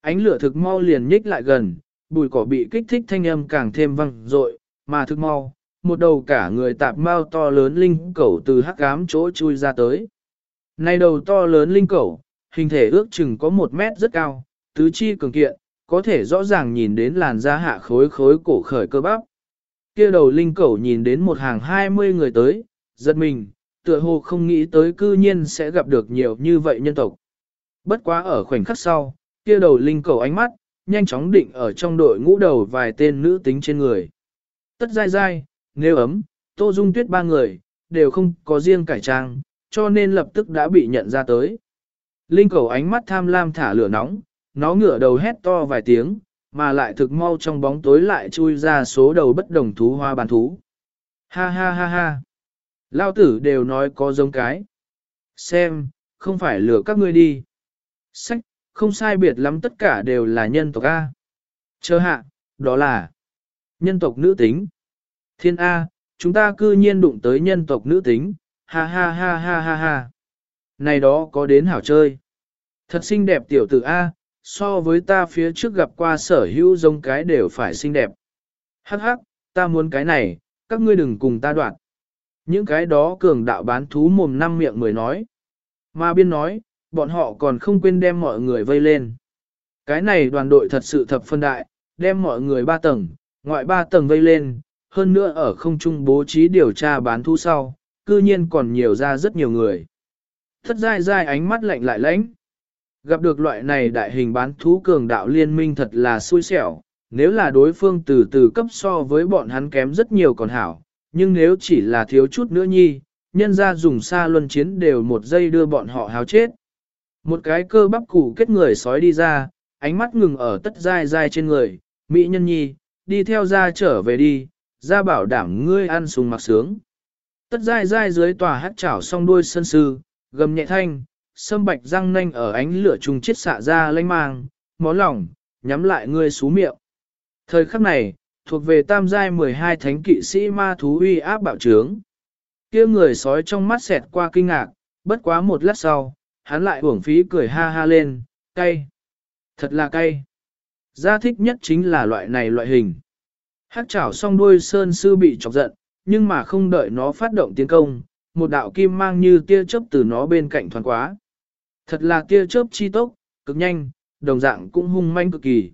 Ánh lửa thực mau liền nhích lại gần, bùi cỏ bị kích thích thanh âm càng thêm văng rội, mà thực mau, một đầu cả người tạp mau to lớn linh cẩu từ hắc ám chỗ chui ra tới. Này đầu to lớn linh cẩu, hình thể ước chừng có một mét rất cao, tứ chi cường kiện, có thể rõ ràng nhìn đến làn da hạ khối khối cổ khởi cơ bắp. Kia đầu linh cẩu nhìn đến một hàng hai mươi người tới, giật mình, tựa hồ không nghĩ tới cư nhiên sẽ gặp được nhiều như vậy nhân tộc. Bất quá ở khoảnh khắc sau, kia đầu linh cẩu ánh mắt, nhanh chóng định ở trong đội ngũ đầu vài tên nữ tính trên người. Tất dai dai, nếu ấm, tô dung tuyết ba người, đều không có riêng cải trang, cho nên lập tức đã bị nhận ra tới. Linh cầu ánh mắt tham lam thả lửa nóng, nó ngửa đầu hét to vài tiếng, mà lại thực mau trong bóng tối lại chui ra số đầu bất đồng thú hoa bàn thú. Ha ha ha ha. Lao tử đều nói có giống cái. Xem, không phải lừa các ngươi đi. Sách, không sai biệt lắm tất cả đều là nhân tộc A. Chờ hạ, đó là nhân tộc nữ tính. Thiên A, chúng ta cư nhiên đụng tới nhân tộc nữ tính, ha ha ha ha ha ha. Này đó có đến hảo chơi. Thật xinh đẹp tiểu tử A, so với ta phía trước gặp qua sở hữu giống cái đều phải xinh đẹp. Hắc hắc, ta muốn cái này, các ngươi đừng cùng ta đoạn. Những cái đó cường đạo bán thú mồm năm miệng mới nói. Mà biên nói, bọn họ còn không quên đem mọi người vây lên. Cái này đoàn đội thật sự thập phân đại, đem mọi người ba tầng, ngoại ba tầng vây lên, hơn nữa ở không trung bố trí điều tra bán thú sau, cư nhiên còn nhiều ra rất nhiều người. Thất dai dai ánh mắt lạnh lại lãnh. Gặp được loại này đại hình bán thú cường đạo liên minh thật là xui xẻo, nếu là đối phương từ từ cấp so với bọn hắn kém rất nhiều còn hảo, nhưng nếu chỉ là thiếu chút nữa nhi, nhân ra dùng xa luân chiến đều một giây đưa bọn họ háo chết. Một cái cơ bắp củ kết người sói đi ra, ánh mắt ngừng ở tất dai dai trên người, mỹ nhân nhi, đi theo ra trở về đi, ra bảo đảm ngươi ăn sùng mặc sướng. Tất dai dai dưới tòa hát chảo song đuôi sân sư, gầm nhẹ thanh, sâm bạch răng nanh ở ánh lửa trùng chết xạ ra lanh mang, món lỏng nhắm lại ngươi xú miệng. Thời khắc này, thuộc về tam giai 12 thánh kỵ sĩ ma thú uy áp bạo trướng. kia người sói trong mắt xẹt qua kinh ngạc, bất quá một lát sau, hắn lại uổng phí cười ha ha lên, cay. Thật là cay. Gia thích nhất chính là loại này loại hình. Hát chảo song đuôi sơn sư bị chọc giận, nhưng mà không đợi nó phát động tiến công, một đạo kim mang như tia chớp từ nó bên cạnh thoáng quá. Thật là tia chớp chi tốc, cực nhanh, đồng dạng cũng hung manh cực kỳ.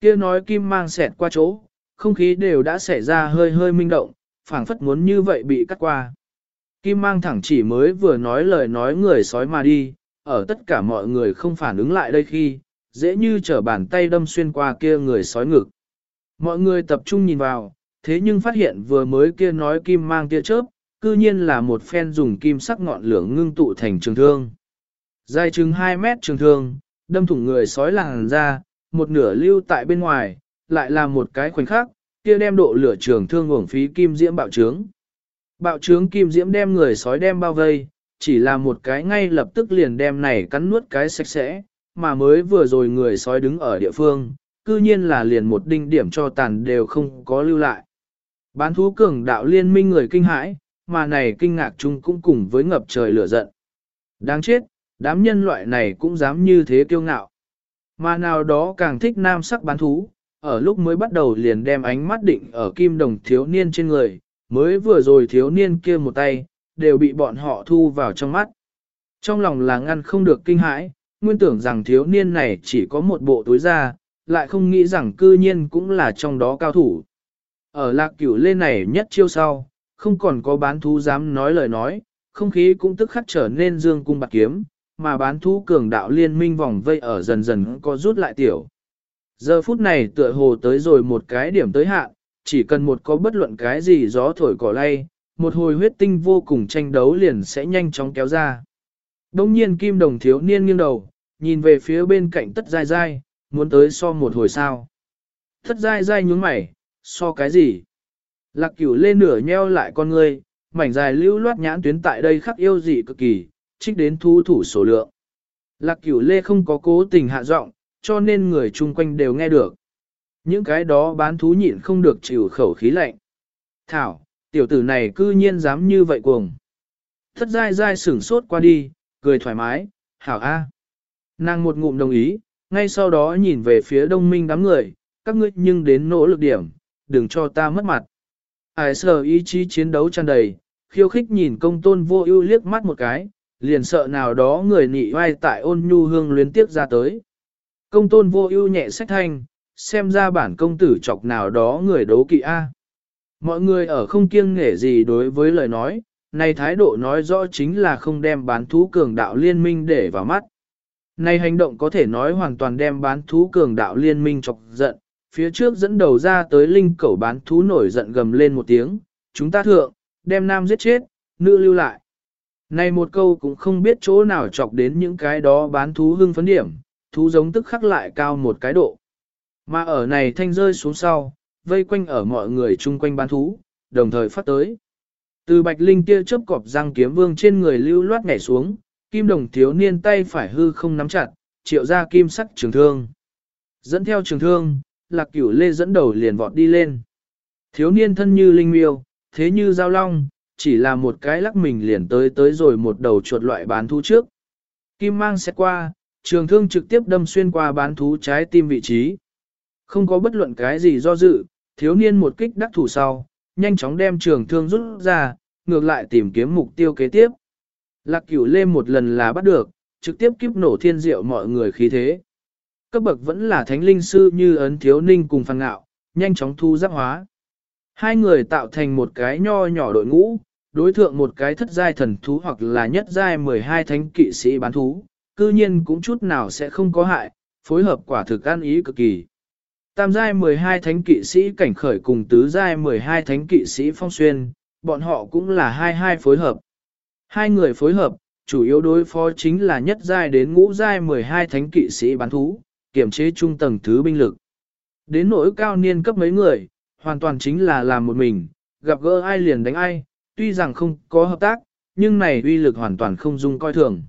Kia nói kim mang xẹt qua chỗ, không khí đều đã xảy ra hơi hơi minh động, phảng phất muốn như vậy bị cắt qua. Kim mang thẳng chỉ mới vừa nói lời nói người sói mà đi, ở tất cả mọi người không phản ứng lại đây khi, dễ như trở bàn tay đâm xuyên qua kia người sói ngực. Mọi người tập trung nhìn vào, thế nhưng phát hiện vừa mới kia nói kim mang tia chớp, cư nhiên là một phen dùng kim sắc ngọn lửa ngưng tụ thành trường thương. Dài chừng 2 mét trường thương, đâm thủng người sói làng ra, một nửa lưu tại bên ngoài, lại là một cái khoảnh khắc, kia đem độ lửa trường thương uổng phí kim diễm bạo trướng. Bạo trướng kim diễm đem người sói đem bao vây, chỉ là một cái ngay lập tức liền đem này cắn nuốt cái sạch sẽ, mà mới vừa rồi người sói đứng ở địa phương, cư nhiên là liền một đinh điểm cho tàn đều không có lưu lại. Bán thú cường đạo liên minh người kinh hãi, mà này kinh ngạc chung cũng cùng với ngập trời lửa giận. Đáng chết, đám nhân loại này cũng dám như thế kiêu ngạo. Mà nào đó càng thích nam sắc bán thú, ở lúc mới bắt đầu liền đem ánh mắt định ở kim đồng thiếu niên trên người, mới vừa rồi thiếu niên kia một tay, đều bị bọn họ thu vào trong mắt. Trong lòng là ngăn không được kinh hãi, nguyên tưởng rằng thiếu niên này chỉ có một bộ túi da, lại không nghĩ rằng cư nhiên cũng là trong đó cao thủ. Ở lạc cửu lên này nhất chiêu sau, không còn có bán thú dám nói lời nói, không khí cũng tức khắc trở nên dương cung bạc kiếm, mà bán thú cường đạo liên minh vòng vây ở dần dần có rút lại tiểu. Giờ phút này tựa hồ tới rồi một cái điểm tới hạn, chỉ cần một có bất luận cái gì gió thổi cỏ lay, một hồi huyết tinh vô cùng tranh đấu liền sẽ nhanh chóng kéo ra. Đông nhiên kim đồng thiếu niên nghiêng đầu, nhìn về phía bên cạnh tất dai dai, muốn tới so một hồi sao. Tất dai dai nhúng mày, so cái gì? Lạc cửu lên nửa nheo lại con ngươi, mảnh dài lưu loát nhãn tuyến tại đây khắc yêu dị cực kỳ, trích đến thu thủ số lượng. Lạc cửu lê không có cố tình hạ giọng, cho nên người chung quanh đều nghe được. Những cái đó bán thú nhịn không được chịu khẩu khí lạnh. Thảo, tiểu tử này cư nhiên dám như vậy cuồng. Thất dai dai sửng sốt qua đi, cười thoải mái, hảo a. Nàng một ngụm đồng ý, ngay sau đó nhìn về phía đông minh đám người, các ngươi nhưng đến nỗ lực điểm, đừng cho ta mất mặt. Ai sợ ý chí chiến đấu tràn đầy, khiêu khích nhìn công tôn vô ưu liếc mắt một cái, liền sợ nào đó người nị oai tại ôn nhu hương luyến tiếp ra tới. Công tôn vô ưu nhẹ sách thanh, xem ra bản công tử chọc nào đó người đấu kỵ A. Mọi người ở không kiêng nghể gì đối với lời nói, này thái độ nói rõ chính là không đem bán thú cường đạo liên minh để vào mắt. Này hành động có thể nói hoàn toàn đem bán thú cường đạo liên minh chọc giận, phía trước dẫn đầu ra tới linh cẩu bán thú nổi giận gầm lên một tiếng, chúng ta thượng, đem nam giết chết, nữ lưu lại. Này một câu cũng không biết chỗ nào chọc đến những cái đó bán thú hưng phấn điểm, thú giống tức khắc lại cao một cái độ. Mà ở này thanh rơi xuống sau, vây quanh ở mọi người chung quanh bán thú, đồng thời phát tới. Từ bạch linh kia chớp cọp răng kiếm vương trên người lưu loát nhảy xuống, kim đồng thiếu niên tay phải hư không nắm chặt, triệu ra kim sắc trường thương. Dẫn theo trường thương, lạc cửu lê dẫn đầu liền vọt đi lên. Thiếu niên thân như linh miêu, thế như giao long, chỉ là một cái lắc mình liền tới tới rồi một đầu chuột loại bán thú trước. Kim mang xét qua, trường thương trực tiếp đâm xuyên qua bán thú trái tim vị trí. Không có bất luận cái gì do dự, thiếu niên một kích đắc thủ sau, nhanh chóng đem trường thương rút ra, ngược lại tìm kiếm mục tiêu kế tiếp. Lạc cửu lê một lần là bắt được, trực tiếp kiếp nổ thiên diệu mọi người khí thế. Cấp bậc vẫn là thánh linh sư như ấn thiếu ninh cùng phàn ngạo, nhanh chóng thu giác hóa. Hai người tạo thành một cái nho nhỏ đội ngũ, đối thượng một cái thất giai thần thú hoặc là nhất giai 12 thánh kỵ sĩ bán thú, cư nhiên cũng chút nào sẽ không có hại, phối hợp quả thực an ý cực kỳ. Tam giai 12 thánh kỵ sĩ cảnh khởi cùng tứ giai 12 thánh kỵ sĩ phong xuyên, bọn họ cũng là hai hai phối hợp. Hai người phối hợp, chủ yếu đối phó chính là nhất giai đến ngũ giai 12 thánh kỵ sĩ bán thú, kiểm chế trung tầng thứ binh lực. Đến nỗi cao niên cấp mấy người, hoàn toàn chính là làm một mình, gặp gỡ ai liền đánh ai, tuy rằng không có hợp tác, nhưng này uy lực hoàn toàn không dung coi thường.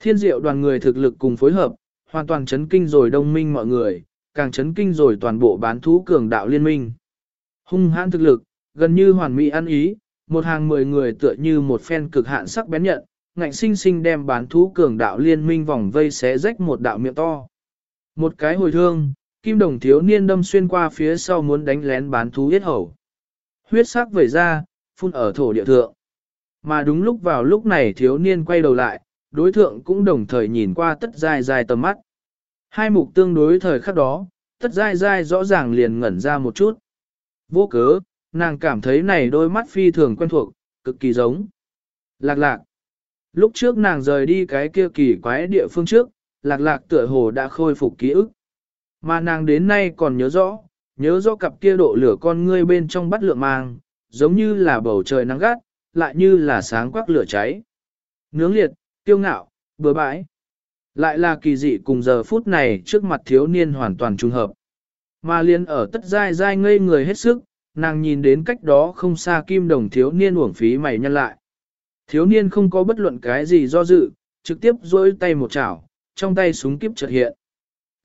Thiên diệu đoàn người thực lực cùng phối hợp, hoàn toàn chấn kinh rồi đông minh mọi người, càng chấn kinh rồi toàn bộ bán thú cường đạo liên minh. Hung hãn thực lực, gần như hoàn mỹ ăn ý, một hàng mười người tựa như một phen cực hạn sắc bén nhận, ngạnh sinh sinh đem bán thú cường đạo liên minh vòng vây xé rách một đạo miệng to. Một cái hồi thương, kim đồng thiếu niên đâm xuyên qua phía sau muốn đánh lén bán thú yết hầu. Huyết sắc vẩy ra, phun ở thổ địa thượng. Mà đúng lúc vào lúc này thiếu niên quay đầu lại, đối thượng cũng đồng thời nhìn qua tất dài dài tầm mắt. Hai mục tương đối thời khắc đó, tất dai dai rõ ràng liền ngẩn ra một chút. Vô cớ, nàng cảm thấy này đôi mắt phi thường quen thuộc, cực kỳ giống. Lạc lạc. Lúc trước nàng rời đi cái kia kỳ quái địa phương trước, lạc lạc tựa hồ đã khôi phục ký ức. Mà nàng đến nay còn nhớ rõ, nhớ rõ cặp kia độ lửa con ngươi bên trong bắt lượng mang, giống như là bầu trời nắng gắt, lại như là sáng quắc lửa cháy. Nướng liệt, tiêu ngạo, bừa bãi. Lại là kỳ dị cùng giờ phút này trước mặt thiếu niên hoàn toàn trùng hợp. Mà liên ở tất dai dai ngây người hết sức, nàng nhìn đến cách đó không xa kim đồng thiếu niên uổng phí mày nhân lại. Thiếu niên không có bất luận cái gì do dự, trực tiếp dối tay một chảo, trong tay súng kiếp chợt hiện.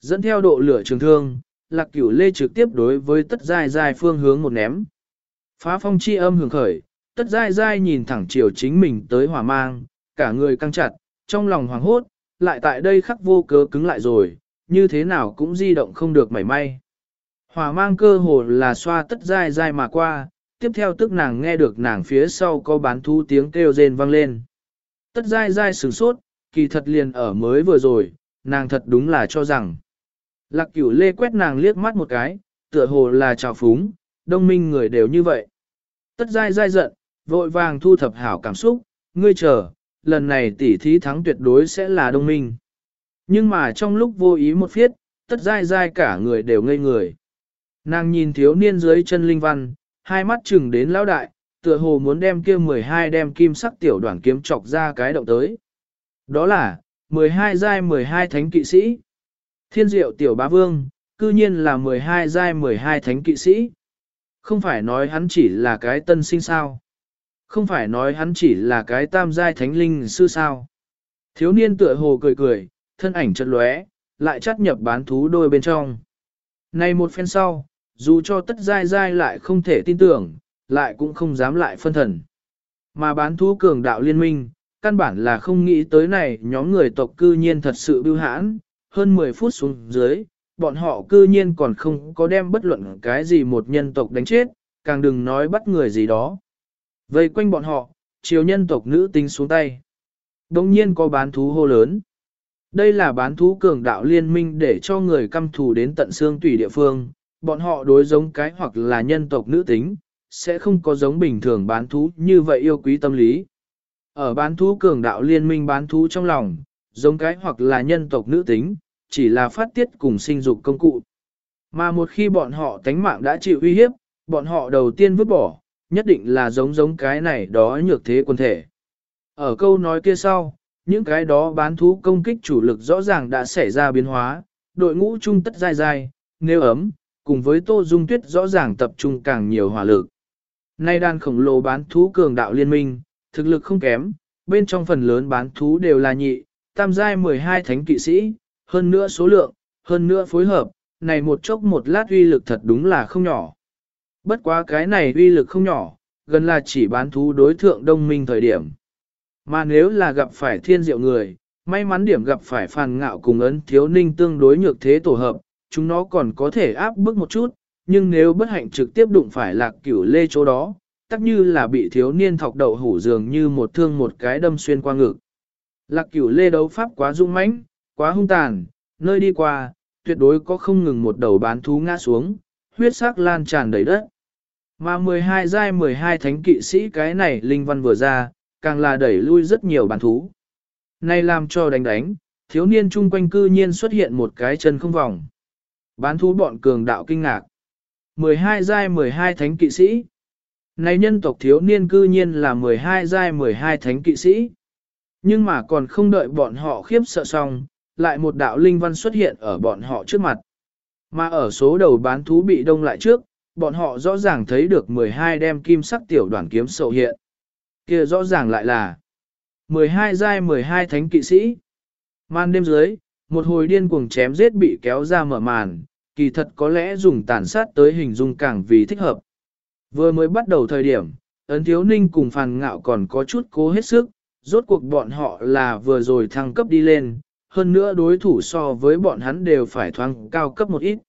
Dẫn theo độ lửa trường thương, lạc cửu lê trực tiếp đối với tất dai dai phương hướng một ném. Phá phong chi âm hưởng khởi, tất dai dai nhìn thẳng chiều chính mình tới hỏa mang, cả người căng chặt, trong lòng hoảng hốt, lại tại đây khắc vô cớ cứng lại rồi, như thế nào cũng di động không được mảy may. Hỏa mang cơ hồ là xoa tất dai dai mà qua, tiếp theo tức nàng nghe được nàng phía sau có bán thú tiếng kêu rên vang lên. Tất dai dai sửng sốt, kỳ thật liền ở mới vừa rồi, nàng thật đúng là cho rằng. Lạc cửu lê quét nàng liếc mắt một cái, tựa hồ là trào phúng, đông minh người đều như vậy. Tất dai dai giận, vội vàng thu thập hảo cảm xúc, ngươi chờ, lần này tỷ thí thắng tuyệt đối sẽ là đông minh. Nhưng mà trong lúc vô ý một phiết, tất dai dai cả người đều ngây người. Nàng nhìn thiếu niên dưới chân linh văn, hai mắt chừng đến lão đại, tựa hồ muốn đem kia 12 đem kim sắc tiểu đoàn kiếm chọc ra cái động tới. Đó là, 12 giai 12 thánh kỵ sĩ. Thiên diệu tiểu bá vương, cư nhiên là 12 giai 12 thánh kỵ sĩ. Không phải nói hắn chỉ là cái tân sinh sao. Không phải nói hắn chỉ là cái tam giai thánh linh sư sao. Thiếu niên tựa hồ cười cười, thân ảnh chật lóe, lại chắt nhập bán thú đôi bên trong. Này một phen sau, dù cho tất giai giai lại không thể tin tưởng, lại cũng không dám lại phân thần. Mà bán thú cường đạo liên minh, căn bản là không nghĩ tới này nhóm người tộc cư nhiên thật sự bưu hãn, hơn 10 phút xuống dưới, bọn họ cư nhiên còn không có đem bất luận cái gì một nhân tộc đánh chết, càng đừng nói bắt người gì đó. Vây quanh bọn họ, chiều nhân tộc nữ tính xuống tay. Đồng nhiên có bán thú hô lớn. Đây là bán thú cường đạo liên minh để cho người căm thù đến tận xương tùy địa phương, bọn họ đối giống cái hoặc là nhân tộc nữ tính, sẽ không có giống bình thường bán thú như vậy yêu quý tâm lý. Ở bán thú cường đạo liên minh bán thú trong lòng, giống cái hoặc là nhân tộc nữ tính, chỉ là phát tiết cùng sinh dục công cụ. Mà một khi bọn họ tánh mạng đã chịu uy hiếp, bọn họ đầu tiên vứt bỏ, nhất định là giống giống cái này đó nhược thế quân thể. Ở câu nói kia sau, những cái đó bán thú công kích chủ lực rõ ràng đã xảy ra biến hóa, đội ngũ trung tất dai dai, nếu ấm, cùng với Tô Dung Tuyết rõ ràng tập trung càng nhiều hỏa lực. Nay đàn khổng lồ bán thú cường đạo liên minh, thực lực không kém, bên trong phần lớn bán thú đều là nhị, tam giai 12 thánh kỵ sĩ, hơn nữa số lượng, hơn nữa phối hợp, này một chốc một lát uy lực thật đúng là không nhỏ. Bất quá cái này uy lực không nhỏ, gần là chỉ bán thú đối thượng đông minh thời điểm. Mà nếu là gặp phải thiên diệu người, may mắn điểm gặp phải phàn ngạo cùng ấn thiếu ninh tương đối nhược thế tổ hợp, chúng nó còn có thể áp bức một chút, nhưng nếu bất hạnh trực tiếp đụng phải lạc cửu lê chỗ đó, tắc như là bị thiếu niên thọc đậu hủ dường như một thương một cái đâm xuyên qua ngực. Lạc cửu lê đấu pháp quá dung mãnh, quá hung tàn, nơi đi qua, tuyệt đối có không ngừng một đầu bán thú ngã xuống, huyết sắc lan tràn đầy đất. Mà 12 giai 12 thánh kỵ sĩ cái này linh văn vừa ra, càng là đẩy lui rất nhiều bán thú. Này làm cho đánh đánh, thiếu niên chung quanh cư nhiên xuất hiện một cái chân không vòng. Bán thú bọn cường đạo kinh ngạc. 12 giai 12 thánh kỵ sĩ. Này nhân tộc thiếu niên cư nhiên là 12 giai 12 thánh kỵ sĩ. Nhưng mà còn không đợi bọn họ khiếp sợ xong, lại một đạo linh văn xuất hiện ở bọn họ trước mặt. Mà ở số đầu bán thú bị đông lại trước, bọn họ rõ ràng thấy được 12 đem kim sắc tiểu đoàn kiếm sầu hiện. kia rõ ràng lại là 12 giai 12 thánh kỵ sĩ. Man đêm dưới, một hồi điên cuồng chém giết bị kéo ra mở màn, kỳ thật có lẽ dùng tàn sát tới hình dung càng vì thích hợp. Vừa mới bắt đầu thời điểm, ấn thiếu ninh cùng phàn ngạo còn có chút cố hết sức, rốt cuộc bọn họ là vừa rồi thăng cấp đi lên, hơn nữa đối thủ so với bọn hắn đều phải thoáng cao cấp một ít.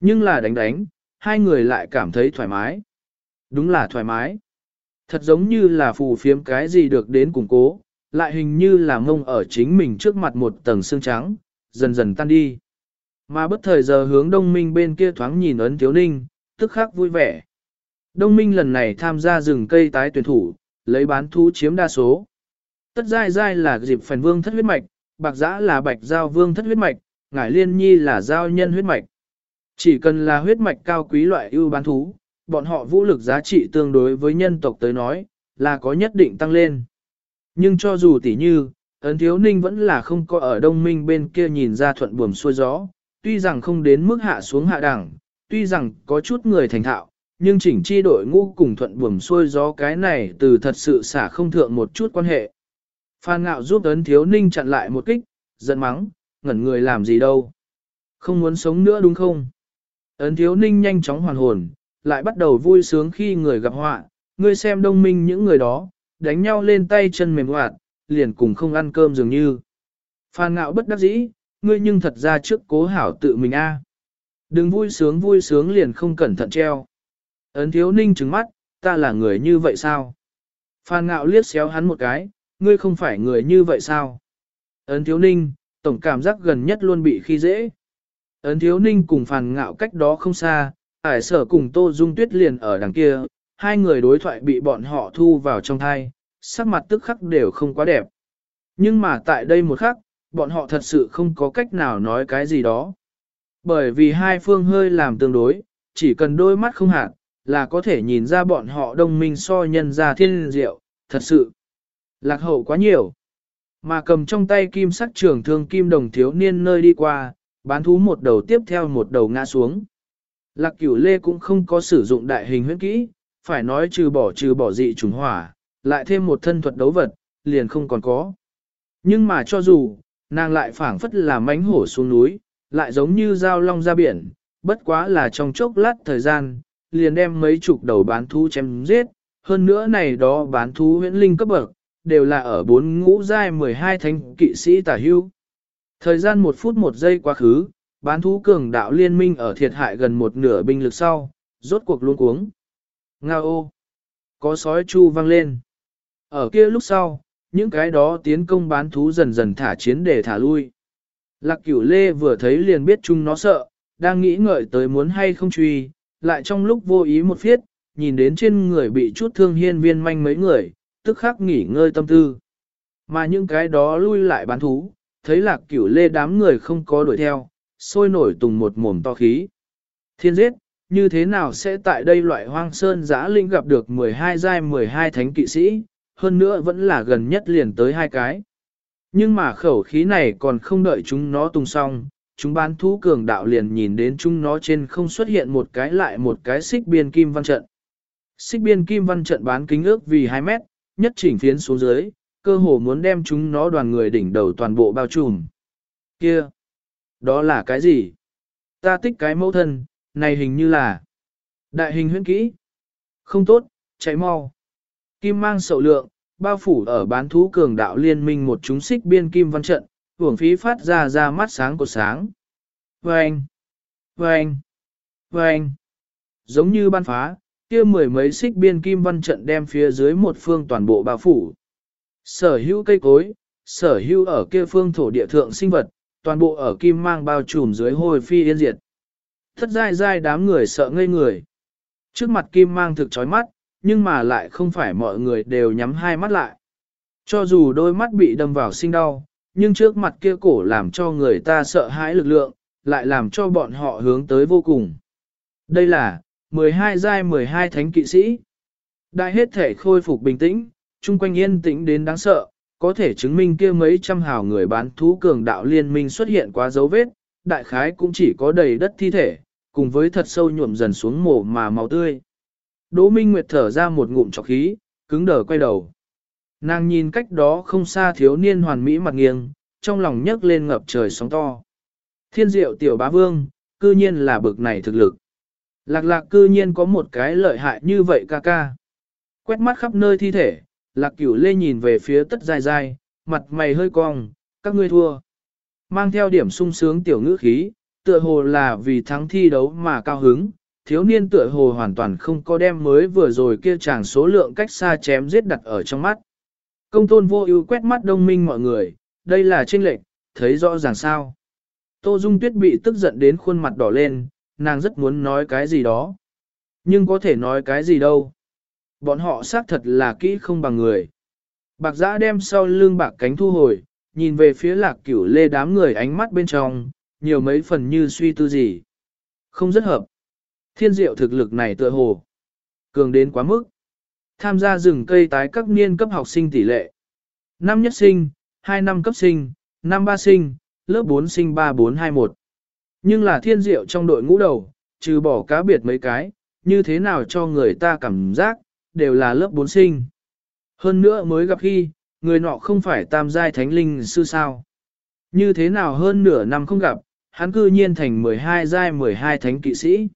Nhưng là đánh đánh, hai người lại cảm thấy thoải mái. Đúng là thoải mái. Thật giống như là phù phiếm cái gì được đến củng cố, lại hình như là mông ở chính mình trước mặt một tầng xương trắng, dần dần tan đi. Mà bất thời giờ hướng đông minh bên kia thoáng nhìn ấn thiếu ninh, tức khắc vui vẻ. Đông minh lần này tham gia rừng cây tái tuyển thủ, lấy bán thú chiếm đa số. Tất dai dai là dịp phần vương thất huyết mạch, bạc giã là bạch giao vương thất huyết mạch, ngải liên nhi là giao nhân huyết mạch. Chỉ cần là huyết mạch cao quý loại ưu bán thú, bọn họ vũ lực giá trị tương đối với nhân tộc tới nói, là có nhất định tăng lên. Nhưng cho dù tỷ như, ấn thiếu ninh vẫn là không có ở đông minh bên kia nhìn ra thuận buồm xuôi gió, tuy rằng không đến mức hạ xuống hạ đẳng, tuy rằng có chút người thành thạo, nhưng chỉnh chi đội ngũ cùng thuận buồm xuôi gió cái này từ thật sự xả không thượng một chút quan hệ. Phan ngạo giúp ấn thiếu ninh chặn lại một kích, giận mắng, ngẩn người làm gì đâu. Không muốn sống nữa đúng không? Ấn thiếu ninh nhanh chóng hoàn hồn, lại bắt đầu vui sướng khi người gặp họa, ngươi xem đông minh những người đó, đánh nhau lên tay chân mềm hoạt, liền cùng không ăn cơm dường như. Phan ngạo bất đắc dĩ, ngươi nhưng thật ra trước cố hảo tự mình a. Đừng vui sướng vui sướng liền không cẩn thận treo. Ấn thiếu ninh trứng mắt, ta là người như vậy sao? Phan ngạo liếc xéo hắn một cái, ngươi không phải người như vậy sao? Ấn thiếu ninh, tổng cảm giác gần nhất luôn bị khi dễ. Ấn thiếu ninh cùng phàn ngạo cách đó không xa, ải sở cùng tô dung tuyết liền ở đằng kia, hai người đối thoại bị bọn họ thu vào trong thai, sắc mặt tức khắc đều không quá đẹp. Nhưng mà tại đây một khắc, bọn họ thật sự không có cách nào nói cái gì đó. Bởi vì hai phương hơi làm tương đối, chỉ cần đôi mắt không hạn, là có thể nhìn ra bọn họ đồng minh so nhân ra thiên diệu, thật sự. Lạc hậu quá nhiều. Mà cầm trong tay kim sắc trường thương kim đồng thiếu niên nơi đi qua, bán thú một đầu tiếp theo một đầu ngã xuống. Lạc cửu lê cũng không có sử dụng đại hình huyết kỹ, phải nói trừ bỏ trừ bỏ dị trùng hỏa, lại thêm một thân thuật đấu vật, liền không còn có. Nhưng mà cho dù, nàng lại phảng phất là mánh hổ xuống núi, lại giống như dao long ra biển, bất quá là trong chốc lát thời gian, liền đem mấy chục đầu bán thú chém giết, hơn nữa này đó bán thú huyễn linh cấp bậc, đều là ở bốn ngũ giai 12 thánh kỵ sĩ tả hưu. Thời gian một phút một giây quá khứ, bán thú cường đạo liên minh ở thiệt hại gần một nửa binh lực sau, rốt cuộc luôn cuống. Nga ô! Có sói chu vang lên. Ở kia lúc sau, những cái đó tiến công bán thú dần dần thả chiến để thả lui. Lạc cửu lê vừa thấy liền biết chúng nó sợ, đang nghĩ ngợi tới muốn hay không truy, lại trong lúc vô ý một phiết, nhìn đến trên người bị chút thương hiên viên manh mấy người, tức khắc nghỉ ngơi tâm tư. Mà những cái đó lui lại bán thú, thấy lạc cửu lê đám người không có đuổi theo, sôi nổi tùng một mồm to khí. Thiên giết, như thế nào sẽ tại đây loại hoang sơn giã linh gặp được 12 giai 12 thánh kỵ sĩ, hơn nữa vẫn là gần nhất liền tới hai cái. Nhưng mà khẩu khí này còn không đợi chúng nó tung xong, chúng bán thú cường đạo liền nhìn đến chúng nó trên không xuất hiện một cái lại một cái xích biên kim văn trận. Xích biên kim văn trận bán kính ước vì 2 mét, nhất chỉnh phiến xuống dưới, cơ hồ muốn đem chúng nó đoàn người đỉnh đầu toàn bộ bao trùm. Kia! Đó là cái gì? Ta tích cái mẫu thân, này hình như là đại hình huyễn kỹ. Không tốt, chạy mau. Kim mang sậu lượng, bao phủ ở bán thú cường đạo liên minh một chúng xích biên kim văn trận, hưởng phí phát ra ra mắt sáng của sáng. Vâng! Vâng! Vâng! Giống như ban phá, kia mười mấy xích biên kim văn trận đem phía dưới một phương toàn bộ bao phủ. Sở hữu cây cối, sở hữu ở kia phương thổ địa thượng sinh vật, toàn bộ ở kim mang bao trùm dưới hồi phi yên diệt. Thất dai dai đám người sợ ngây người. Trước mặt kim mang thực chói mắt, nhưng mà lại không phải mọi người đều nhắm hai mắt lại. Cho dù đôi mắt bị đâm vào sinh đau, nhưng trước mặt kia cổ làm cho người ta sợ hãi lực lượng, lại làm cho bọn họ hướng tới vô cùng. Đây là 12 giai 12 thánh kỵ sĩ. Đại hết thể khôi phục bình tĩnh, chung quanh yên tĩnh đến đáng sợ, có thể chứng minh kia mấy trăm hào người bán thú cường đạo liên minh xuất hiện quá dấu vết, đại khái cũng chỉ có đầy đất thi thể, cùng với thật sâu nhuộm dần xuống mổ mà màu tươi. Đỗ Minh Nguyệt thở ra một ngụm trọc khí, cứng đờ quay đầu. Nàng nhìn cách đó không xa thiếu niên hoàn mỹ mặt nghiêng, trong lòng nhấc lên ngập trời sóng to. Thiên diệu tiểu bá vương, cư nhiên là bực này thực lực. Lạc lạc cư nhiên có một cái lợi hại như vậy ca ca. Quét mắt khắp nơi thi thể, lạc cửu lê nhìn về phía tất dài dài, mặt mày hơi cong, các ngươi thua. Mang theo điểm sung sướng tiểu ngữ khí, tựa hồ là vì thắng thi đấu mà cao hứng, thiếu niên tựa hồ hoàn toàn không có đem mới vừa rồi kia chàng số lượng cách xa chém giết đặt ở trong mắt. Công tôn vô ưu quét mắt đông minh mọi người, đây là tranh lệch, thấy rõ ràng sao. Tô Dung Tuyết bị tức giận đến khuôn mặt đỏ lên, nàng rất muốn nói cái gì đó. Nhưng có thể nói cái gì đâu. Bọn họ xác thật là kỹ không bằng người. Bạc giã đem sau lưng bạc cánh thu hồi, nhìn về phía lạc cửu lê đám người ánh mắt bên trong, nhiều mấy phần như suy tư gì. Không rất hợp. Thiên diệu thực lực này tựa hồ. Cường đến quá mức. Tham gia rừng cây tái các niên cấp học sinh tỷ lệ. Năm nhất sinh, 2 năm cấp sinh, năm ba sinh, lớp 4 sinh 3421. Nhưng là thiên diệu trong đội ngũ đầu, trừ bỏ cá biệt mấy cái, như thế nào cho người ta cảm giác, đều là lớp 4 sinh. Hơn nữa mới gặp khi, người nọ không phải tam giai thánh linh sư sao. Như thế nào hơn nửa năm không gặp, hắn cư nhiên thành 12 giai 12 thánh kỵ sĩ.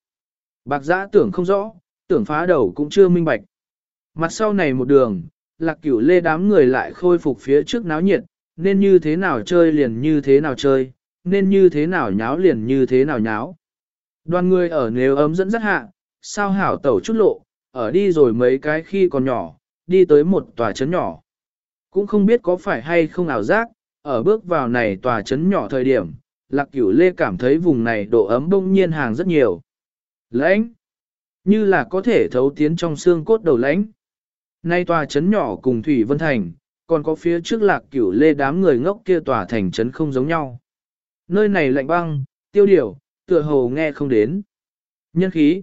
Bạc giã tưởng không rõ, tưởng phá đầu cũng chưa minh bạch. Mặt sau này một đường, lạc cửu lê đám người lại khôi phục phía trước náo nhiệt, nên như thế nào chơi liền như thế nào chơi, nên như thế nào nháo liền như thế nào nháo. Đoàn người ở nếu ấm dẫn rất hạ, sao hảo tẩu chút lộ, ở đi rồi mấy cái khi còn nhỏ, đi tới một tòa trấn nhỏ. Cũng không biết có phải hay không ảo giác, ở bước vào này tòa trấn nhỏ thời điểm, lạc cửu lê cảm thấy vùng này độ ấm bỗng nhiên hàng rất nhiều. Lãnh, như là có thể thấu tiến trong xương cốt đầu lãnh. Nay tòa trấn nhỏ cùng Thủy Vân Thành, còn có phía trước lạc cửu lê đám người ngốc kia tòa thành trấn không giống nhau. Nơi này lạnh băng, tiêu điều, tựa hồ nghe không đến. Nhân khí.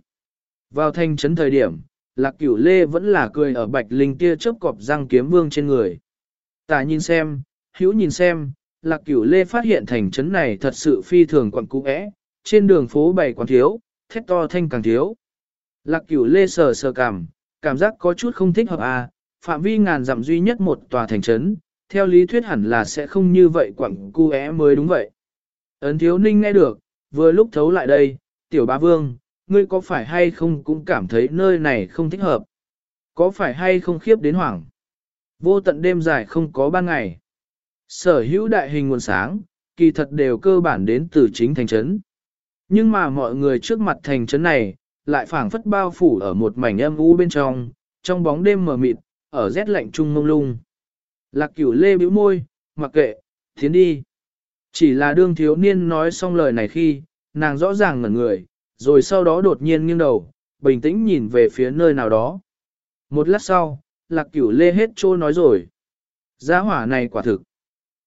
Vào thành trấn thời điểm, lạc cửu lê vẫn là cười ở bạch linh tia chớp cọp răng kiếm vương trên người. Tả nhìn xem, hữu nhìn xem, lạc cửu lê phát hiện thành trấn này thật sự phi thường quặn cũ é, trên đường phố bày quán thiếu, thét to thanh càng thiếu. Lạc cửu lê sờ sờ cảm, cảm giác có chút không thích hợp à, phạm vi ngàn dặm duy nhất một tòa thành trấn, theo lý thuyết hẳn là sẽ không như vậy quặng cu é mới đúng vậy. Ấn thiếu ninh nghe được, vừa lúc thấu lại đây, tiểu bá vương, ngươi có phải hay không cũng cảm thấy nơi này không thích hợp? Có phải hay không khiếp đến hoảng? Vô tận đêm dài không có ban ngày. Sở hữu đại hình nguồn sáng, kỳ thật đều cơ bản đến từ chính thành trấn. Nhưng mà mọi người trước mặt thành trấn này, lại phảng phất bao phủ ở một mảnh âm u bên trong, trong bóng đêm mờ mịt, ở rét lạnh trung mông lung. Lạc cửu lê bĩu môi, mặc kệ, tiến đi. Chỉ là đương thiếu niên nói xong lời này khi, nàng rõ ràng ngẩn người, rồi sau đó đột nhiên nghiêng đầu, bình tĩnh nhìn về phía nơi nào đó. Một lát sau, lạc cửu lê hết trô nói rồi. Giá hỏa này quả thực.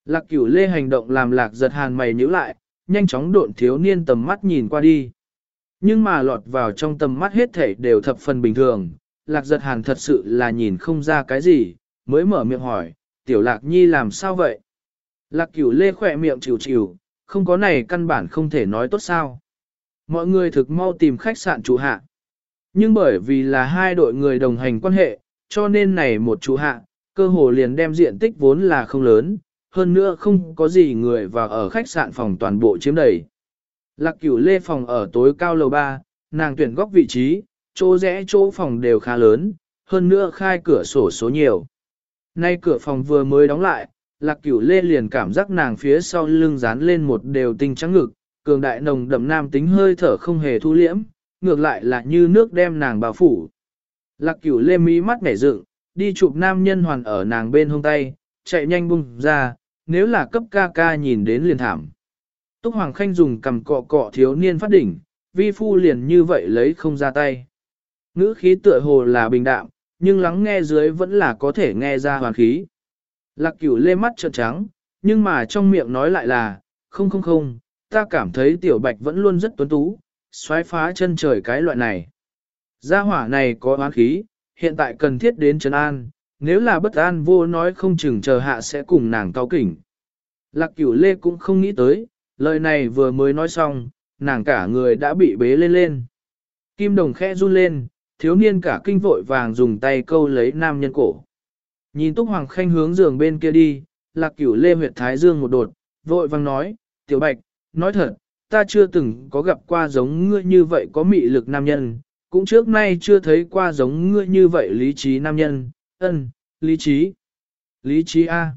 Lạc cửu lê hành động làm lạc giật hàn mày nhíu lại, nhanh chóng độn thiếu niên tầm mắt nhìn qua đi. Nhưng mà lọt vào trong tầm mắt hết thảy đều thập phần bình thường, lạc giật hàn thật sự là nhìn không ra cái gì, mới mở miệng hỏi, tiểu lạc nhi làm sao vậy? Lạc cửu lê khỏe miệng chịu chịu, không có này căn bản không thể nói tốt sao. Mọi người thực mau tìm khách sạn chủ hạ. Nhưng bởi vì là hai đội người đồng hành quan hệ, cho nên này một chủ hạ, cơ hồ liền đem diện tích vốn là không lớn, hơn nữa không có gì người và ở khách sạn phòng toàn bộ chiếm đầy. Lạc cửu lê phòng ở tối cao lầu 3, nàng tuyển góc vị trí, chỗ rẽ chỗ phòng đều khá lớn, hơn nữa khai cửa sổ số nhiều. Nay cửa phòng vừa mới đóng lại, lạc cửu lê liền cảm giác nàng phía sau lưng dán lên một đều tinh trắng ngực, cường đại nồng đậm nam tính hơi thở không hề thu liễm, ngược lại là như nước đem nàng bao phủ. Lạc cửu lê mí mắt nhảy dựng, đi chụp nam nhân hoàn ở nàng bên hông tay, chạy nhanh bung ra, nếu là cấp ca ca nhìn đến liền thảm. Túc Hoàng Khanh dùng cầm cọ cọ thiếu niên phát đỉnh, vi phu liền như vậy lấy không ra tay. Ngữ khí tựa hồ là bình đạm, nhưng lắng nghe dưới vẫn là có thể nghe ra hoàn khí. Lạc cửu lê mắt trợn trắng, nhưng mà trong miệng nói lại là, không không không, ta cảm thấy tiểu bạch vẫn luôn rất tuấn tú, xoáy phá chân trời cái loại này. Gia hỏa này có oán khí, hiện tại cần thiết đến trấn an, nếu là bất an vô nói không chừng chờ hạ sẽ cùng nàng cao kỉnh. Lạc cửu lê cũng không nghĩ tới, lời này vừa mới nói xong, nàng cả người đã bị bế lên lên. Kim đồng khẽ run lên, thiếu niên cả kinh vội vàng dùng tay câu lấy nam nhân cổ. Nhìn Túc Hoàng Khanh hướng giường bên kia đi, lạc cửu lê huyệt thái dương một đột, vội vàng nói, tiểu bạch, nói thật, ta chưa từng có gặp qua giống ngươi như vậy có mị lực nam nhân, cũng trước nay chưa thấy qua giống ngươi như vậy lý trí nam nhân, ân, lý trí, lý trí A.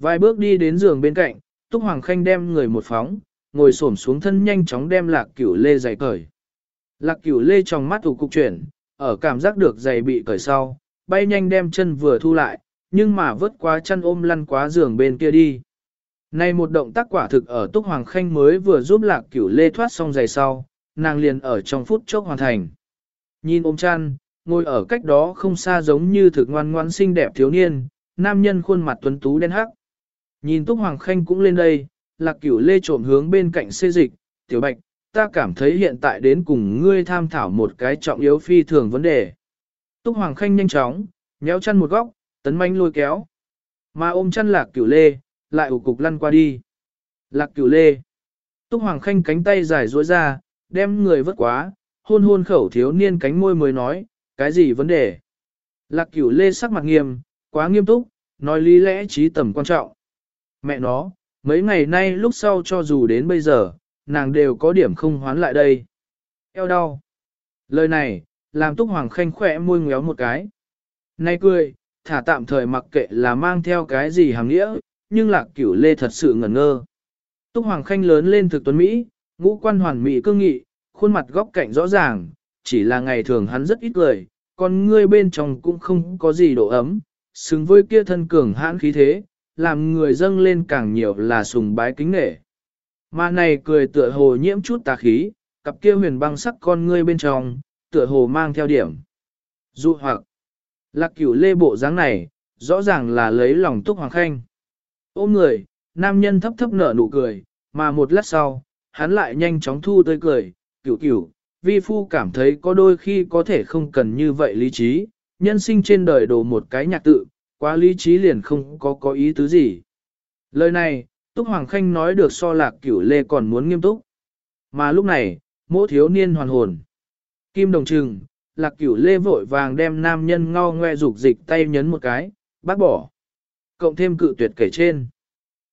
Vài bước đi đến giường bên cạnh, Túc Hoàng Khanh đem người một phóng, ngồi xổm xuống thân nhanh chóng đem lạc cửu lê giày cởi. Lạc cửu lê trong mắt ủ cục chuyển, ở cảm giác được giày bị cởi sau, bay nhanh đem chân vừa thu lại, nhưng mà vớt quá chân ôm lăn quá giường bên kia đi. Này một động tác quả thực ở Túc Hoàng Khanh mới vừa giúp lạc cửu lê thoát xong giày sau, nàng liền ở trong phút chốc hoàn thành. Nhìn ôm chăn, ngồi ở cách đó không xa giống như thực ngoan ngoan xinh đẹp thiếu niên, nam nhân khuôn mặt tuấn tú đen hắc. Nhìn Túc Hoàng Khanh cũng lên đây, lạc cửu lê trộm hướng bên cạnh xê dịch, tiểu bạch, ta cảm thấy hiện tại đến cùng ngươi tham thảo một cái trọng yếu phi thường vấn đề. Túc Hoàng Khanh nhanh chóng, nhéo chăn một góc, tấn manh lôi kéo. Mà ôm chăn lạc cửu lê, lại ủ cục lăn qua đi. Lạc cửu lê. Túc Hoàng Khanh cánh tay dài duỗi ra, đem người vất quá, hôn hôn khẩu thiếu niên cánh môi mới nói, cái gì vấn đề. Lạc cửu lê sắc mặt nghiêm, quá nghiêm túc, nói lý lẽ trí tầm quan trọng. Mẹ nó, mấy ngày nay lúc sau cho dù đến bây giờ, nàng đều có điểm không hoán lại đây. Eo đau. Lời này, làm Túc Hoàng Khanh khỏe môi ngéo một cái. Nay cười, thả tạm thời mặc kệ là mang theo cái gì hàng nghĩa, nhưng lạc cửu lê thật sự ngẩn ngơ. Túc Hoàng Khanh lớn lên thực tuấn Mỹ, ngũ quan hoàn mỹ cương nghị, khuôn mặt góc cạnh rõ ràng, chỉ là ngày thường hắn rất ít cười, còn ngươi bên trong cũng không có gì độ ấm, xứng với kia thân cường hãn khí thế, làm người dâng lên càng nhiều là sùng bái kính nghệ. Mà này cười tựa hồ nhiễm chút tà khí, cặp kia huyền băng sắc con ngươi bên trong, tựa hồ mang theo điểm. Dụ hoặc, lạc cửu lê bộ dáng này, rõ ràng là lấy lòng túc hoàng khanh. Ôm người, nam nhân thấp thấp nở nụ cười, mà một lát sau, hắn lại nhanh chóng thu tươi cười, cửu cửu, vi phu cảm thấy có đôi khi có thể không cần như vậy lý trí, nhân sinh trên đời đồ một cái nhạc tự, quá lý trí liền không có có ý tứ gì. Lời này, Túc Hoàng Khanh nói được so lạc cửu lê còn muốn nghiêm túc. Mà lúc này, mỗi thiếu niên hoàn hồn. Kim đồng trừng, lạc cửu lê vội vàng đem nam nhân ngao ngoe dục dịch tay nhấn một cái, bác bỏ. Cộng thêm cự tuyệt kể trên.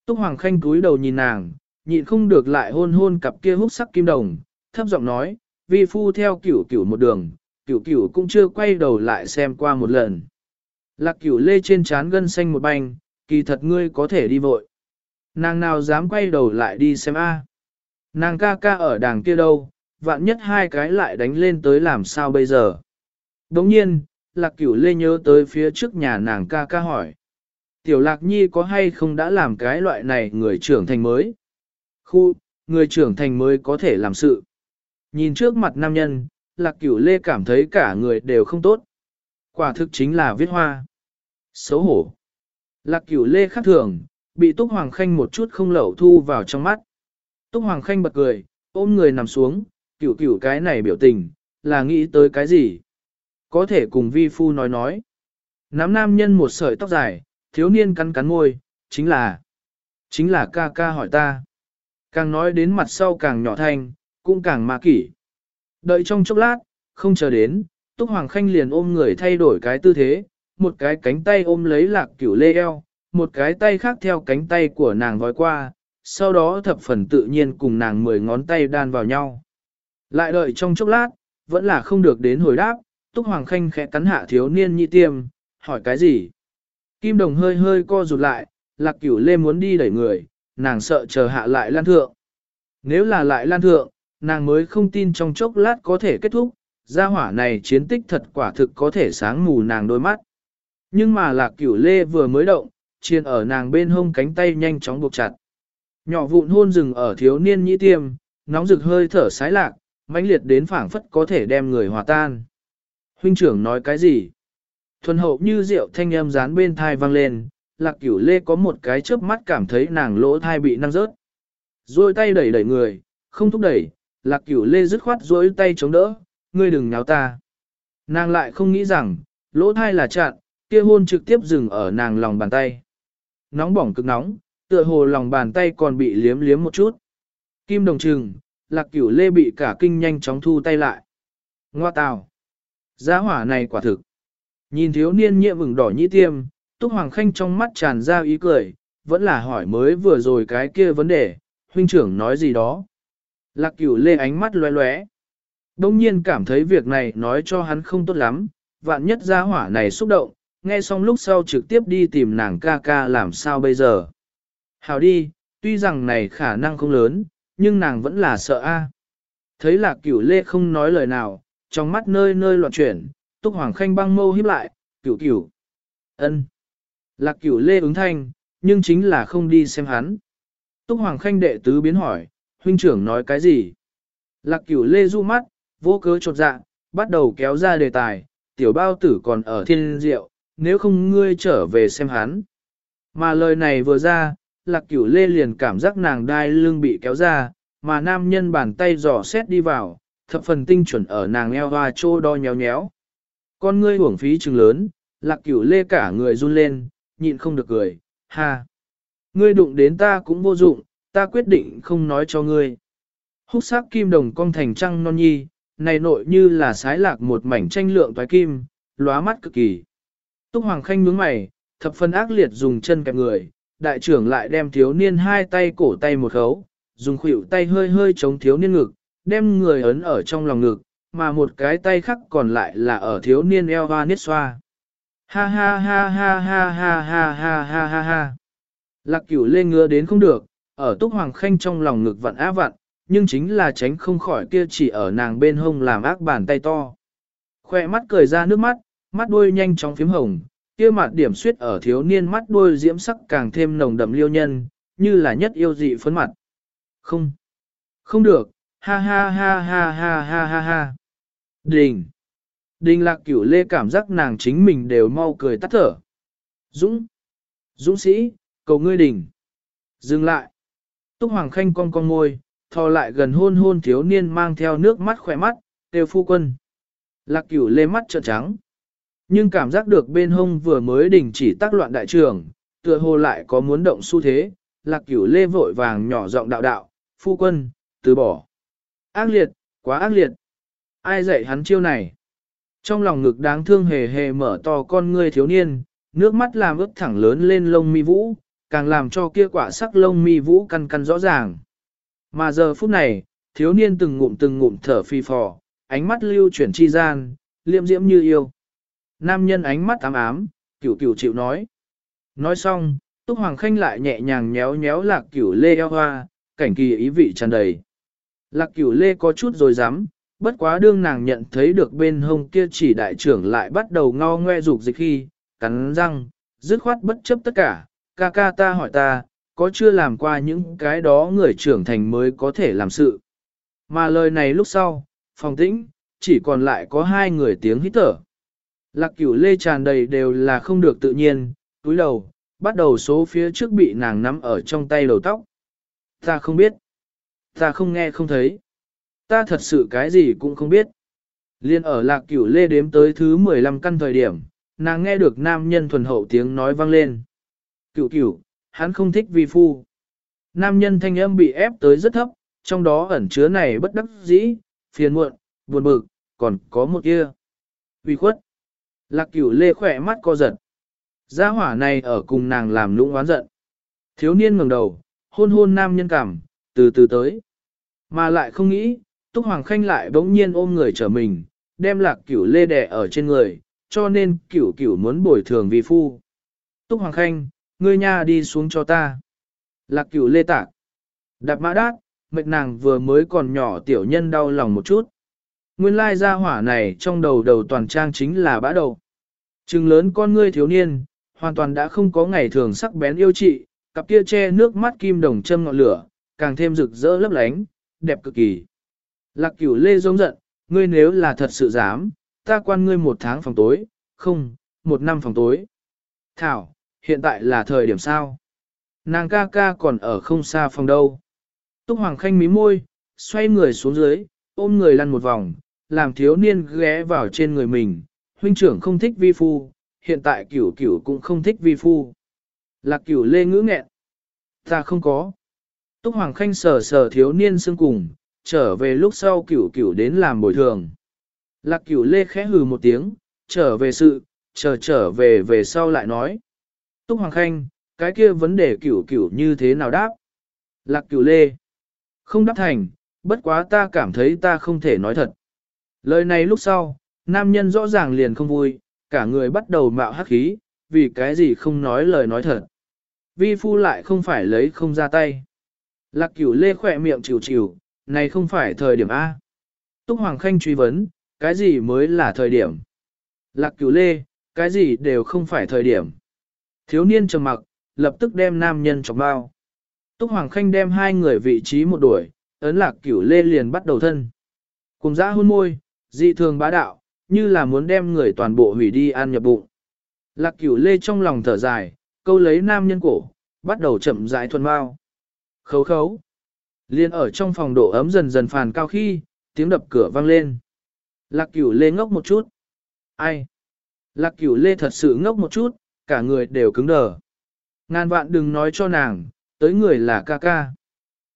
Túc Hoàng Khanh cúi đầu nhìn nàng, nhịn không được lại hôn hôn cặp kia hút sắc kim đồng, thấp giọng nói, vi phu theo cửu cửu một đường, cửu cửu cũng chưa quay đầu lại xem qua một lần. Lạc cửu lê trên trán gân xanh một banh, kỳ thật ngươi có thể đi vội. Nàng nào dám quay đầu lại đi xem a? Nàng ca ca ở đàng kia đâu, vạn nhất hai cái lại đánh lên tới làm sao bây giờ. Đồng nhiên, lạc cửu lê nhớ tới phía trước nhà nàng ca ca hỏi. Tiểu lạc nhi có hay không đã làm cái loại này người trưởng thành mới? Khu, người trưởng thành mới có thể làm sự. Nhìn trước mặt nam nhân, lạc cửu lê cảm thấy cả người đều không tốt. Quả thực chính là viết hoa. Xấu hổ. Lạc cửu lê khác thường, bị Túc Hoàng Khanh một chút không lẩu thu vào trong mắt. Túc Hoàng Khanh bật cười, ôm người nằm xuống, cửu cửu cái này biểu tình, là nghĩ tới cái gì? Có thể cùng vi phu nói nói. Nắm nam nhân một sợi tóc dài, thiếu niên cắn cắn môi, chính là, chính là ca ca hỏi ta. Càng nói đến mặt sau càng nhỏ thanh, cũng càng ma kỷ. Đợi trong chốc lát, không chờ đến, Túc Hoàng Khanh liền ôm người thay đổi cái tư thế, một cái cánh tay ôm lấy lạc cửu lê eo, một cái tay khác theo cánh tay của nàng vói qua, sau đó thập phần tự nhiên cùng nàng mười ngón tay đan vào nhau. Lại đợi trong chốc lát, vẫn là không được đến hồi đáp, Túc Hoàng Khanh khẽ cắn hạ thiếu niên nhị tiêm, hỏi cái gì? Kim đồng hơi hơi co rụt lại, lạc cửu lê muốn đi đẩy người, nàng sợ chờ hạ lại lan thượng. Nếu là lại lan thượng, nàng mới không tin trong chốc lát có thể kết thúc, gia hỏa này chiến tích thật quả thực có thể sáng mù nàng đôi mắt. Nhưng mà lạc cửu lê vừa mới động, chiên ở nàng bên hông cánh tay nhanh chóng buộc chặt. Nhỏ vụn hôn rừng ở thiếu niên nhĩ tiêm, nóng rực hơi thở sái lạc, mãnh liệt đến phảng phất có thể đem người hòa tan. Huynh trưởng nói cái gì? Thuần hậu như rượu thanh âm dán bên thai vang lên, lạc cửu lê có một cái chớp mắt cảm thấy nàng lỗ thai bị năng rớt. Rồi tay đẩy đẩy người, không thúc đẩy, lạc cửu lê dứt khoát dối tay chống đỡ, ngươi đừng nháo ta. Nàng lại không nghĩ rằng, lỗ thai là chặn, kia hôn trực tiếp dừng ở nàng lòng bàn tay. Nóng bỏng cực nóng, tựa hồ lòng bàn tay còn bị liếm liếm một chút. Kim đồng trừng, lạc cửu lê bị cả kinh nhanh chóng thu tay lại. Ngoa tào. Giá hỏa này quả thực. Nhìn thiếu niên nhiệm vừng đỏ nhĩ tiêm, Túc Hoàng Khanh trong mắt tràn ra ý cười, vẫn là hỏi mới vừa rồi cái kia vấn đề, huynh trưởng nói gì đó. Lạc cửu lê ánh mắt lóe lóe. Đông nhiên cảm thấy việc này nói cho hắn không tốt lắm, vạn nhất gia hỏa này xúc động, nghe xong lúc sau trực tiếp đi tìm nàng ca ca làm sao bây giờ. Hào đi, tuy rằng này khả năng không lớn, nhưng nàng vẫn là sợ a. Thấy lạc cửu lê không nói lời nào, trong mắt nơi nơi loạn chuyển, túc hoàng khanh băng mâu híp lại, cửu cửu. ân. Lạc cửu lê ứng thanh, nhưng chính là không đi xem hắn. Túc Hoàng Khanh đệ tứ biến hỏi, huynh trưởng nói cái gì? Lạc cửu lê du mắt, vô cớ chột dạ, bắt đầu kéo ra đề tài, tiểu bao tử còn ở thiên diệu, nếu không ngươi trở về xem hắn. Mà lời này vừa ra, lạc cửu lê liền cảm giác nàng đai lưng bị kéo ra, mà nam nhân bàn tay dò xét đi vào, thập phần tinh chuẩn ở nàng eo hoa trô đo nhéo nhéo. Con ngươi uổng phí trừng lớn, lạc cửu lê cả người run lên, nhịn không được cười, ha. Ngươi đụng đến ta cũng vô dụng, ta quyết định không nói cho ngươi. Húc sắc kim đồng cong thành trăng non nhi, này nội như là sái lạc một mảnh tranh lượng toái kim, lóa mắt cực kỳ. Túc Hoàng Khanh nhướng mày, thập phân ác liệt dùng chân kẹp người, đại trưởng lại đem thiếu niên hai tay cổ tay một khấu, dùng khuỷu tay hơi hơi chống thiếu niên ngực, đem người ấn ở trong lòng ngực, mà một cái tay khác còn lại là ở thiếu niên eo hoa niết xoa. Ha ha ha ha ha ha ha ha ha ha ha. Lạc cửu lên ngứa đến không được, ở túc hoàng khanh trong lòng ngực vặn á vặn, nhưng chính là tránh không khỏi kia chỉ ở nàng bên hông làm ác bàn tay to. Khoe mắt cười ra nước mắt, mắt đuôi nhanh chóng phím hồng, kia mặt điểm suyết ở thiếu niên mắt đuôi diễm sắc càng thêm nồng đậm liêu nhân, như là nhất yêu dị phấn mặt. Không, không được, ha ha ha ha ha ha ha ha. Đình. Đình lạc cửu lê cảm giác nàng chính mình đều mau cười tắt thở. Dũng. Dũng sĩ, cầu ngươi đình. Dừng lại. Túc Hoàng Khanh cong cong môi, thò lại gần hôn hôn thiếu niên mang theo nước mắt khỏe mắt, đều phu quân. Lạc cửu lê mắt trợn trắng. Nhưng cảm giác được bên hông vừa mới đình chỉ tác loạn đại trường, tựa hồ lại có muốn động xu thế, lạc cửu lê vội vàng nhỏ giọng đạo đạo, phu quân, từ bỏ. Ác liệt, quá ác liệt. Ai dạy hắn chiêu này? Trong lòng ngực đáng thương hề hề mở to con ngươi thiếu niên, nước mắt làm ướt thẳng lớn lên lông mi vũ, càng làm cho kia quả sắc lông mi vũ căn căn rõ ràng. Mà giờ phút này, thiếu niên từng ngụm từng ngụm thở phi phò, ánh mắt lưu chuyển chi gian, liệm diễm như yêu. Nam nhân ánh mắt ám ám, cửu cửu chịu nói. Nói xong, Túc Hoàng Khanh lại nhẹ nhàng nhéo nhéo lạc cửu lê eo hoa, cảnh kỳ ý vị tràn đầy. Lạc cửu lê có chút rồi dám, bất quá đương nàng nhận thấy được bên hông kia chỉ đại trưởng lại bắt đầu ngao ngoe dục dịch khi, cắn răng, dứt khoát bất chấp tất cả, ca ca ta hỏi ta, có chưa làm qua những cái đó người trưởng thành mới có thể làm sự. Mà lời này lúc sau, phòng tĩnh, chỉ còn lại có hai người tiếng hít thở. Lạc cửu lê tràn đầy đều là không được tự nhiên, túi đầu, bắt đầu số phía trước bị nàng nắm ở trong tay đầu tóc. Ta không biết. Ta không nghe không thấy. Ta thật sự cái gì cũng không biết. Liên ở lạc cửu lê đếm tới thứ 15 căn thời điểm, nàng nghe được nam nhân thuần hậu tiếng nói vang lên. Cửu cửu, hắn không thích vi phu. Nam nhân thanh âm bị ép tới rất thấp, trong đó ẩn chứa này bất đắc dĩ, phiền muộn, buồn bực, còn có một kia. Vì khuất. Lạc cửu lê khỏe mắt co giật. Gia hỏa này ở cùng nàng làm lũng oán giận. Thiếu niên ngẩng đầu, hôn hôn nam nhân cảm, từ từ tới. Mà lại không nghĩ, Túc Hoàng Khanh lại bỗng nhiên ôm người trở mình, đem lạc cửu lê đẻ ở trên người, cho nên cửu cửu muốn bồi thường vì phu. Túc Hoàng Khanh, ngươi nha đi xuống cho ta. Lạc cửu lê tạc. Đạp mã đát, mệt nàng vừa mới còn nhỏ tiểu nhân đau lòng một chút. Nguyên lai gia hỏa này trong đầu đầu toàn trang chính là bã đầu. Trừng lớn con ngươi thiếu niên, hoàn toàn đã không có ngày thường sắc bén yêu trị, cặp kia che nước mắt kim đồng châm ngọn lửa, càng thêm rực rỡ lấp lánh, đẹp cực kỳ. Lạc cửu lê giống giận, ngươi nếu là thật sự dám, ta quan ngươi một tháng phòng tối, không, một năm phòng tối. Thảo, hiện tại là thời điểm sao? Nàng ca ca còn ở không xa phòng đâu. Túc Hoàng Khanh mí môi, xoay người xuống dưới, ôm người lăn một vòng, làm thiếu niên ghé vào trên người mình. Huynh trưởng không thích vi phu, hiện tại cửu cửu cũng không thích vi phu. Lạc cửu lê ngữ nghẹn. Ta không có. Túc Hoàng Khanh sờ sờ thiếu niên xương cùng, trở về lúc sau cửu cửu đến làm bồi thường. Lạc cửu lê khẽ hừ một tiếng, trở về sự, chờ trở về về sau lại nói. Túc Hoàng Khanh, cái kia vấn đề cửu cửu như thế nào đáp? Lạc cửu lê. Không đáp thành, bất quá ta cảm thấy ta không thể nói thật. Lời này lúc sau, nam nhân rõ ràng liền không vui, cả người bắt đầu mạo hắc khí, vì cái gì không nói lời nói thật. Vi phu lại không phải lấy không ra tay. Lạc cửu lê khỏe miệng chịu chịu, này không phải thời điểm A. Túc Hoàng Khanh truy vấn, cái gì mới là thời điểm? Lạc cửu lê, cái gì đều không phải thời điểm. Thiếu niên trầm mặc, lập tức đem nam nhân chọc bao. Túc Hoàng Khanh đem hai người vị trí một đuổi, ấn lạc cửu lê liền bắt đầu thân. Cùng dã hôn môi, dị thường bá đạo, như là muốn đem người toàn bộ hủy đi ăn nhập bụng. Lạc cửu lê trong lòng thở dài, câu lấy nam nhân cổ, bắt đầu chậm rãi thuần bao. Khấu khấu. Liên ở trong phòng độ ấm dần dần phàn cao khi, tiếng đập cửa vang lên. Lạc cửu lê ngốc một chút. Ai? Lạc cửu lê thật sự ngốc một chút, cả người đều cứng đờ. Ngàn vạn đừng nói cho nàng, tới người là ca ca.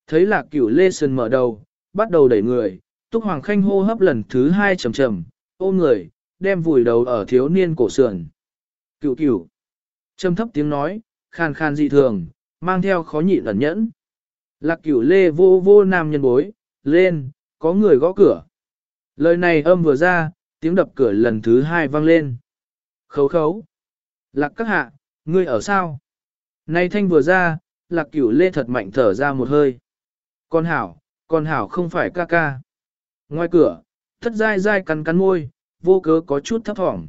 Thấy lạc cửu lê sần mở đầu, bắt đầu đẩy người, túc hoàng khanh hô hấp lần thứ hai trầm trầm, ôm người, đem vùi đầu ở thiếu niên cổ sườn. cựu cựu, Trầm thấp tiếng nói, khàn khàn dị thường, mang theo khó nhịn ẩn nhẫn. Lạc cửu lê vô vô nam nhân bối, lên, có người gõ cửa. Lời này âm vừa ra, tiếng đập cửa lần thứ hai vang lên. Khấu khấu. Lạc các hạ, ngươi ở sao? Nay thanh vừa ra, lạc cửu lê thật mạnh thở ra một hơi. Con hảo, con hảo không phải ca ca. Ngoài cửa, thất dai dai cắn cắn môi, vô cớ có chút thấp thỏm.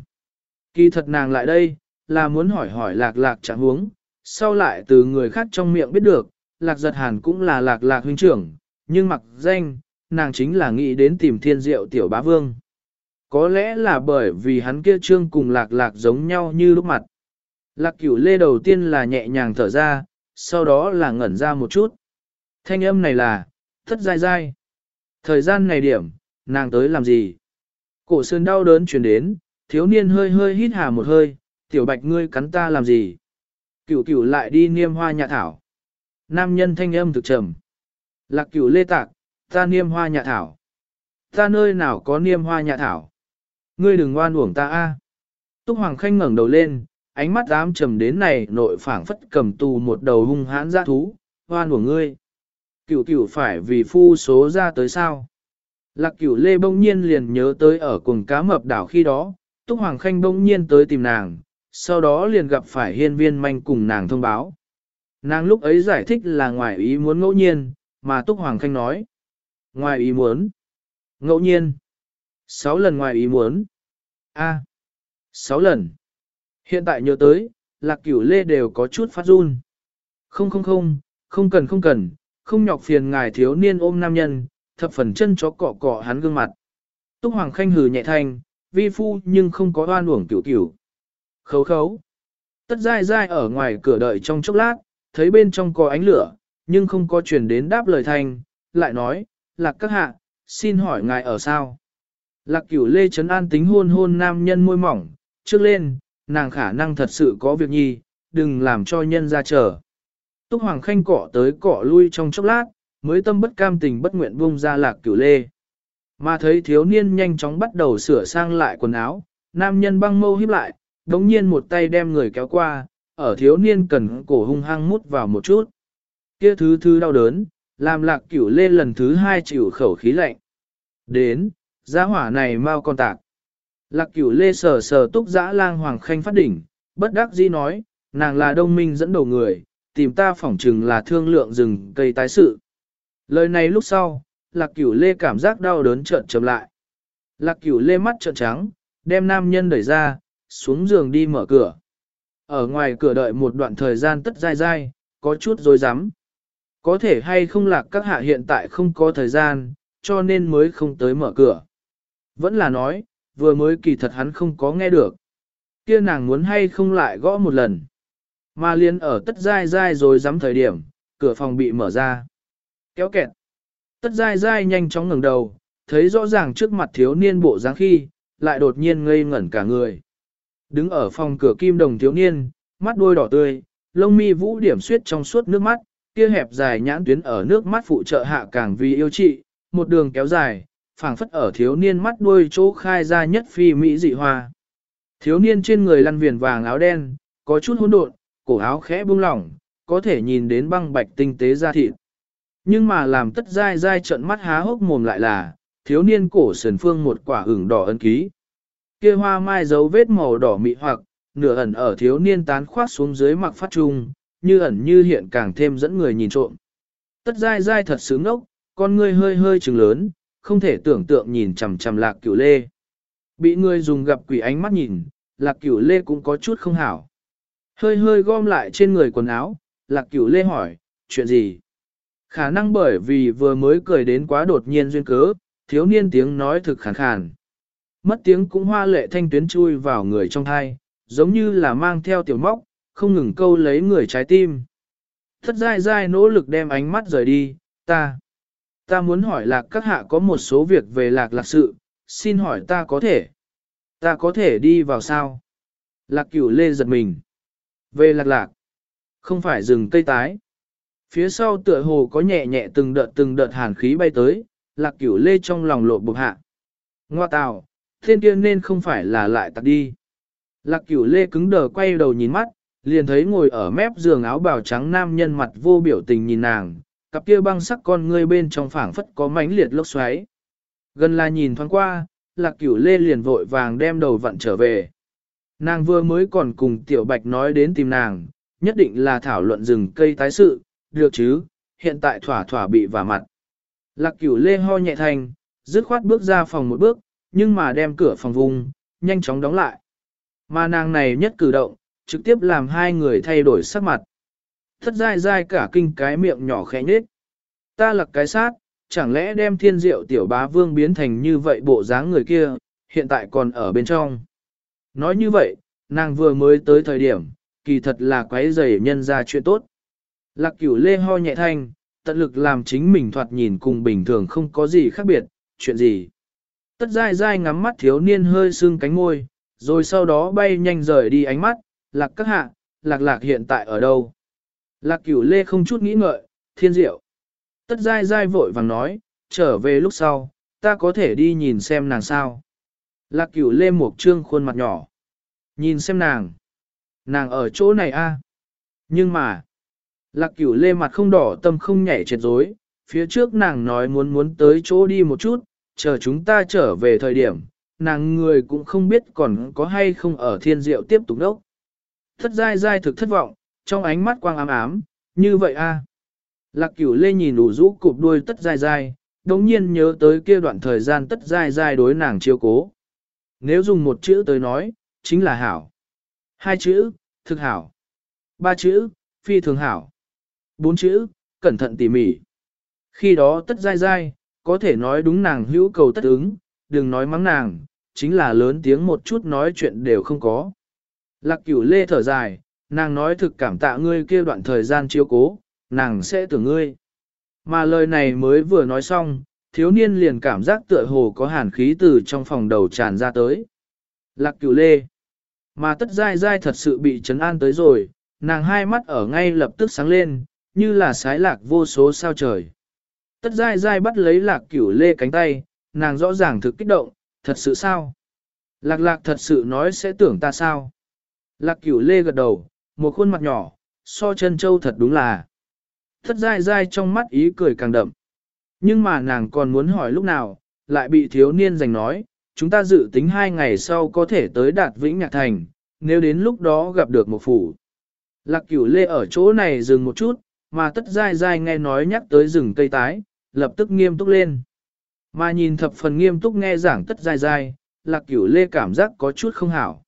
Kỳ thật nàng lại đây, là muốn hỏi hỏi lạc lạc trạng huống, sau lại từ người khác trong miệng biết được, lạc giật hàn cũng là lạc lạc huynh trưởng, nhưng mặc danh, nàng chính là nghĩ đến tìm thiên diệu tiểu bá vương. Có lẽ là bởi vì hắn kia trương cùng lạc lạc giống nhau như lúc mặt. Lạc cửu lê đầu tiên là nhẹ nhàng thở ra, sau đó là ngẩn ra một chút. Thanh âm này là, thất dai dai. Thời gian này điểm, nàng tới làm gì? Cổ sơn đau đớn chuyển đến, thiếu niên hơi hơi hít hà một hơi, tiểu bạch ngươi cắn ta làm gì? Cửu cửu lại đi niêm hoa nhà thảo. Nam nhân thanh âm thực trầm. Lạc cửu lê tạc, ta niêm hoa nhà thảo. Ta nơi nào có niêm hoa nhà thảo? Ngươi đừng ngoan uổng ta a. Túc Hoàng Khanh ngẩng đầu lên, ánh mắt ám trầm đến này nội phảng phất cầm tù một đầu hung hãn ra thú, hoan của ngươi. Cửu cửu phải vì phu số ra tới sao? Lạc cửu lê bỗng nhiên liền nhớ tới ở cùng cá mập đảo khi đó, Túc Hoàng Khanh bỗng nhiên tới tìm nàng, sau đó liền gặp phải hiên viên manh cùng nàng thông báo. Nàng lúc ấy giải thích là ngoài ý muốn ngẫu nhiên, mà Túc Hoàng Khanh nói. Ngoài ý muốn. Ngẫu nhiên. Sáu lần ngoài ý muốn. A. Sáu lần. Hiện tại nhớ tới, lạc cửu lê đều có chút phát run. Không không không, không cần không cần, không nhọc phiền ngài thiếu niên ôm nam nhân, thập phần chân chó cọ cọ hắn gương mặt. Túc Hoàng Khanh hừ nhẹ thanh, vi phu nhưng không có oan uổng cửu cửu. Khấu khấu. Tất dai dai ở ngoài cửa đợi trong chốc lát, thấy bên trong có ánh lửa, nhưng không có truyền đến đáp lời thanh, lại nói, lạc các hạ, xin hỏi ngài ở sao? Lạc cửu lê trấn an tính hôn hôn nam nhân môi mỏng, trước lên, nàng khả năng thật sự có việc nhi, đừng làm cho nhân ra chờ. Túc Hoàng Khanh cọ tới cọ lui trong chốc lát, mới tâm bất cam tình bất nguyện buông ra lạc cửu lê. Mà thấy thiếu niên nhanh chóng bắt đầu sửa sang lại quần áo, nam nhân băng mâu híp lại, đống nhiên một tay đem người kéo qua, ở thiếu niên cần cổ hung hăng mút vào một chút. Kia thứ thứ đau đớn, làm lạc cửu lê lần thứ hai chịu khẩu khí lạnh. Đến, giá hỏa này mau con tạc. Lạc cửu lê sờ sờ túc giã lang hoàng khanh phát đỉnh, bất đắc dĩ nói, nàng là đông minh dẫn đầu người, tìm ta phỏng chừng là thương lượng rừng cây tái sự. Lời này lúc sau, lạc cửu lê cảm giác đau đớn trợn chậm lại. Lạc cửu lê mắt trợn trắng, đem nam nhân đẩy ra, xuống giường đi mở cửa. Ở ngoài cửa đợi một đoạn thời gian tất dai dai, có chút dối rắm Có thể hay không lạc các hạ hiện tại không có thời gian, cho nên mới không tới mở cửa. Vẫn là nói, vừa mới kỳ thật hắn không có nghe được. Kia nàng muốn hay không lại gõ một lần. Mà liên ở tất dai dai rồi dám thời điểm, cửa phòng bị mở ra. Kéo kẹt. Tất dai dai nhanh chóng ngẩng đầu, thấy rõ ràng trước mặt thiếu niên bộ dáng khi, lại đột nhiên ngây ngẩn cả người. Đứng ở phòng cửa kim đồng thiếu niên, mắt đôi đỏ tươi, lông mi vũ điểm suyết trong suốt nước mắt, kia hẹp dài nhãn tuyến ở nước mắt phụ trợ hạ càng vì yêu trị, một đường kéo dài, phảng phất ở thiếu niên mắt đuôi chỗ khai ra nhất phi mỹ dị hoa. Thiếu niên trên người lăn viền vàng áo đen, có chút hỗn độn, cổ áo khẽ buông lỏng, có thể nhìn đến băng bạch tinh tế da thịt. Nhưng mà làm tất dai dai trận mắt há hốc mồm lại là, thiếu niên cổ sườn phương một quả ửng đỏ ân ký. Kia hoa mai dấu vết màu đỏ mị hoặc, nửa ẩn ở thiếu niên tán khoát xuống dưới mặc phát trung, như ẩn như hiện càng thêm dẫn người nhìn trộm. Tất dai dai thật sướng ốc, con ngươi hơi hơi trừng lớn, không thể tưởng tượng nhìn chằm chằm lạc cửu lê. Bị người dùng gặp quỷ ánh mắt nhìn, lạc cửu lê cũng có chút không hảo. Hơi hơi gom lại trên người quần áo, lạc cửu lê hỏi, chuyện gì? Khả năng bởi vì vừa mới cười đến quá đột nhiên duyên cớ, thiếu niên tiếng nói thực khàn khàn. Mất tiếng cũng hoa lệ thanh tuyến chui vào người trong thai, giống như là mang theo tiểu móc, không ngừng câu lấy người trái tim. Thất dai dai nỗ lực đem ánh mắt rời đi, ta. Ta muốn hỏi lạc các hạ có một số việc về lạc lạc sự, xin hỏi ta có thể. Ta có thể đi vào sao? Lạc cửu lê giật mình. Về lạc lạc. Không phải rừng cây tái. Phía sau tựa hồ có nhẹ nhẹ từng đợt từng đợt hàn khí bay tới, lạc cửu lê trong lòng lộ bục hạ. Ngoa tào, thiên kia nên không phải là lại tặc đi. Lạc cửu lê cứng đờ quay đầu nhìn mắt, liền thấy ngồi ở mép giường áo bào trắng nam nhân mặt vô biểu tình nhìn nàng, cặp kia băng sắc con ngươi bên trong phảng phất có mãnh liệt lốc xoáy. Gần là nhìn thoáng qua, lạc cửu lê liền vội vàng đem đầu vặn trở về. Nàng vừa mới còn cùng tiểu bạch nói đến tìm nàng, nhất định là thảo luận rừng cây tái sự, được chứ, hiện tại thỏa thỏa bị vả mặt. Lạc cửu lê ho nhẹ thành, dứt khoát bước ra phòng một bước, nhưng mà đem cửa phòng vùng, nhanh chóng đóng lại. Mà nàng này nhất cử động, trực tiếp làm hai người thay đổi sắc mặt. Thất dai dai cả kinh cái miệng nhỏ khẽ nhết. Ta lặc cái sát, chẳng lẽ đem thiên diệu tiểu bá vương biến thành như vậy bộ dáng người kia, hiện tại còn ở bên trong. Nói như vậy, nàng vừa mới tới thời điểm, kỳ thật là quấy rầy nhân ra chuyện tốt. Lạc cửu lê ho nhẹ thanh, tận lực làm chính mình thoạt nhìn cùng bình thường không có gì khác biệt, chuyện gì. Tất dai dai ngắm mắt thiếu niên hơi sưng cánh môi, rồi sau đó bay nhanh rời đi ánh mắt, lạc các hạ, lạc lạc hiện tại ở đâu. Lạc cửu lê không chút nghĩ ngợi, thiên diệu. Tất dai dai vội vàng nói, trở về lúc sau, ta có thể đi nhìn xem nàng sao. Lạc cửu lê một trương khuôn mặt nhỏ. Nhìn xem nàng. Nàng ở chỗ này a. Nhưng mà, lạc cửu lê mặt không đỏ tâm không nhảy triệt rối. Phía trước nàng nói muốn muốn tới chỗ đi một chút, chờ chúng ta trở về thời điểm, nàng người cũng không biết còn có hay không ở thiên diệu tiếp tục đốc. Thất dai dai thực thất vọng, trong ánh mắt quang ám ám, như vậy a. Lạc cửu lê nhìn đủ rũ cụp đuôi tất dai dai, đồng nhiên nhớ tới kia đoạn thời gian tất dai dai đối nàng chiêu cố. Nếu dùng một chữ tới nói, chính là hảo. Hai chữ, thực hảo. Ba chữ, phi thường hảo. Bốn chữ, cẩn thận tỉ mỉ. Khi đó tất dai dai, có thể nói đúng nàng hữu cầu tất ứng, đừng nói mắng nàng, chính là lớn tiếng một chút nói chuyện đều không có. Lạc cửu lê thở dài, nàng nói thực cảm tạ ngươi kia đoạn thời gian chiếu cố, nàng sẽ tưởng ngươi. Mà lời này mới vừa nói xong, thiếu niên liền cảm giác tựa hồ có hàn khí từ trong phòng đầu tràn ra tới. Lạc cửu lê. Mà tất dai dai thật sự bị chấn an tới rồi, nàng hai mắt ở ngay lập tức sáng lên, như là sái lạc vô số sao trời. Tất dai dai bắt lấy lạc cửu lê cánh tay, nàng rõ ràng thực kích động, thật sự sao? Lạc lạc thật sự nói sẽ tưởng ta sao? Lạc cửu lê gật đầu, một khuôn mặt nhỏ, so chân châu thật đúng là. Thất dai dai trong mắt ý cười càng đậm. Nhưng mà nàng còn muốn hỏi lúc nào, lại bị thiếu niên giành nói, chúng ta dự tính hai ngày sau có thể tới đạt Vĩnh Nhạc Thành, nếu đến lúc đó gặp được một phủ. Lạc cửu lê ở chỗ này dừng một chút, mà tất dai dai nghe nói nhắc tới rừng cây tái, lập tức nghiêm túc lên. Mà nhìn thập phần nghiêm túc nghe giảng tất dai dai, lạc cửu lê cảm giác có chút không hảo.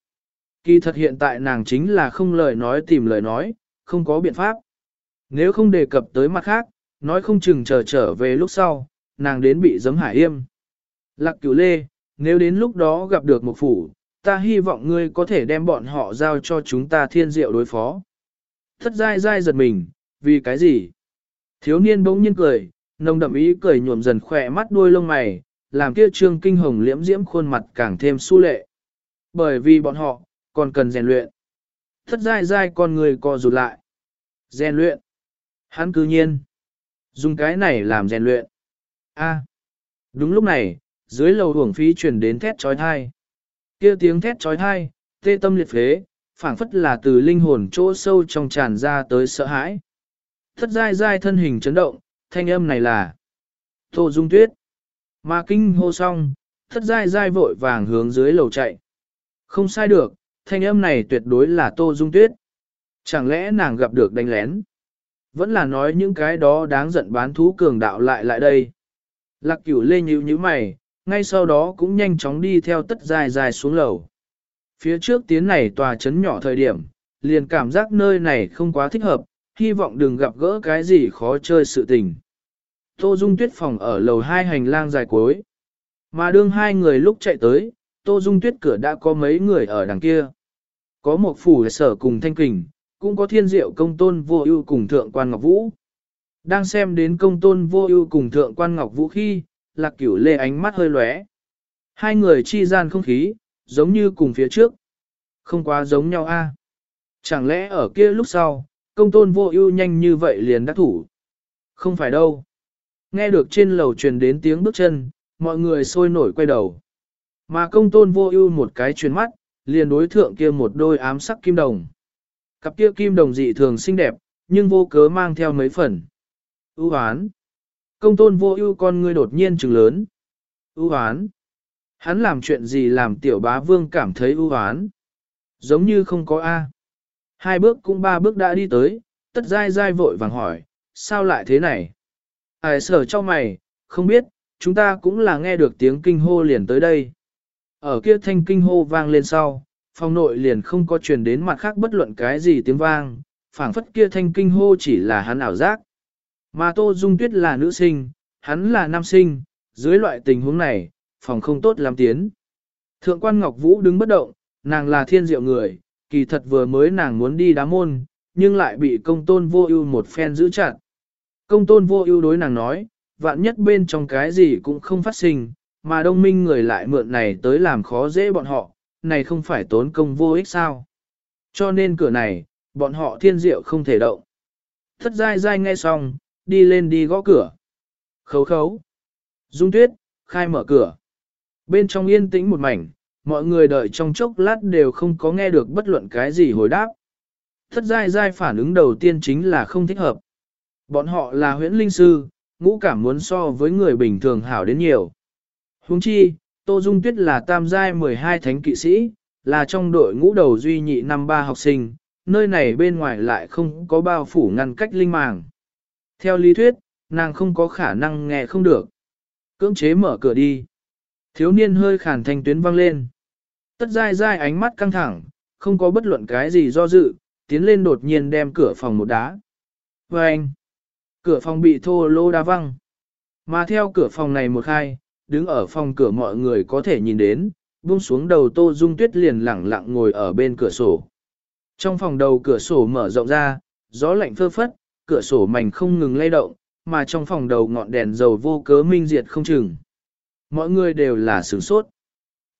Kỳ thật hiện tại nàng chính là không lời nói tìm lời nói, không có biện pháp. Nếu không đề cập tới mặt khác, nói không chừng chờ trở về lúc sau, nàng đến bị giấm hải yêm. Lạc cửu lê, nếu đến lúc đó gặp được một phủ, ta hy vọng ngươi có thể đem bọn họ giao cho chúng ta thiên diệu đối phó. Thất dai dai giật mình, vì cái gì? Thiếu niên bỗng nhiên cười, nồng đậm ý cười nhuộm dần khỏe mắt đuôi lông mày, làm kia trương kinh hồng liễm diễm khuôn mặt càng thêm su lệ. Bởi vì bọn họ, còn cần rèn luyện. Thất dai dai con người co rụt lại. Rèn luyện. Hắn cư nhiên. Dùng cái này làm rèn luyện. A. Đúng lúc này, dưới lầu hưởng phí truyền đến thét trói thai. kia tiếng thét trói thai, tê tâm liệt phế, phảng phất là từ linh hồn chỗ sâu trong tràn ra tới sợ hãi. Thất dai dai thân hình chấn động, thanh âm này là Tô Dung Tuyết. Mà kinh hô xong, thất dai dai vội vàng hướng dưới lầu chạy. Không sai được, thanh âm này tuyệt đối là Tô Dung Tuyết. Chẳng lẽ nàng gặp được đánh lén? Vẫn là nói những cái đó đáng giận bán thú cường đạo lại lại đây. Lạc cửu lê nhíu nhíu mày, ngay sau đó cũng nhanh chóng đi theo tất dài dài xuống lầu. Phía trước tiến này tòa chấn nhỏ thời điểm, liền cảm giác nơi này không quá thích hợp, hy vọng đừng gặp gỡ cái gì khó chơi sự tình. Tô Dung Tuyết phòng ở lầu hai hành lang dài cuối. Mà đương hai người lúc chạy tới, Tô Dung Tuyết cửa đã có mấy người ở đằng kia. Có một phủ sở cùng thanh kình, cũng có thiên diệu công tôn vô ưu cùng thượng quan ngọc vũ. Đang xem đến công tôn vô ưu cùng thượng quan ngọc vũ khi, lạc cửu lê ánh mắt hơi lóe. Hai người chi gian không khí, giống như cùng phía trước. Không quá giống nhau a. Chẳng lẽ ở kia lúc sau, công tôn vô ưu nhanh như vậy liền đắc thủ? Không phải đâu. Nghe được trên lầu truyền đến tiếng bước chân, mọi người sôi nổi quay đầu. Mà công tôn vô ưu một cái truyền mắt, liền đối thượng kia một đôi ám sắc kim đồng. Cặp kia kim đồng dị thường xinh đẹp, nhưng vô cớ mang theo mấy phần. ưu hoán. Công tôn vô ưu con ngươi đột nhiên trừng lớn. ưu hoán. Hắn làm chuyện gì làm tiểu bá vương cảm thấy ưu hoán. Giống như không có A. Hai bước cũng ba bước đã đi tới, tất dai dai vội vàng hỏi, sao lại thế này? Ai sở cho mày, không biết, chúng ta cũng là nghe được tiếng kinh hô liền tới đây. Ở kia thanh kinh hô vang lên sau, phòng nội liền không có truyền đến mặt khác bất luận cái gì tiếng vang, phảng phất kia thanh kinh hô chỉ là hắn ảo giác. Mà Tô Dung Tuyết là nữ sinh, hắn là nam sinh, dưới loại tình huống này, phòng không tốt làm tiến. Thượng quan Ngọc Vũ đứng bất động, nàng là thiên diệu người, kỳ thật vừa mới nàng muốn đi đá môn, nhưng lại bị công tôn vô ưu một phen giữ chặt. Công tôn vô ưu đối nàng nói, vạn nhất bên trong cái gì cũng không phát sinh, mà đông minh người lại mượn này tới làm khó dễ bọn họ, này không phải tốn công vô ích sao. Cho nên cửa này, bọn họ thiên diệu không thể động. Thất dai dai nghe xong, đi lên đi gõ cửa. Khấu khấu. Dung tuyết, khai mở cửa. Bên trong yên tĩnh một mảnh, mọi người đợi trong chốc lát đều không có nghe được bất luận cái gì hồi đáp. Thất giai giai phản ứng đầu tiên chính là không thích hợp. Bọn họ là huyễn linh sư, ngũ cảm muốn so với người bình thường hảo đến nhiều. Huống chi, Tô Dung Tuyết là tam giai 12 thánh kỵ sĩ, là trong đội ngũ đầu duy nhị năm ba học sinh, nơi này bên ngoài lại không có bao phủ ngăn cách linh màng. Theo lý thuyết, nàng không có khả năng nghe không được. Cưỡng chế mở cửa đi. Thiếu niên hơi khàn thanh tuyến vang lên. Tất dai dai ánh mắt căng thẳng, không có bất luận cái gì do dự, tiến lên đột nhiên đem cửa phòng một đá. Và anh, cửa phòng bị thô lô đá văng. Mà theo cửa phòng này một khai, đứng ở phòng cửa mọi người có thể nhìn đến, buông xuống đầu tô dung tuyết liền lẳng lặng ngồi ở bên cửa sổ. Trong phòng đầu cửa sổ mở rộng ra, gió lạnh phơ phất, cửa sổ mảnh không ngừng lay động, mà trong phòng đầu ngọn đèn dầu vô cớ minh diệt không chừng. Mọi người đều là sửng sốt.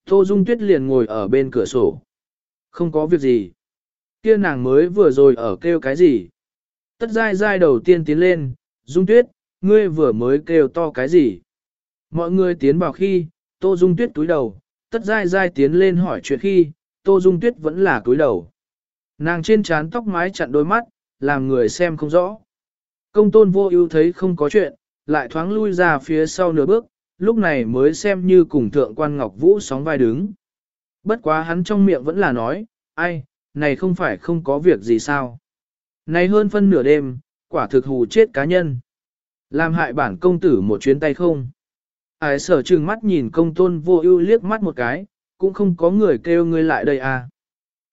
Tô Dung Tuyết liền ngồi ở bên cửa sổ. Không có việc gì. Kia nàng mới vừa rồi ở kêu cái gì. Tất dai dai đầu tiên tiến lên, Dung Tuyết, ngươi vừa mới kêu to cái gì. Mọi người tiến vào khi, Tô Dung Tuyết túi đầu, tất dai dai tiến lên hỏi chuyện khi, Tô Dung Tuyết vẫn là túi đầu. Nàng trên trán tóc mái chặn đôi mắt, làm người xem không rõ. Công tôn vô ưu thấy không có chuyện, lại thoáng lui ra phía sau nửa bước, lúc này mới xem như cùng thượng quan Ngọc Vũ sóng vai đứng. Bất quá hắn trong miệng vẫn là nói, ai, này không phải không có việc gì sao. Này hơn phân nửa đêm, quả thực hù chết cá nhân. Làm hại bản công tử một chuyến tay không. Ai sở trừng mắt nhìn công tôn vô ưu liếc mắt một cái, cũng không có người kêu ngươi lại đây à.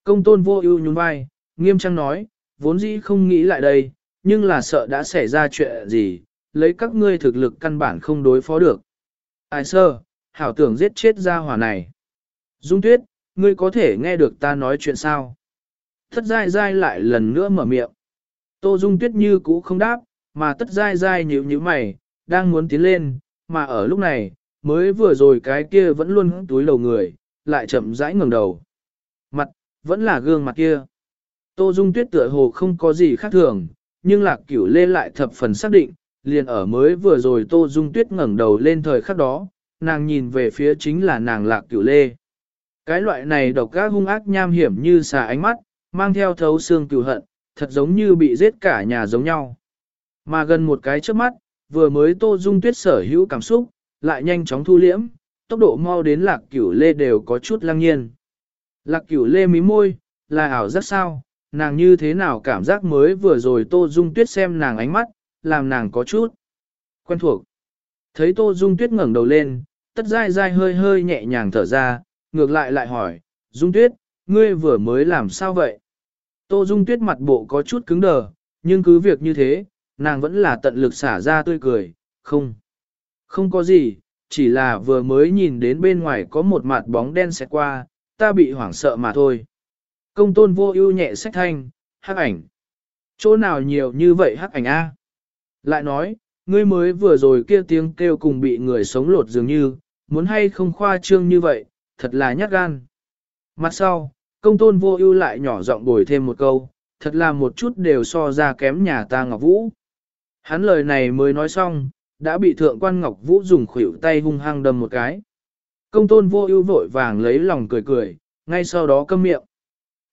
Công tôn vô ưu nhún vai, nghiêm trang nói, vốn dĩ không nghĩ lại đây, nhưng là sợ đã xảy ra chuyện gì, lấy các ngươi thực lực căn bản không đối phó được. Ai sơ, hảo tưởng giết chết ra hỏa này. Dung tuyết, ngươi có thể nghe được ta nói chuyện sao? Thất dai dai lại lần nữa mở miệng. Tô Dung tuyết như cũ không đáp, mà tất dai dai nhíu nhíu mày, đang muốn tiến lên, mà ở lúc này, mới vừa rồi cái kia vẫn luôn túi đầu người, lại chậm rãi ngẩng đầu. Mặt, vẫn là gương mặt kia. Tô Dung tuyết tựa hồ không có gì khác thường, nhưng lạc cửu lê lại thập phần xác định, liền ở mới vừa rồi Tô Dung Tuyết ngẩng đầu lên thời khắc đó, nàng nhìn về phía chính là nàng lạc cửu lê. Cái loại này độc ác hung ác nham hiểm như xà ánh mắt, mang theo thấu xương cửu hận, thật giống như bị giết cả nhà giống nhau. Mà gần một cái trước mắt, vừa mới Tô Dung Tuyết sở hữu cảm xúc, lại nhanh chóng thu liễm, tốc độ mau đến lạc cửu lê đều có chút lăng nhiên. Lạc cửu lê mí môi, là ảo rất sao, nàng như thế nào cảm giác mới vừa rồi Tô Dung Tuyết xem nàng ánh mắt, làm nàng có chút quen thuộc. Thấy Tô Dung Tuyết ngẩng đầu lên, tất dai dai hơi hơi nhẹ nhàng thở ra, ngược lại lại hỏi, Dung Tuyết, ngươi vừa mới làm sao vậy? Tô Dung Tuyết mặt bộ có chút cứng đờ, nhưng cứ việc như thế, nàng vẫn là tận lực xả ra tươi cười, không. Không có gì, chỉ là vừa mới nhìn đến bên ngoài có một mặt bóng đen xẹt qua, ta bị hoảng sợ mà thôi. Công tôn vô ưu nhẹ sách thanh, hắc ảnh. Chỗ nào nhiều như vậy hắc ảnh a? Lại nói, ngươi mới vừa rồi kia tiếng kêu cùng bị người sống lột dường như, muốn hay không khoa trương như vậy, thật là nhát gan. Mặt sau, công tôn vô ưu lại nhỏ giọng bồi thêm một câu, thật là một chút đều so ra kém nhà ta Ngọc Vũ. Hắn lời này mới nói xong, đã bị thượng quan Ngọc Vũ dùng khuỷu tay hung hăng đâm một cái. Công tôn vô ưu vội vàng lấy lòng cười cười, ngay sau đó câm miệng.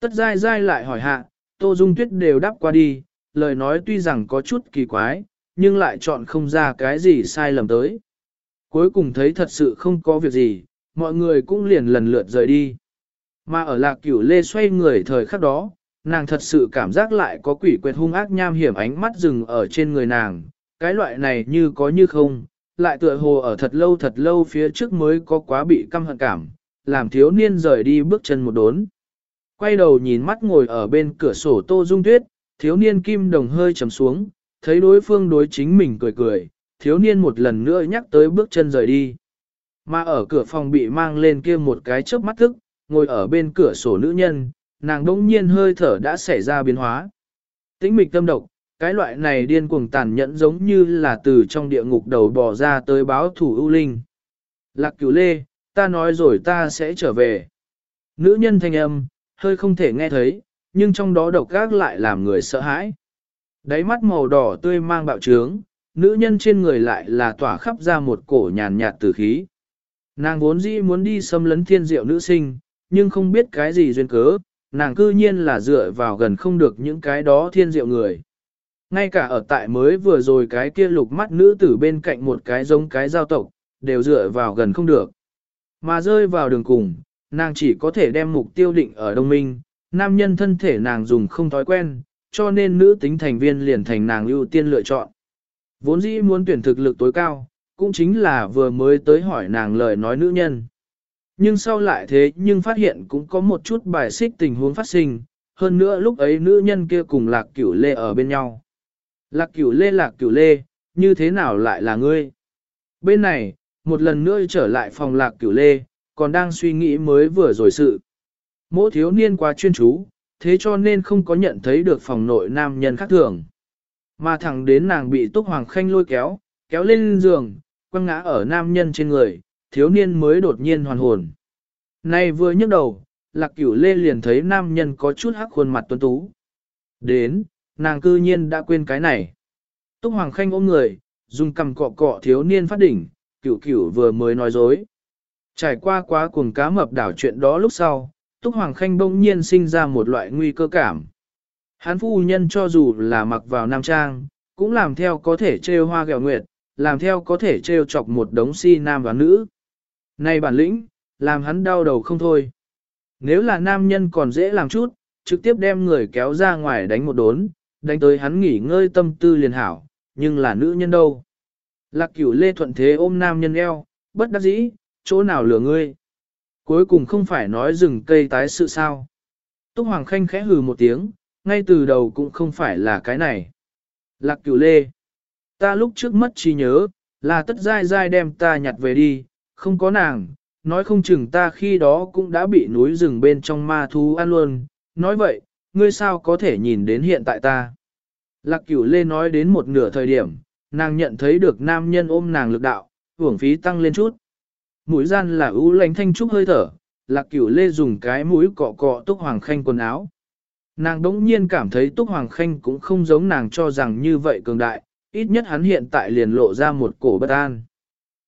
Tất dai dai lại hỏi hạ, Tô Dung Tuyết đều đáp qua đi, lời nói tuy rằng có chút kỳ quái, nhưng lại chọn không ra cái gì sai lầm tới. Cuối cùng thấy thật sự không có việc gì, mọi người cũng liền lần lượt rời đi. Mà ở lạc cửu lê xoay người thời khắc đó, nàng thật sự cảm giác lại có quỷ quyệt hung ác nham hiểm ánh mắt rừng ở trên người nàng, cái loại này như có như không, lại tựa hồ ở thật lâu thật lâu phía trước mới có quá bị căm hận cảm, làm thiếu niên rời đi bước chân một đốn. Quay đầu nhìn mắt ngồi ở bên cửa sổ tô dung tuyết, thiếu niên kim đồng hơi trầm xuống, thấy đối phương đối chính mình cười cười, thiếu niên một lần nữa nhắc tới bước chân rời đi. Mà ở cửa phòng bị mang lên kia một cái chớp mắt thức, ngồi ở bên cửa sổ nữ nhân, nàng đỗng nhiên hơi thở đã xảy ra biến hóa. Tĩnh mịch tâm độc, cái loại này điên cuồng tàn nhẫn giống như là từ trong địa ngục đầu bò ra tới báo thủ ưu linh. Lạc cửu lê, ta nói rồi ta sẽ trở về. Nữ nhân thanh âm, hơi không thể nghe thấy, nhưng trong đó độc gác lại làm người sợ hãi. Đáy mắt màu đỏ tươi mang bạo trướng, nữ nhân trên người lại là tỏa khắp ra một cổ nhàn nhạt tử khí. Nàng vốn dĩ muốn đi xâm lấn thiên diệu nữ sinh, nhưng không biết cái gì duyên cớ, nàng cư nhiên là dựa vào gần không được những cái đó thiên diệu người. Ngay cả ở tại mới vừa rồi cái kia lục mắt nữ tử bên cạnh một cái giống cái giao tộc, đều dựa vào gần không được. Mà rơi vào đường cùng, nàng chỉ có thể đem mục tiêu định ở đông minh, nam nhân thân thể nàng dùng không thói quen, cho nên nữ tính thành viên liền thành nàng ưu tiên lựa chọn. Vốn dĩ muốn tuyển thực lực tối cao, cũng chính là vừa mới tới hỏi nàng lời nói nữ nhân. Nhưng sau lại thế nhưng phát hiện cũng có một chút bài xích tình huống phát sinh, hơn nữa lúc ấy nữ nhân kia cùng lạc cửu lê ở bên nhau. Lạc cửu lê lạc cửu lê, như thế nào lại là ngươi? Bên này, một lần nữa trở lại phòng lạc cửu lê, còn đang suy nghĩ mới vừa rồi sự. Mỗi thiếu niên quá chuyên chú, thế cho nên không có nhận thấy được phòng nội nam nhân khác thường. Mà thẳng đến nàng bị Túc Hoàng Khanh lôi kéo, kéo lên giường, quăng ngã ở nam nhân trên người, thiếu niên mới đột nhiên hoàn hồn. Nay vừa nhấc đầu, lạc cửu lê liền thấy nam nhân có chút hắc khuôn mặt tuấn tú. Đến, nàng cư nhiên đã quên cái này. Túc Hoàng Khanh ôm người, dùng cầm cọ cọ thiếu niên phát đỉnh, cửu cửu vừa mới nói dối. Trải qua quá cuồng cá mập đảo chuyện đó lúc sau, Túc Hoàng Khanh bỗng nhiên sinh ra một loại nguy cơ cảm. Hán phu nhân cho dù là mặc vào nam trang, cũng làm theo có thể trêu hoa gẹo nguyệt, làm theo có thể trêu chọc một đống si nam và nữ. Này bản lĩnh, làm hắn đau đầu không thôi. Nếu là nam nhân còn dễ làm chút, trực tiếp đem người kéo ra ngoài đánh một đốn, đánh tới hắn nghỉ ngơi tâm tư liền hảo, nhưng là nữ nhân đâu. Lạc cửu lê thuận thế ôm nam nhân eo, bất đắc dĩ, chỗ nào lừa ngươi. Cuối cùng không phải nói rừng cây tái sự sao. Túc Hoàng Khanh khẽ hừ một tiếng, ngay từ đầu cũng không phải là cái này. Lạc cửu lê. Ta lúc trước mất trí nhớ, là tất dai dai đem ta nhặt về đi, không có nàng, nói không chừng ta khi đó cũng đã bị núi rừng bên trong ma thú ăn luôn. Nói vậy, ngươi sao có thể nhìn đến hiện tại ta? Lạc cửu lê nói đến một nửa thời điểm, nàng nhận thấy được nam nhân ôm nàng lực đạo, hưởng phí tăng lên chút. Mũi gian là ưu lánh thanh trúc hơi thở, lạc cửu lê dùng cái mũi cọ cọ túc hoàng khanh quần áo. Nàng đống nhiên cảm thấy túc hoàng khanh cũng không giống nàng cho rằng như vậy cường đại, ít nhất hắn hiện tại liền lộ ra một cổ bất an.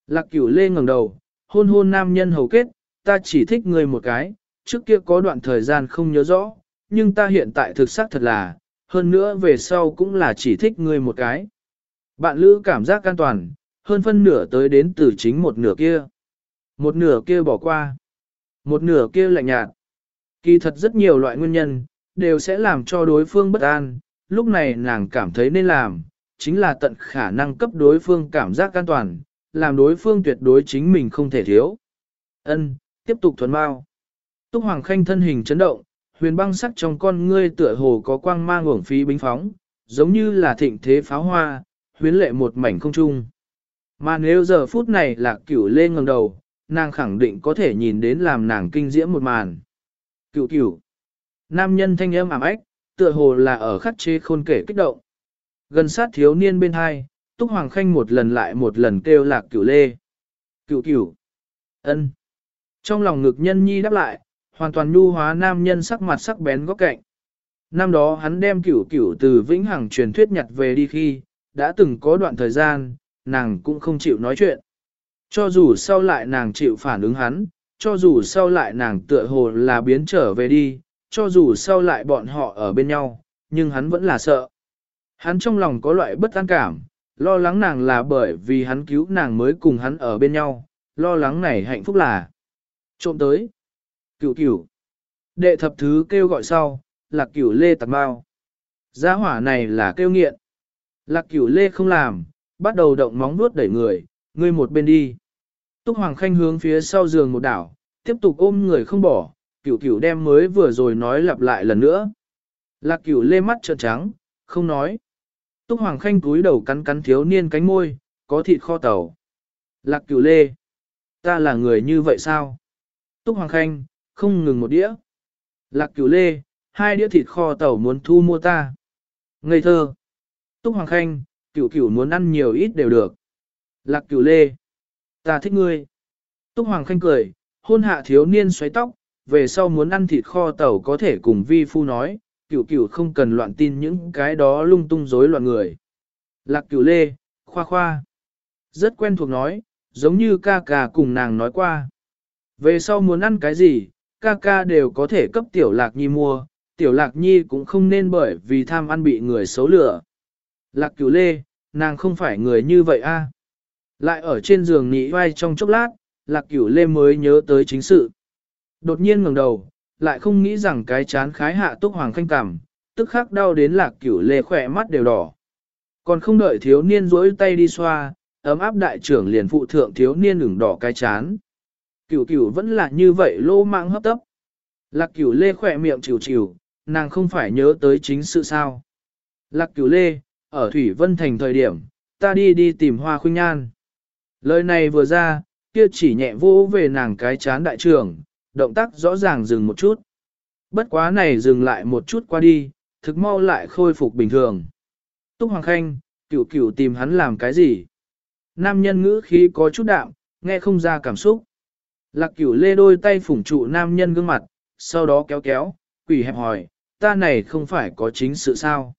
Lạc cửu lê ngẩng đầu, hôn hôn nam nhân hầu kết, ta chỉ thích người một cái, trước kia có đoạn thời gian không nhớ rõ, nhưng ta hiện tại thực xác thật là, hơn nữa về sau cũng là chỉ thích người một cái. Bạn lữ cảm giác an toàn, hơn phân nửa tới đến từ chính một nửa kia. Một nửa kia bỏ qua. Một nửa kia lạnh nhạt. Kỳ thật rất nhiều loại nguyên nhân, đều sẽ làm cho đối phương bất an, lúc này nàng cảm thấy nên làm, chính là tận khả năng cấp đối phương cảm giác an toàn, làm đối phương tuyệt đối chính mình không thể thiếu. Ân, tiếp tục thuần bao. Túc Hoàng Khanh thân hình chấn động, huyền băng sắc trong con ngươi tựa hồ có quang mang uổng phí bính phóng, giống như là thịnh thế pháo hoa, huyến lệ một mảnh không trung. Mà nếu giờ phút này là cửu lê ngẩng đầu, nàng khẳng định có thể nhìn đến làm nàng kinh diễm một màn. Cửu cửu. Nam nhân thanh âm ảm ách, tựa hồ là ở khắc chế khôn kể kích động. Gần sát thiếu niên bên hai, Túc Hoàng Khanh một lần lại một lần kêu lạc cửu lê. Cửu cửu. ân. Trong lòng ngực nhân nhi đáp lại, hoàn toàn nhu hóa nam nhân sắc mặt sắc bén góc cạnh. Năm đó hắn đem cửu cửu từ vĩnh hằng truyền thuyết nhặt về đi khi, đã từng có đoạn thời gian, nàng cũng không chịu nói chuyện. Cho dù sau lại nàng chịu phản ứng hắn, cho dù sau lại nàng tựa hồ là biến trở về đi, cho dù sau lại bọn họ ở bên nhau, nhưng hắn vẫn là sợ. Hắn trong lòng có loại bất an cảm, lo lắng nàng là bởi vì hắn cứu nàng mới cùng hắn ở bên nhau, lo lắng này hạnh phúc là trộm tới. Cửu cửu. Đệ thập thứ kêu gọi sau, là cửu lê tạc bao. Gia hỏa này là kêu nghiện. Lạc cửu lê không làm, bắt đầu động móng vuốt đẩy người, ngươi một bên đi. Túc Hoàng Khanh hướng phía sau giường một đảo, tiếp tục ôm người không bỏ, cửu cửu đem mới vừa rồi nói lặp lại lần nữa. Lạc cửu lê mắt trợn trắng, không nói. Túc Hoàng Khanh cúi đầu cắn cắn thiếu niên cánh môi, có thịt kho tàu. Lạc cửu lê. Ta là người như vậy sao? Túc Hoàng Khanh, không ngừng một đĩa. Lạc cửu lê, hai đĩa thịt kho tàu muốn thu mua ta. Ngây thơ. Túc Hoàng Khanh, cửu cửu muốn ăn nhiều ít đều được. Lạc cửu lê. Ta thích ngươi. Túc Hoàng Khanh cười, hôn hạ thiếu niên xoáy tóc, về sau muốn ăn thịt kho tàu có thể cùng vi phu nói, cửu cửu không cần loạn tin những cái đó lung tung rối loạn người. Lạc cửu lê, khoa khoa. Rất quen thuộc nói, giống như ca ca cùng nàng nói qua. Về sau muốn ăn cái gì, ca ca đều có thể cấp tiểu lạc nhi mua, tiểu lạc nhi cũng không nên bởi vì tham ăn bị người xấu lửa. Lạc cửu lê, nàng không phải người như vậy a. Lại ở trên giường nghỉ vai trong chốc lát, lạc cửu lê mới nhớ tới chính sự. Đột nhiên ngẩng đầu, lại không nghĩ rằng cái chán khái hạ túc hoàng khanh cảm, tức khắc đau đến lạc cửu lê khỏe mắt đều đỏ. Còn không đợi thiếu niên rỗi tay đi xoa, ấm áp đại trưởng liền phụ thượng thiếu niên ửng đỏ cái chán. Cửu cửu vẫn là như vậy lô mạng hấp tấp. Lạc cửu lê khỏe miệng chịu chịu, nàng không phải nhớ tới chính sự sao. Lạc cửu lê, ở Thủy Vân Thành thời điểm, ta đi đi tìm hoa khuynh nhan. Lời này vừa ra, kia chỉ nhẹ vô về nàng cái chán đại trưởng, động tác rõ ràng dừng một chút. Bất quá này dừng lại một chút qua đi, thực mau lại khôi phục bình thường. Túc Hoàng Khanh, cửu cửu tìm hắn làm cái gì? Nam nhân ngữ khí có chút đạm, nghe không ra cảm xúc. Lạc cửu lê đôi tay phủng trụ nam nhân gương mặt, sau đó kéo kéo, quỷ hẹp hỏi, ta này không phải có chính sự sao?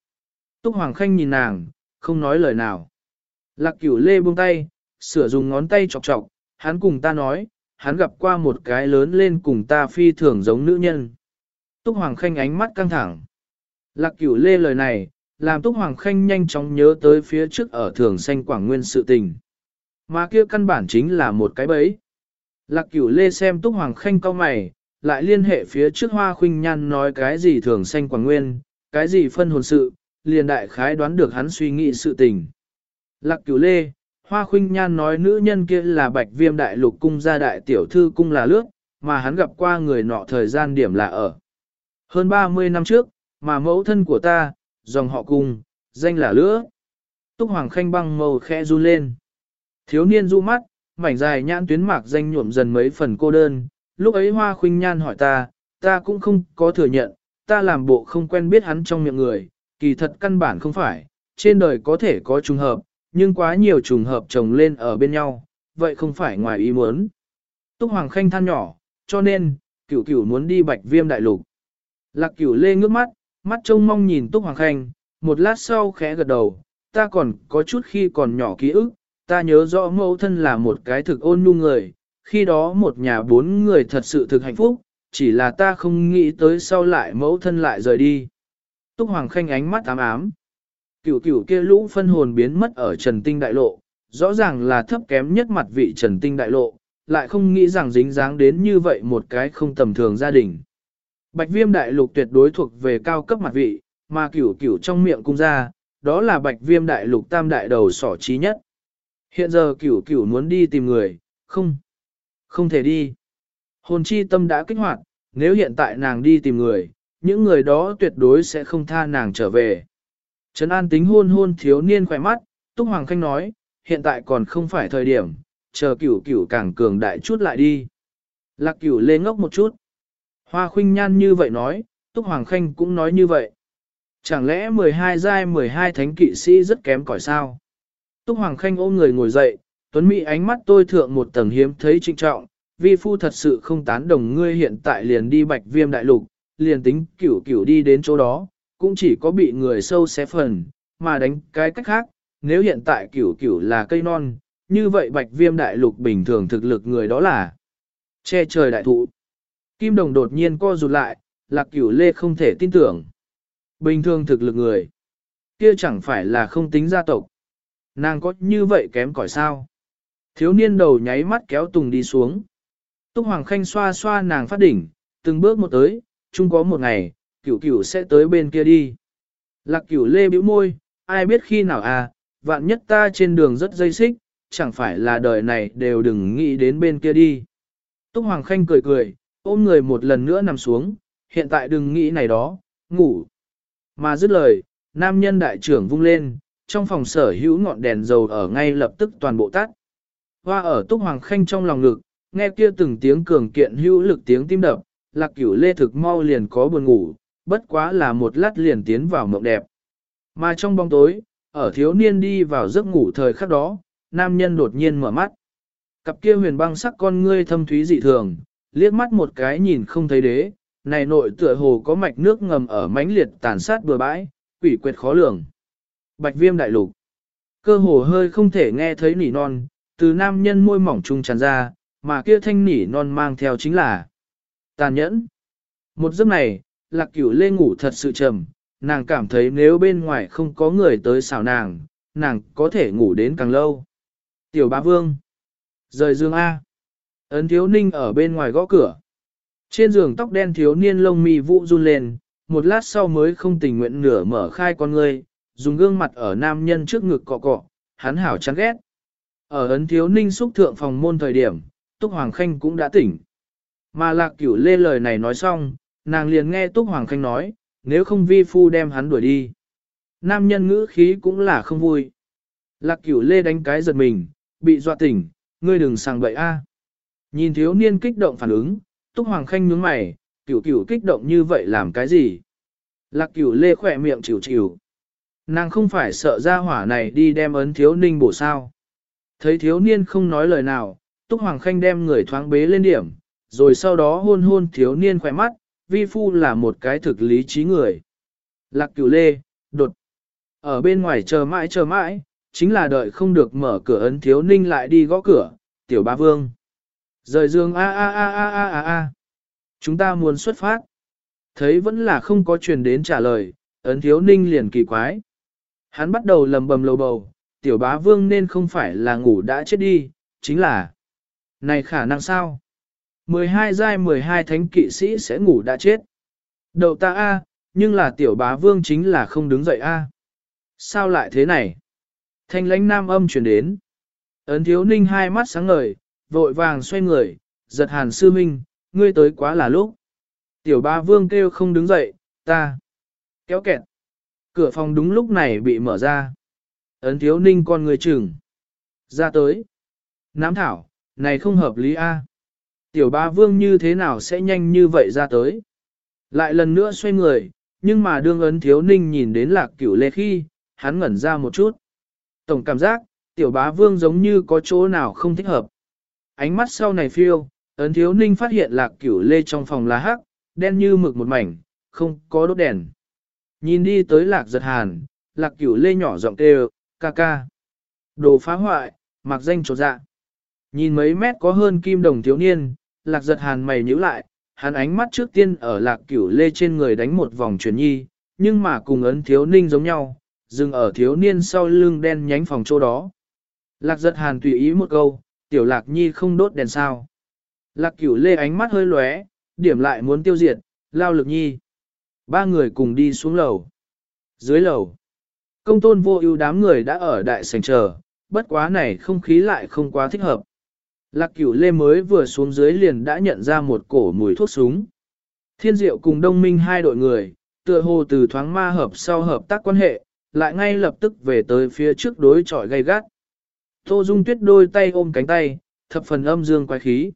Túc Hoàng Khanh nhìn nàng, không nói lời nào. Lạc cửu lê buông tay, sửa dùng ngón tay chọc chọc, hắn cùng ta nói, hắn gặp qua một cái lớn lên cùng ta phi thường giống nữ nhân. Túc Hoàng Khanh ánh mắt căng thẳng. Lạc cửu lê lời này, làm Túc Hoàng Khanh nhanh chóng nhớ tới phía trước ở thường xanh quảng nguyên sự tình. Mà kia căn bản chính là một cái bẫy. Lạc cửu lê xem Túc Hoàng Khanh cau mày, lại liên hệ phía trước hoa khuynh nhan nói cái gì thường xanh quảng nguyên, cái gì phân hồn sự, liền đại khái đoán được hắn suy nghĩ sự tình. Lạc cửu lê, hoa khuynh nhan nói nữ nhân kia là bạch viêm đại lục cung gia đại tiểu thư cung là lướt, mà hắn gặp qua người nọ thời gian điểm là ở. Hơn 30 năm trước, mà mẫu thân của ta, dòng họ cung, danh là lứa. Túc Hoàng Khanh băng màu khẽ run lên. Thiếu niên du mắt, mảnh dài nhãn tuyến mạc danh nhuộm dần mấy phần cô đơn. Lúc ấy hoa khuynh nhan hỏi ta, ta cũng không có thừa nhận, ta làm bộ không quen biết hắn trong miệng người, kỳ thật căn bản không phải, trên đời có thể có trùng hợp, nhưng quá nhiều trùng hợp chồng lên ở bên nhau, vậy không phải ngoài ý muốn. Túc Hoàng Khanh than nhỏ, cho nên, cửu cửu muốn đi bạch viêm đại lục. Lạc cửu lê ngước mắt, mắt trông mong nhìn Túc Hoàng Khanh, một lát sau khẽ gật đầu, ta còn có chút khi còn nhỏ ký ức, ta nhớ rõ mẫu thân là một cái thực ôn nhu người, khi đó một nhà bốn người thật sự thực hạnh phúc, chỉ là ta không nghĩ tới sau lại mẫu thân lại rời đi. Túc Hoàng Khanh ánh mắt ám ám. Cửu cửu kia lũ phân hồn biến mất ở Trần Tinh Đại Lộ, rõ ràng là thấp kém nhất mặt vị Trần Tinh Đại Lộ, lại không nghĩ rằng dính dáng đến như vậy một cái không tầm thường gia đình. Bạch viêm đại lục tuyệt đối thuộc về cao cấp mặt vị, mà cửu cửu trong miệng cung ra, đó là bạch viêm đại lục tam đại đầu sỏ trí nhất. Hiện giờ cửu cửu muốn đi tìm người, không, không thể đi. Hồn chi tâm đã kích hoạt, nếu hiện tại nàng đi tìm người, những người đó tuyệt đối sẽ không tha nàng trở về. Trấn An tính hôn hôn thiếu niên khỏe mắt, Túc Hoàng Khanh nói, hiện tại còn không phải thời điểm, chờ cửu cửu càng cường đại chút lại đi. Lạc cửu lê ngốc một chút. Hoa khuynh nhan như vậy nói, Túc Hoàng Khanh cũng nói như vậy. Chẳng lẽ 12 giai 12 thánh kỵ sĩ rất kém cỏi sao? Túc Hoàng Khanh ôm người ngồi dậy, Tuấn Mỹ ánh mắt tôi thượng một tầng hiếm thấy trinh trọng, vi phu thật sự không tán đồng ngươi hiện tại liền đi bạch viêm đại lục, liền tính cửu cửu đi đến chỗ đó, cũng chỉ có bị người sâu xé phần, mà đánh cái cách khác, nếu hiện tại cửu cửu là cây non, như vậy bạch viêm đại lục bình thường thực lực người đó là che trời đại thụ. Kim đồng đột nhiên co rụt lại, lạc cửu lê không thể tin tưởng. Bình thường thực lực người, kia chẳng phải là không tính gia tộc. Nàng có như vậy kém cỏi sao? Thiếu niên đầu nháy mắt kéo Tùng đi xuống. Túc Hoàng Khanh xoa xoa nàng phát đỉnh, từng bước một tới, chung có một ngày, cửu cửu sẽ tới bên kia đi. Lạc cửu lê bĩu môi, ai biết khi nào à, vạn nhất ta trên đường rất dây xích, chẳng phải là đời này đều đừng nghĩ đến bên kia đi. Túc Hoàng Khanh cười cười, ôm người một lần nữa nằm xuống, hiện tại đừng nghĩ này đó, ngủ. Mà dứt lời, nam nhân đại trưởng vung lên, trong phòng sở hữu ngọn đèn dầu ở ngay lập tức toàn bộ tắt. Hoa ở Túc Hoàng Khanh trong lòng ngực, nghe kia từng tiếng cường kiện hữu lực tiếng tim đập, lạc cửu lê thực mau liền có buồn ngủ, bất quá là một lát liền tiến vào mộng đẹp. Mà trong bóng tối, ở thiếu niên đi vào giấc ngủ thời khắc đó, nam nhân đột nhiên mở mắt. Cặp kia huyền băng sắc con ngươi thâm thúy dị thường, liếc mắt một cái nhìn không thấy đế, này nội tựa hồ có mạch nước ngầm ở mãnh liệt tàn sát bừa bãi, quỷ quyệt khó lường. Bạch viêm đại lục. Cơ hồ hơi không thể nghe thấy nỉ non, từ nam nhân môi mỏng trung tràn ra, mà kia thanh nỉ non mang theo chính là tàn nhẫn. Một giấc này, lạc cửu lê ngủ thật sự trầm, nàng cảm thấy nếu bên ngoài không có người tới xào nàng, nàng có thể ngủ đến càng lâu. Tiểu bá vương. Rời giường A. Ấn thiếu ninh ở bên ngoài gõ cửa. Trên giường tóc đen thiếu niên lông mi vụ run lên, một lát sau mới không tình nguyện nửa mở khai con ngươi, dùng gương mặt ở nam nhân trước ngực cọ cọ, hắn hảo chán ghét. Ở ấn thiếu ninh xúc thượng phòng môn thời điểm, Túc Hoàng Khanh cũng đã tỉnh. Mà lạc cửu lê lời này nói xong, nàng liền nghe Túc Hoàng Khanh nói, nếu không vi phu đem hắn đuổi đi. Nam nhân ngữ khí cũng là không vui. Lạc cửu lê đánh cái giật mình, bị dọa tỉnh, ngươi đừng sang bậy a. Nhìn thiếu niên kích động phản ứng, Túc Hoàng Khanh nhướng mày, cửu cửu kích động như vậy làm cái gì? Lạc cửu lê khỏe miệng chịu chịu. Nàng không phải sợ ra hỏa này đi đem ấn thiếu ninh bổ sao. Thấy thiếu niên không nói lời nào, Túc Hoàng Khanh đem người thoáng bế lên điểm, rồi sau đó hôn hôn thiếu niên khỏe mắt, vi phu là một cái thực lý trí người. Lạc cửu lê, đột. Ở bên ngoài chờ mãi chờ mãi, chính là đợi không được mở cửa ấn thiếu ninh lại đi gõ cửa, tiểu ba vương. Rời giường a a a a a a a. Chúng ta muốn xuất phát. Thấy vẫn là không có truyền đến trả lời, ấn thiếu ninh liền kỳ quái. Hắn bắt đầu lầm bầm lầu bầu, tiểu bá vương nên không phải là ngủ đã chết đi, chính là... Này khả năng sao? 12 giai 12 thánh kỵ sĩ sẽ ngủ đã chết. Đầu ta A, nhưng là tiểu bá vương chính là không đứng dậy A. Sao lại thế này? Thanh lãnh nam âm chuyển đến. Ấn thiếu ninh hai mắt sáng ngời, vội vàng xoay người, giật hàn sư minh, ngươi tới quá là lúc. Tiểu bá vương kêu không đứng dậy, ta. Kéo kẹt. Cửa phòng đúng lúc này bị mở ra. Ấn thiếu ninh con người chừng. Ra tới. Nám thảo, này không hợp lý a. Tiểu ba vương như thế nào sẽ nhanh như vậy ra tới. Lại lần nữa xoay người, nhưng mà đương ấn thiếu ninh nhìn đến lạc cửu lê khi, hắn ngẩn ra một chút. Tổng cảm giác, tiểu bá vương giống như có chỗ nào không thích hợp. Ánh mắt sau này phiêu, ấn thiếu ninh phát hiện lạc cửu lê trong phòng lá hắc, đen như mực một mảnh, không có đốt đèn. Nhìn đi tới lạc giật hàn, lạc cửu lê nhỏ giọng kêu, ca ca. Đồ phá hoại, mặc danh trột dạ. Nhìn mấy mét có hơn kim đồng thiếu niên, lạc giật hàn mày nhíu lại, hắn ánh mắt trước tiên ở lạc cửu lê trên người đánh một vòng chuyển nhi, nhưng mà cùng ấn thiếu ninh giống nhau, dừng ở thiếu niên sau lưng đen nhánh phòng chỗ đó. Lạc giật hàn tùy ý một câu, tiểu lạc nhi không đốt đèn sao. Lạc cửu lê ánh mắt hơi lóe, điểm lại muốn tiêu diệt, lao lực nhi. Ba người cùng đi xuống lầu. Dưới lầu, công tôn vô ưu đám người đã ở đại sảnh chờ, bất quá này không khí lại không quá thích hợp. Lạc cửu lê mới vừa xuống dưới liền đã nhận ra một cổ mùi thuốc súng. Thiên diệu cùng đông minh hai đội người, tựa hồ từ thoáng ma hợp sau hợp tác quan hệ, lại ngay lập tức về tới phía trước đối trọi gay gắt. Tô Dung Tuyết đôi tay ôm cánh tay, thập phần âm dương quái khí.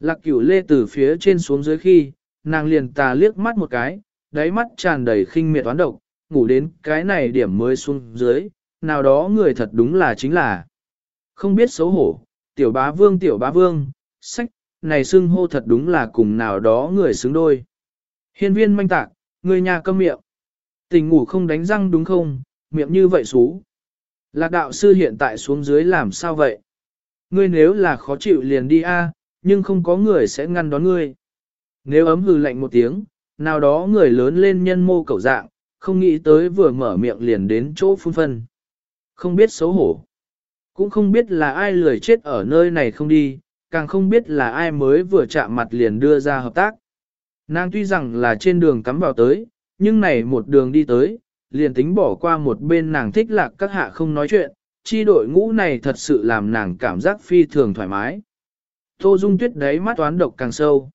Lạc cửu lê từ phía trên xuống dưới khi, nàng liền tà liếc mắt một cái, đáy mắt tràn đầy khinh miệt toán độc, ngủ đến cái này điểm mới xuống dưới, nào đó người thật đúng là chính là không biết xấu hổ, tiểu bá vương tiểu bá vương, sách, này xưng hô thật đúng là cùng nào đó người xứng đôi. Hiên viên manh tạc, người nhà câm miệng. Tình ngủ không đánh răng đúng không, miệng như vậy xú. Lạc đạo sư hiện tại xuống dưới làm sao vậy? Ngươi nếu là khó chịu liền đi a, nhưng không có người sẽ ngăn đón ngươi. Nếu ấm hừ lạnh một tiếng, nào đó người lớn lên nhân mô cầu dạng, không nghĩ tới vừa mở miệng liền đến chỗ phun phân. Không biết xấu hổ. Cũng không biết là ai lười chết ở nơi này không đi, càng không biết là ai mới vừa chạm mặt liền đưa ra hợp tác. Nàng tuy rằng là trên đường cắm vào tới, nhưng này một đường đi tới, liền tính bỏ qua một bên nàng thích lạc các hạ không nói chuyện, chi đội ngũ này thật sự làm nàng cảm giác phi thường thoải mái. Tô Dung Tuyết đấy mắt toán độc càng sâu.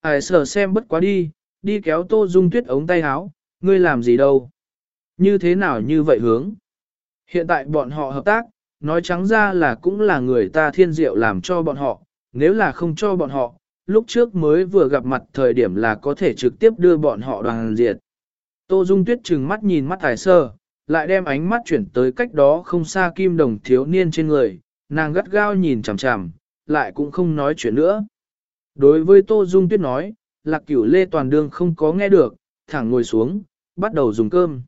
Ai sờ xem bất quá đi, đi kéo Tô Dung Tuyết ống tay áo, ngươi làm gì đâu? Như thế nào như vậy hướng? Hiện tại bọn họ hợp tác, nói trắng ra là cũng là người ta thiên diệu làm cho bọn họ, nếu là không cho bọn họ, lúc trước mới vừa gặp mặt thời điểm là có thể trực tiếp đưa bọn họ đoàn diệt. Tô Dung Tuyết trừng mắt nhìn mắt Hải sơ, lại đem ánh mắt chuyển tới cách đó không xa kim đồng thiếu niên trên người, nàng gắt gao nhìn chằm chằm, lại cũng không nói chuyện nữa. Đối với Tô Dung Tuyết nói, lạc cửu lê toàn đương không có nghe được, thẳng ngồi xuống, bắt đầu dùng cơm.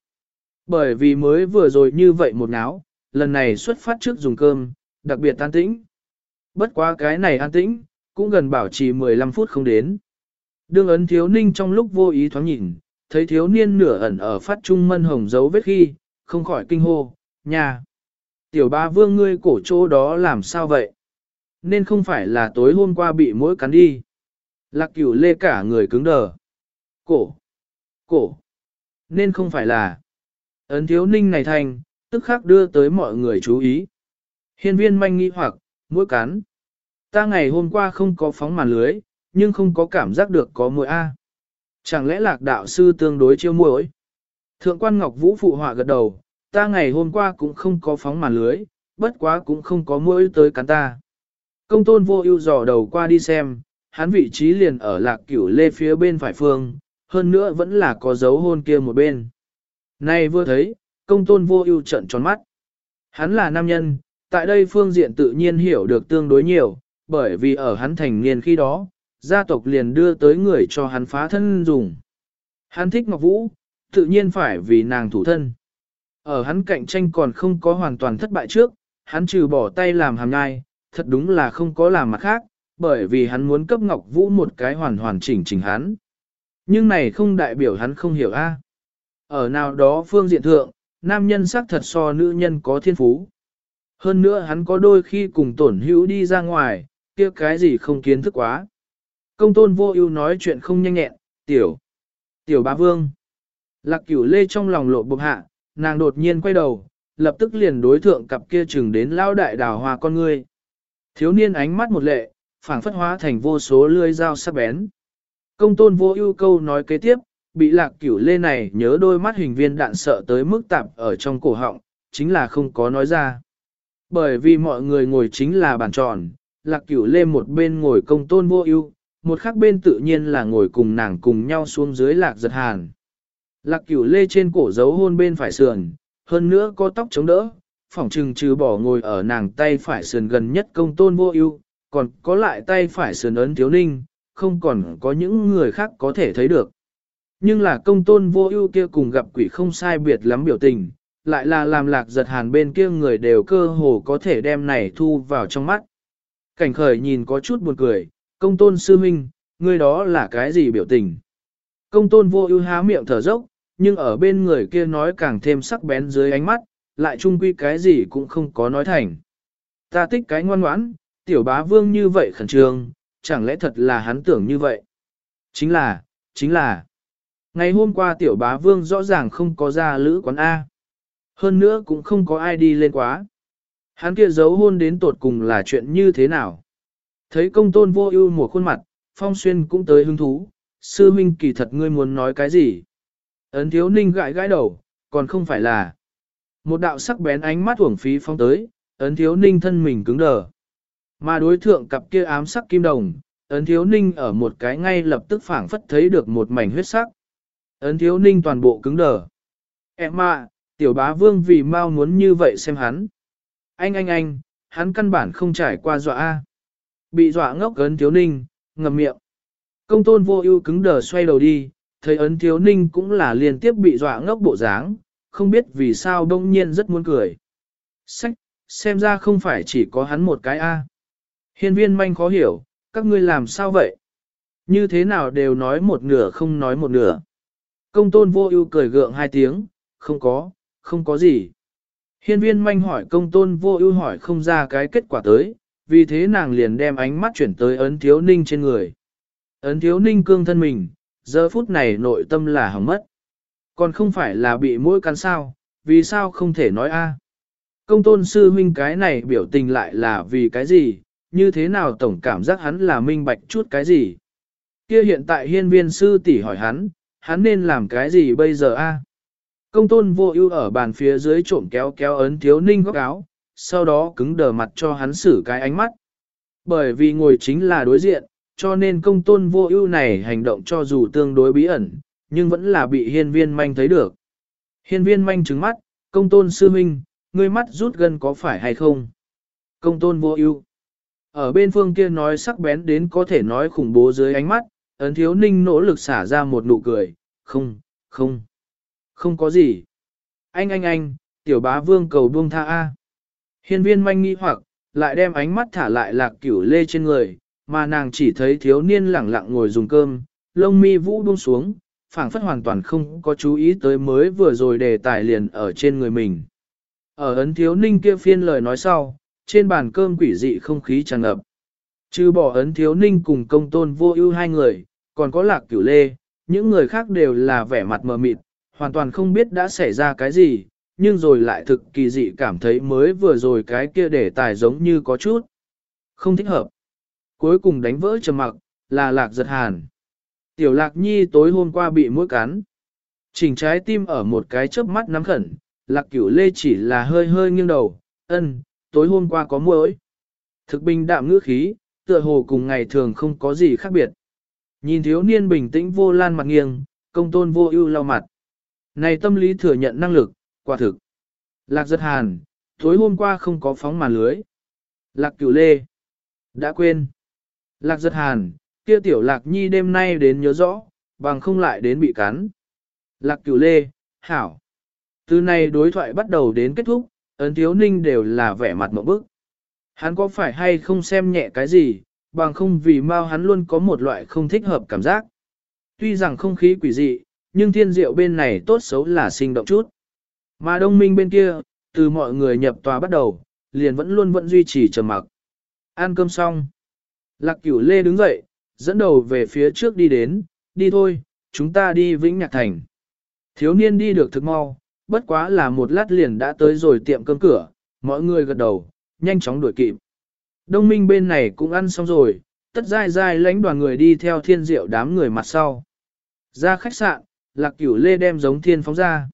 Bởi vì mới vừa rồi như vậy một náo, lần này xuất phát trước dùng cơm, đặc biệt an tĩnh. Bất quá cái này an tĩnh, cũng gần bảo trì 15 phút không đến. Đương ấn thiếu ninh trong lúc vô ý thoáng nhìn, thấy thiếu niên nửa ẩn ở phát trung mân hồng dấu vết khi, không khỏi kinh hô, nhà. Tiểu ba vương ngươi cổ chỗ đó làm sao vậy? Nên không phải là tối hôm qua bị mũi cắn đi. Lạc cửu lê cả người cứng đờ. Cổ. Cổ. Nên không phải là. Ấn thiếu ninh này thành, tức khắc đưa tới mọi người chú ý. Hiên viên manh nghi hoặc, mũi cắn. Ta ngày hôm qua không có phóng màn lưới, nhưng không có cảm giác được có mũi A. Chẳng lẽ lạc đạo sư tương đối chiêu mũi? Thượng quan Ngọc Vũ phụ họa gật đầu, ta ngày hôm qua cũng không có phóng màn lưới, bất quá cũng không có mũi tới cắn ta. Công tôn vô ưu dò đầu qua đi xem, hắn vị trí liền ở lạc cửu lê phía bên phải phương, hơn nữa vẫn là có dấu hôn kia một bên. Này vừa thấy, công tôn vô ưu trận tròn mắt. Hắn là nam nhân, tại đây phương diện tự nhiên hiểu được tương đối nhiều, bởi vì ở hắn thành niên khi đó, gia tộc liền đưa tới người cho hắn phá thân dùng. Hắn thích Ngọc Vũ, tự nhiên phải vì nàng thủ thân. Ở hắn cạnh tranh còn không có hoàn toàn thất bại trước, hắn trừ bỏ tay làm hàm nhai, thật đúng là không có làm mặt khác, bởi vì hắn muốn cấp Ngọc Vũ một cái hoàn hoàn chỉnh chỉnh hắn. Nhưng này không đại biểu hắn không hiểu a. Ở nào đó phương diện thượng, nam nhân sắc thật so nữ nhân có thiên phú. Hơn nữa hắn có đôi khi cùng tổn hữu đi ra ngoài, kia cái gì không kiến thức quá. Công tôn vô ưu nói chuyện không nhanh nhẹn, tiểu, tiểu bá vương. Lạc cửu lê trong lòng lộ bộc hạ, nàng đột nhiên quay đầu, lập tức liền đối thượng cặp kia chừng đến lao đại đào hòa con ngươi. Thiếu niên ánh mắt một lệ, phảng phất hóa thành vô số lươi dao sắc bén. Công tôn vô ưu câu nói kế tiếp, bị lạc cửu lê này nhớ đôi mắt hình viên đạn sợ tới mức tạp ở trong cổ họng, chính là không có nói ra. Bởi vì mọi người ngồi chính là bàn tròn, lạc cửu lê một bên ngồi công tôn vô ưu, một khác bên tự nhiên là ngồi cùng nàng cùng nhau xuống dưới lạc giật hàn. Lạc cửu lê trên cổ dấu hôn bên phải sườn, hơn nữa có tóc chống đỡ, phỏng trừng trừ bỏ ngồi ở nàng tay phải sườn gần nhất công tôn vô ưu, còn có lại tay phải sườn ấn thiếu ninh, không còn có những người khác có thể thấy được. Nhưng là công tôn vô ưu kia cùng gặp quỷ không sai biệt lắm biểu tình, lại là làm lạc giật hàn bên kia người đều cơ hồ có thể đem này thu vào trong mắt. Cảnh khởi nhìn có chút buồn cười, công tôn sư minh, ngươi đó là cái gì biểu tình? Công tôn vô ưu há miệng thở dốc, nhưng ở bên người kia nói càng thêm sắc bén dưới ánh mắt, lại chung quy cái gì cũng không có nói thành. Ta thích cái ngoan ngoãn, tiểu bá vương như vậy khẩn trương, chẳng lẽ thật là hắn tưởng như vậy? Chính là, chính là, ngày hôm qua tiểu bá vương rõ ràng không có ra lữ quán A. Hơn nữa cũng không có ai đi lên quá. Hắn kia giấu hôn đến tột cùng là chuyện như thế nào? Thấy công tôn vô ưu một khuôn mặt, phong xuyên cũng tới hứng thú, sư huynh kỳ thật ngươi muốn nói cái gì? Ấn thiếu ninh gãi gãi đầu, còn không phải là. Một đạo sắc bén ánh mắt uổng phí phong tới, ấn thiếu ninh thân mình cứng đờ. Mà đối thượng cặp kia ám sắc kim đồng, ấn thiếu ninh ở một cái ngay lập tức phảng phất thấy được một mảnh huyết sắc. Ấn thiếu ninh toàn bộ cứng đờ. Em à, tiểu bá vương vì mau muốn như vậy xem hắn. Anh anh anh, hắn căn bản không trải qua dọa A. Bị dọa ngốc ấn thiếu ninh, ngầm miệng. Công tôn vô ưu cứng đờ xoay đầu đi, thấy ấn thiếu ninh cũng là liên tiếp bị dọa ngốc bộ dáng, không biết vì sao đông nhiên rất muốn cười. Sách, xem ra không phải chỉ có hắn một cái A. Hiên viên manh khó hiểu, các ngươi làm sao vậy? Như thế nào đều nói một nửa không nói một nửa. Công tôn vô ưu cười gượng hai tiếng, không có, không có gì. Hiên viên manh hỏi công tôn vô ưu hỏi không ra cái kết quả tới, vì thế nàng liền đem ánh mắt chuyển tới ấn thiếu ninh trên người. Ấn thiếu ninh cương thân mình, giờ phút này nội tâm là hỏng mất. Còn không phải là bị mũi cắn sao, vì sao không thể nói a? À? Công tôn sư huynh cái này biểu tình lại là vì cái gì, như thế nào tổng cảm giác hắn là minh bạch chút cái gì. Kia hiện tại hiên viên sư tỷ hỏi hắn, hắn nên làm cái gì bây giờ a? Công tôn vô ưu ở bàn phía dưới trộm kéo kéo ấn thiếu ninh góc áo, sau đó cứng đờ mặt cho hắn xử cái ánh mắt. Bởi vì ngồi chính là đối diện, cho nên công tôn vô ưu này hành động cho dù tương đối bí ẩn, nhưng vẫn là bị hiên viên manh thấy được. Hiên viên manh trứng mắt, công tôn sư minh, ngươi mắt rút gân có phải hay không? Công tôn vô ưu Ở bên phương kia nói sắc bén đến có thể nói khủng bố dưới ánh mắt, ấn thiếu ninh nỗ lực xả ra một nụ cười, không, không, không có gì. Anh anh anh, tiểu bá vương cầu buông tha A. Hiên viên manh nghi hoặc, lại đem ánh mắt thả lại lạc cửu lê trên người, mà nàng chỉ thấy thiếu niên lẳng lặng ngồi dùng cơm, lông mi vũ buông xuống, phảng phất hoàn toàn không có chú ý tới mới vừa rồi đề tài liền ở trên người mình. Ở ấn thiếu ninh kia phiên lời nói sau, trên bàn cơm quỷ dị không khí tràn ngập. Trừ bỏ ấn thiếu ninh cùng công tôn vô ưu hai người, còn có lạc cửu lê, những người khác đều là vẻ mặt mờ mịt, hoàn toàn không biết đã xảy ra cái gì, nhưng rồi lại thực kỳ dị cảm thấy mới vừa rồi cái kia để tài giống như có chút. Không thích hợp. Cuối cùng đánh vỡ trầm mặc, là lạc giật hàn. Tiểu lạc nhi tối hôm qua bị mũi cắn. Chỉnh trái tim ở một cái chớp mắt nắm khẩn, lạc cửu lê chỉ là hơi hơi nghiêng đầu, ân, tối hôm qua có mũi. Thực bình đạm ngữ khí, tựa hồ cùng ngày thường không có gì khác biệt. Nhìn thiếu niên bình tĩnh vô lan mặt nghiêng, công tôn vô ưu lau mặt. Này tâm lý thừa nhận năng lực, quả thực. Lạc giật hàn, tối hôm qua không có phóng màn lưới. Lạc cửu lê. Đã quên. Lạc giật hàn, kia tiểu lạc nhi đêm nay đến nhớ rõ, bằng không lại đến bị cắn. Lạc cửu lê, hảo. Từ này đối thoại bắt đầu đến kết thúc, ấn thiếu ninh đều là vẻ mặt mộng bức. Hắn có phải hay không xem nhẹ cái gì, bằng không vì mau hắn luôn có một loại không thích hợp cảm giác. Tuy rằng không khí quỷ dị, nhưng thiên diệu bên này tốt xấu là sinh động chút. Mà đông minh bên kia, từ mọi người nhập tòa bắt đầu, liền vẫn luôn vẫn duy trì trầm mặc. Ăn cơm xong. Lạc cửu lê đứng dậy, dẫn đầu về phía trước đi đến, đi thôi, chúng ta đi Vĩnh Nhạc Thành. Thiếu niên đi được thực mau, bất quá là một lát liền đã tới rồi tiệm cơm cửa, mọi người gật đầu, nhanh chóng đuổi kịp. Đông minh bên này cũng ăn xong rồi, tất dai dai lãnh đoàn người đi theo thiên diệu đám người mặt sau. Ra khách sạn, lạc cửu lê đem giống thiên phóng ra.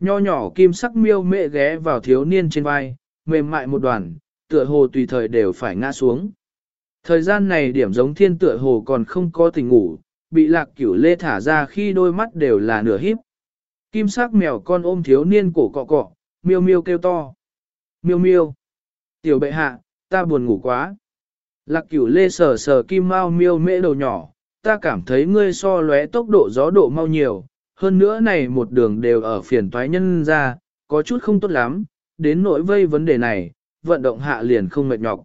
Nho nhỏ kim sắc miêu mẹ ghé vào thiếu niên trên vai, mềm mại một đoàn, tựa hồ tùy thời đều phải ngã xuống. Thời gian này điểm giống thiên tựa hồ còn không có tình ngủ, bị lạc cửu lê thả ra khi đôi mắt đều là nửa híp. Kim sắc mèo con ôm thiếu niên cổ cọ cọ, miêu miêu kêu to. Miêu miêu. Tiểu bệ hạ, ta buồn ngủ quá. Lạc cửu lê sờ sờ kim mau miêu mễ đầu nhỏ, ta cảm thấy ngươi so lóe tốc độ gió độ mau nhiều, hơn nữa này một đường đều ở phiền toái nhân ra, có chút không tốt lắm, đến nỗi vây vấn đề này, vận động hạ liền không mệt nhọc.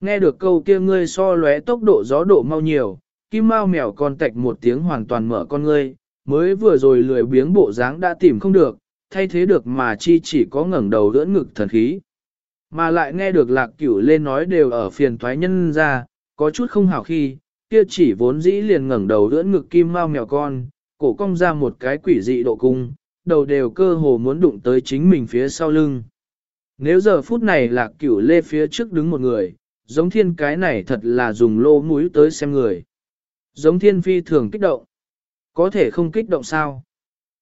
Nghe được câu kia ngươi so lóe tốc độ gió độ mau nhiều, kim mau mèo con tạch một tiếng hoàn toàn mở con ngươi, mới vừa rồi lười biếng bộ dáng đã tìm không được, thay thế được mà chi chỉ có ngẩng đầu đỡ ngực thần khí. Mà lại nghe được lạc cửu lên nói đều ở phiền thoái nhân ra, có chút không hảo khi, kia chỉ vốn dĩ liền ngẩng đầu đưỡn ngực kim mau mèo con, cổ cong ra một cái quỷ dị độ cung, đầu đều cơ hồ muốn đụng tới chính mình phía sau lưng. Nếu giờ phút này lạc cửu lê phía trước đứng một người, giống thiên cái này thật là dùng lô mũi tới xem người. Giống thiên phi thường kích động. Có thể không kích động sao?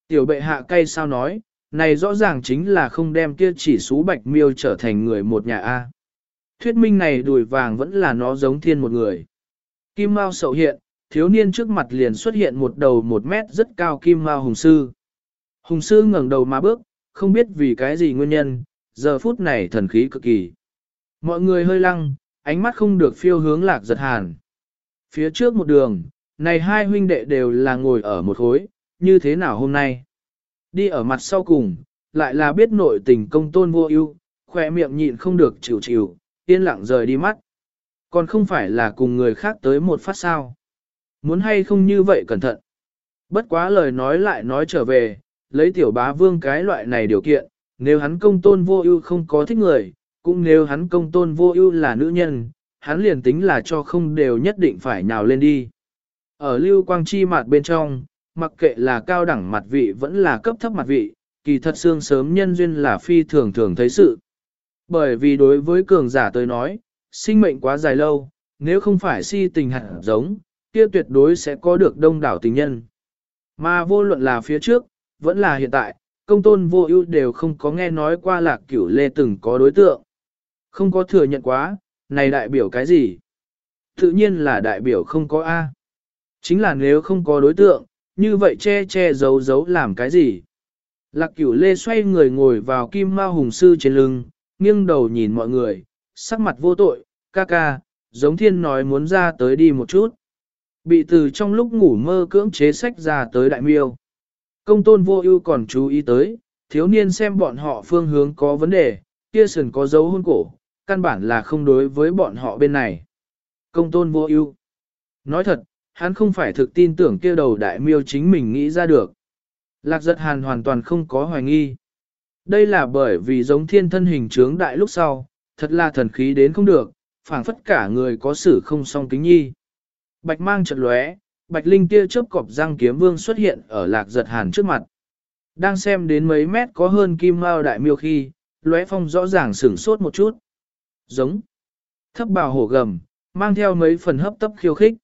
Tiểu bệ hạ cay sao nói, này rõ ràng chính là không đem kia chỉ số bạch miêu trở thành người một nhà A. Thuyết minh này đùi vàng vẫn là nó giống thiên một người. Kim Mao sậu hiện, thiếu niên trước mặt liền xuất hiện một đầu một mét rất cao Kim Mao Hùng Sư. Hùng Sư ngẩng đầu mà bước, không biết vì cái gì nguyên nhân, giờ phút này thần khí cực kỳ. Mọi người hơi lăng, ánh mắt không được phiêu hướng lạc giật hàn. Phía trước một đường, này hai huynh đệ đều là ngồi ở một khối, như thế nào hôm nay? Đi ở mặt sau cùng, lại là biết nội tình công tôn vô ưu, khỏe miệng nhịn không được chịu chịu, yên lặng rời đi mắt. Còn không phải là cùng người khác tới một phát sao. Muốn hay không như vậy cẩn thận. Bất quá lời nói lại nói trở về, lấy tiểu bá vương cái loại này điều kiện, nếu hắn công tôn vô ưu không có thích người, cũng nếu hắn công tôn vô ưu là nữ nhân, hắn liền tính là cho không đều nhất định phải nhào lên đi. Ở lưu quang chi mặt bên trong, mặc kệ là cao đẳng mặt vị vẫn là cấp thấp mặt vị, kỳ thật xương sớm nhân duyên là phi thường thường thấy sự. Bởi vì đối với cường giả tới nói, sinh mệnh quá dài lâu, nếu không phải si tình hẳn giống, kia tuyệt đối sẽ có được đông đảo tình nhân. Mà vô luận là phía trước, vẫn là hiện tại, công tôn vô ưu đều không có nghe nói qua lạc cửu lê từng có đối tượng. Không có thừa nhận quá, này đại biểu cái gì? Tự nhiên là đại biểu không có A. Chính là nếu không có đối tượng, như vậy che che giấu giấu làm cái gì? Lạc cửu lê xoay người ngồi vào kim ma hùng sư trên lưng, nghiêng đầu nhìn mọi người, sắc mặt vô tội, ca ca, giống thiên nói muốn ra tới đi một chút. Bị từ trong lúc ngủ mơ cưỡng chế sách ra tới đại miêu. Công tôn vô ưu còn chú ý tới, thiếu niên xem bọn họ phương hướng có vấn đề, kia sườn có dấu hôn cổ, căn bản là không đối với bọn họ bên này. Công tôn vô ưu. Nói thật, hắn không phải thực tin tưởng kia đầu đại miêu chính mình nghĩ ra được. Lạc giật hàn hoàn toàn không có hoài nghi. Đây là bởi vì giống thiên thân hình trướng đại lúc sau, thật là thần khí đến không được, phảng phất cả người có sử không song kính nhi. Bạch mang trận lóe, bạch linh tia chớp cọp răng kiếm vương xuất hiện ở lạc giật hàn trước mặt. Đang xem đến mấy mét có hơn kim mao đại miêu khi, lóe phong rõ ràng sửng sốt một chút. Giống. Thấp bào hổ gầm, mang theo mấy phần hấp tấp khiêu khích.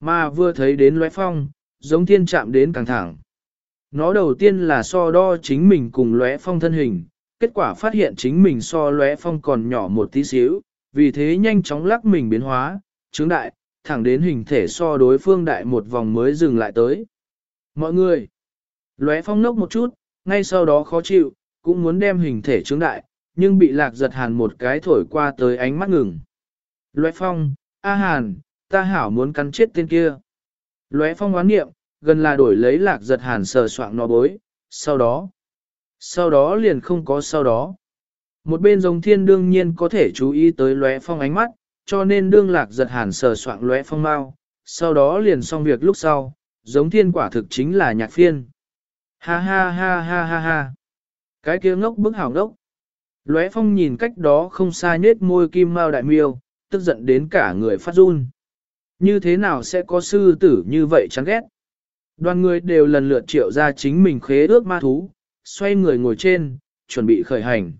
Mà vừa thấy đến lóe phong, giống thiên chạm đến càng thẳng. Nó đầu tiên là so đo chính mình cùng lóe phong thân hình, kết quả phát hiện chính mình so lóe phong còn nhỏ một tí xíu, vì thế nhanh chóng lắc mình biến hóa, trướng đại, thẳng đến hình thể so đối phương đại một vòng mới dừng lại tới. Mọi người, lóe phong nốc một chút, ngay sau đó khó chịu, cũng muốn đem hình thể trướng đại, nhưng bị lạc giật hàn một cái thổi qua tới ánh mắt ngừng. Lóe phong, A hàn, ta hảo muốn cắn chết tên kia. Lóe phong oán nghiệm, gần là đổi lấy lạc giật hàn sờ soạng nó bối, sau đó, sau đó liền không có sau đó. Một bên giống thiên đương nhiên có thể chú ý tới lóe phong ánh mắt, cho nên đương lạc giật hàn sờ soạng lóe phong mau, sau đó liền xong việc lúc sau, giống thiên quả thực chính là nhạc phiên. Ha ha ha ha ha ha. Cái kia ngốc bức hảo ngốc. Lóe phong nhìn cách đó không xa nết môi kim mao đại miêu, tức giận đến cả người phát run. Như thế nào sẽ có sư tử như vậy chán ghét? Đoàn người đều lần lượt triệu ra chính mình khế ước ma thú, xoay người ngồi trên, chuẩn bị khởi hành.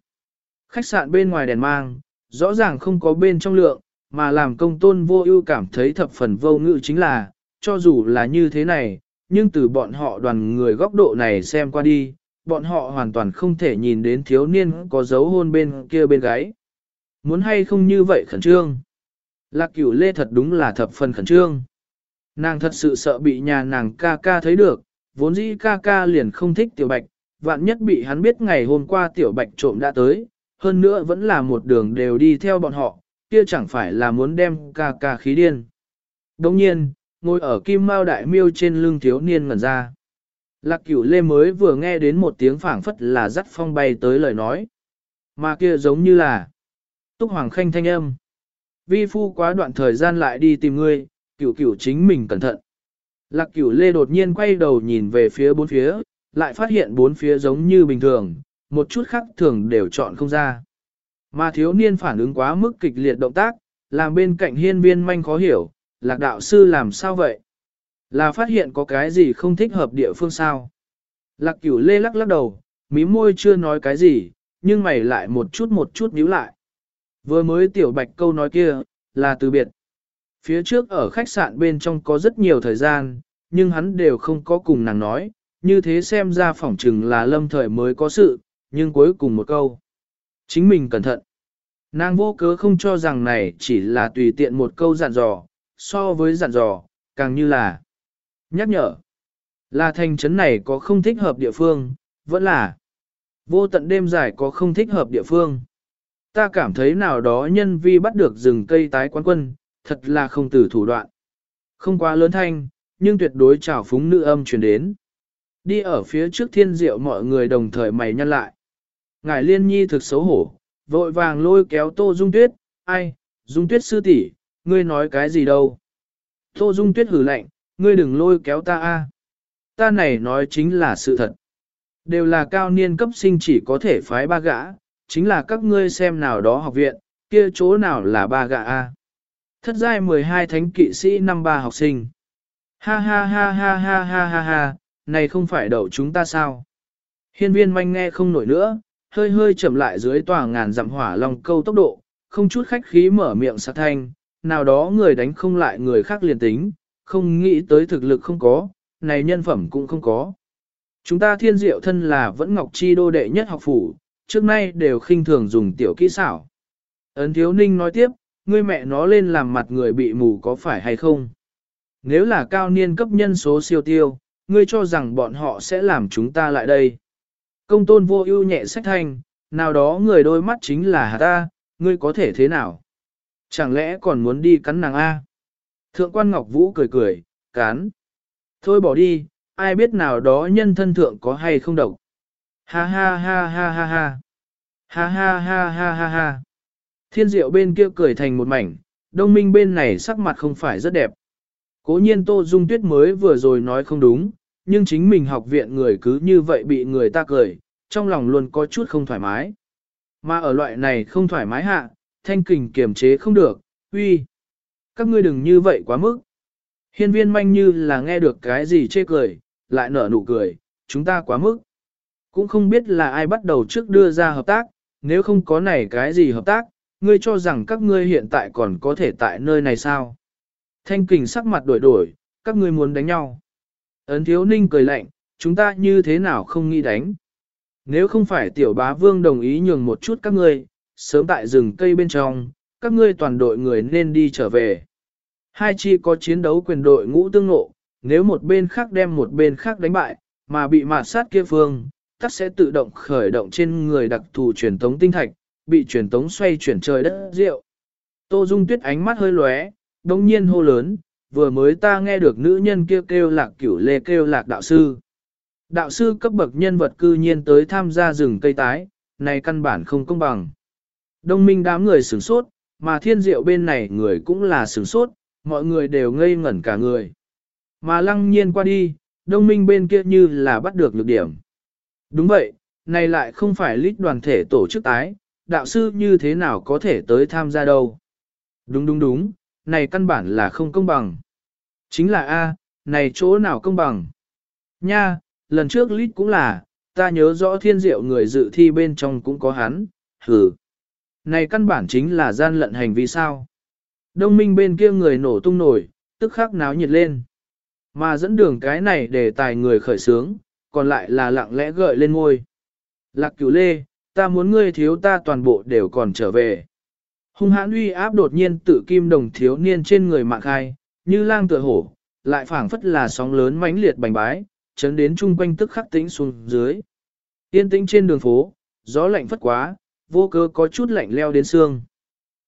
Khách sạn bên ngoài đèn mang, rõ ràng không có bên trong lượng, mà làm công tôn vô ưu cảm thấy thập phần vô ngữ chính là, cho dù là như thế này, nhưng từ bọn họ đoàn người góc độ này xem qua đi, bọn họ hoàn toàn không thể nhìn đến thiếu niên có dấu hôn bên kia bên gái. Muốn hay không như vậy khẩn trương? Lạc cửu lê thật đúng là thập phần khẩn trương. Nàng thật sự sợ bị nhà nàng ca ca thấy được, vốn dĩ ca ca liền không thích tiểu bạch, vạn nhất bị hắn biết ngày hôm qua tiểu bạch trộm đã tới, hơn nữa vẫn là một đường đều đi theo bọn họ, kia chẳng phải là muốn đem ca ca khí điên. Đồng nhiên, ngồi ở kim mao đại miêu trên lưng thiếu niên ngẩn ra. Lạc cửu lê mới vừa nghe đến một tiếng phảng phất là dắt phong bay tới lời nói. Mà kia giống như là túc hoàng khanh thanh âm. Vi phu quá đoạn thời gian lại đi tìm ngươi, cửu cửu chính mình cẩn thận. Lạc cửu lê đột nhiên quay đầu nhìn về phía bốn phía, lại phát hiện bốn phía giống như bình thường, một chút khác thường đều chọn không ra. Mà thiếu niên phản ứng quá mức kịch liệt động tác, làm bên cạnh hiên viên manh khó hiểu, lạc đạo sư làm sao vậy? Là phát hiện có cái gì không thích hợp địa phương sao? Lạc cửu lê lắc lắc đầu, mí môi chưa nói cái gì, nhưng mày lại một chút một chút nhíu lại. Vừa mới tiểu bạch câu nói kia, là từ biệt. Phía trước ở khách sạn bên trong có rất nhiều thời gian, nhưng hắn đều không có cùng nàng nói, như thế xem ra phỏng chừng là lâm thời mới có sự, nhưng cuối cùng một câu. Chính mình cẩn thận. Nàng vô cớ không cho rằng này chỉ là tùy tiện một câu dặn dò, so với dặn dò, càng như là nhắc nhở. Là thành trấn này có không thích hợp địa phương, vẫn là vô tận đêm dài có không thích hợp địa phương. Ta cảm thấy nào đó nhân vi bắt được rừng cây tái quán quân, thật là không từ thủ đoạn. Không quá lớn thanh, nhưng tuyệt đối trào phúng nữ âm truyền đến. Đi ở phía trước thiên diệu mọi người đồng thời mày nhăn lại. Ngài liên nhi thực xấu hổ, vội vàng lôi kéo tô dung tuyết, ai, dung tuyết sư tỷ, ngươi nói cái gì đâu. Tô dung tuyết hử lạnh, ngươi đừng lôi kéo ta a. À. Ta này nói chính là sự thật. Đều là cao niên cấp sinh chỉ có thể phái ba gã, chính là các ngươi xem nào đó học viện, kia chỗ nào là ba gạ a. Thất giai 12 thánh kỵ sĩ năm ba học sinh. Ha ha ha ha ha ha ha ha, này không phải đậu chúng ta sao? Hiên viên manh nghe không nổi nữa, hơi hơi chậm lại dưới tòa ngàn dặm hỏa long câu tốc độ, không chút khách khí mở miệng sát thanh, nào đó người đánh không lại người khác liền tính, không nghĩ tới thực lực không có, này nhân phẩm cũng không có. Chúng ta thiên diệu thân là vẫn ngọc chi đô đệ nhất học phủ, trước nay đều khinh thường dùng tiểu kỹ xảo. Ấn thiếu ninh nói tiếp, ngươi mẹ nó lên làm mặt người bị mù có phải hay không? Nếu là cao niên cấp nhân số siêu tiêu, ngươi cho rằng bọn họ sẽ làm chúng ta lại đây. Công tôn vô ưu nhẹ sách thanh, nào đó người đôi mắt chính là hà ta, ngươi có thể thế nào? Chẳng lẽ còn muốn đi cắn nàng A? Thượng quan Ngọc Vũ cười cười, cán. Thôi bỏ đi, ai biết nào đó nhân thân thượng có hay không độc. Ha ha ha ha ha ha. Ha ha ha ha ha ha. Thiên diệu bên kia cười thành một mảnh, đông minh bên này sắc mặt không phải rất đẹp. Cố nhiên Tô Dung Tuyết mới vừa rồi nói không đúng, nhưng chính mình học viện người cứ như vậy bị người ta cười, trong lòng luôn có chút không thoải mái. Mà ở loại này không thoải mái hạ, thanh kình kiềm chế không được, uy. Các ngươi đừng như vậy quá mức. Hiên viên manh như là nghe được cái gì chê cười, lại nở nụ cười, chúng ta quá mức. Cũng không biết là ai bắt đầu trước đưa ra hợp tác, nếu không có này cái gì hợp tác, ngươi cho rằng các ngươi hiện tại còn có thể tại nơi này sao? Thanh kình sắc mặt đổi đổi, các ngươi muốn đánh nhau. Ấn thiếu ninh cười lạnh, chúng ta như thế nào không nghĩ đánh. Nếu không phải tiểu bá vương đồng ý nhường một chút các ngươi, sớm tại rừng cây bên trong, các ngươi toàn đội người nên đi trở về. Hai chi có chiến đấu quyền đội ngũ tương nộ, nếu một bên khác đem một bên khác đánh bại, mà bị mạt sát kia phương, tắc sẽ tự động khởi động trên người đặc thù truyền tống tinh thạch, bị truyền tống xoay chuyển trời đất rượu. Tô Dung Tuyết ánh mắt hơi lóe, đồng nhiên hô lớn, vừa mới ta nghe được nữ nhân kia kêu, kêu lạc cửu lê kêu lạc đạo sư. Đạo sư cấp bậc nhân vật cư nhiên tới tham gia rừng cây tái, này căn bản không công bằng. Đông minh đám người sửng sốt, mà thiên diệu bên này người cũng là sửng sốt, mọi người đều ngây ngẩn cả người. Mà lăng nhiên qua đi, đông minh bên kia như là bắt được nhược điểm. Đúng vậy, này lại không phải lít đoàn thể tổ chức tái, đạo sư như thế nào có thể tới tham gia đâu. Đúng đúng đúng, này căn bản là không công bằng. Chính là A, này chỗ nào công bằng. Nha, lần trước lít cũng là, ta nhớ rõ thiên diệu người dự thi bên trong cũng có hắn, hừ. Này căn bản chính là gian lận hành vi sao. Đông minh bên kia người nổ tung nổi, tức khắc náo nhiệt lên. Mà dẫn đường cái này để tài người khởi sướng, còn lại là lặng lẽ gợi lên ngôi. Lạc cửu lê, ta muốn ngươi thiếu ta toàn bộ đều còn trở về. Hung hãn uy áp đột nhiên tự kim đồng thiếu niên trên người mạng khai, như lang tựa hổ, lại phảng phất là sóng lớn mãnh liệt bành bái, chấn đến chung quanh tức khắc tĩnh xuống dưới. Yên tĩnh trên đường phố, gió lạnh phất quá, vô cơ có chút lạnh leo đến xương.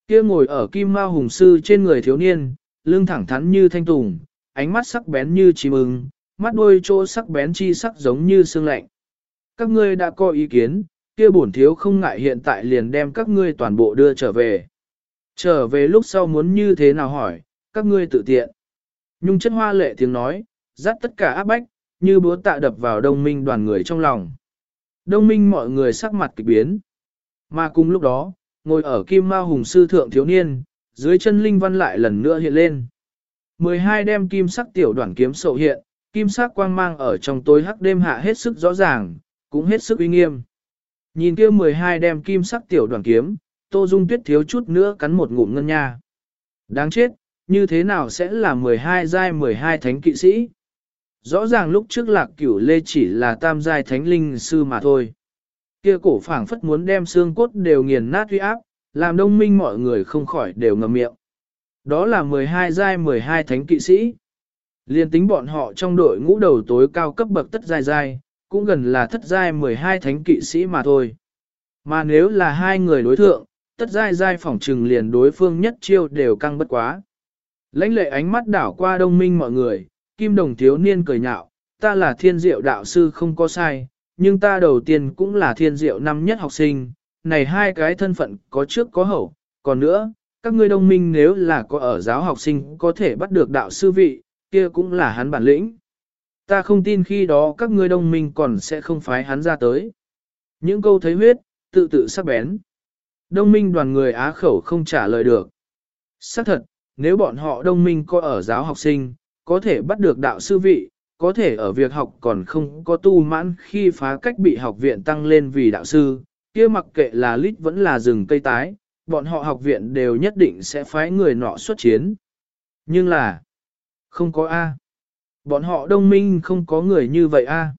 Kia ngồi ở kim mao hùng sư trên người thiếu niên, lưng thẳng thắn như thanh tùng, ánh mắt sắc bén như chim ưng, mắt đôi chỗ sắc bén chi sắc giống như xương lạnh. Các ngươi đã có ý kiến, kia bổn thiếu không ngại hiện tại liền đem các ngươi toàn bộ đưa trở về. Trở về lúc sau muốn như thế nào hỏi, các ngươi tự tiện. Nhung chất hoa lệ tiếng nói, dắt tất cả áp bách, như búa tạ đập vào đông minh đoàn người trong lòng. Đông minh mọi người sắc mặt kịch biến. Mà cùng lúc đó, ngồi ở kim ma hùng sư thượng thiếu niên, dưới chân linh văn lại lần nữa hiện lên. 12 đem kim sắc tiểu đoàn kiếm sậu hiện, kim sắc quang mang ở trong tối hắc đêm hạ hết sức rõ ràng, cũng hết sức uy nghiêm. Nhìn kia 12 đem kim sắc tiểu đoàn kiếm, Tô Dung Tuyết thiếu chút nữa cắn một ngụm ngân nha. Đáng chết, như thế nào sẽ là 12 giai 12 thánh kỵ sĩ? Rõ ràng lúc trước lạc cửu lê chỉ là tam giai thánh linh sư mà thôi. Kia cổ phảng phất muốn đem xương cốt đều nghiền nát uy áp, làm đông minh mọi người không khỏi đều ngầm miệng. Đó là 12 giai 12 thánh kỵ sĩ. Liên tính bọn họ trong đội ngũ đầu tối cao cấp bậc tất giai giai, cũng gần là thất giai 12 thánh kỵ sĩ mà thôi. Mà nếu là hai người đối thượng, tất giai giai phỏng trừng liền đối phương nhất chiêu đều căng bất quá. Lãnh lệ ánh mắt đảo qua đông minh mọi người, kim đồng thiếu niên cười nhạo, ta là thiên diệu đạo sư không có sai, nhưng ta đầu tiên cũng là thiên diệu năm nhất học sinh, này hai cái thân phận có trước có hậu, còn nữa, các ngươi đông minh nếu là có ở giáo học sinh có thể bắt được đạo sư vị, kia cũng là hắn bản lĩnh. Ta không tin khi đó các ngươi đông minh còn sẽ không phái hắn ra tới. Những câu thấy huyết, tự tự sắc bén. Đông minh đoàn người á khẩu không trả lời được. Xác thật, nếu bọn họ đông minh có ở giáo học sinh, có thể bắt được đạo sư vị, có thể ở việc học còn không có tu mãn khi phá cách bị học viện tăng lên vì đạo sư, kia mặc kệ là lít vẫn là rừng cây tái, bọn họ học viện đều nhất định sẽ phái người nọ xuất chiến. Nhưng là, không có A. Bọn họ đông minh không có người như vậy A.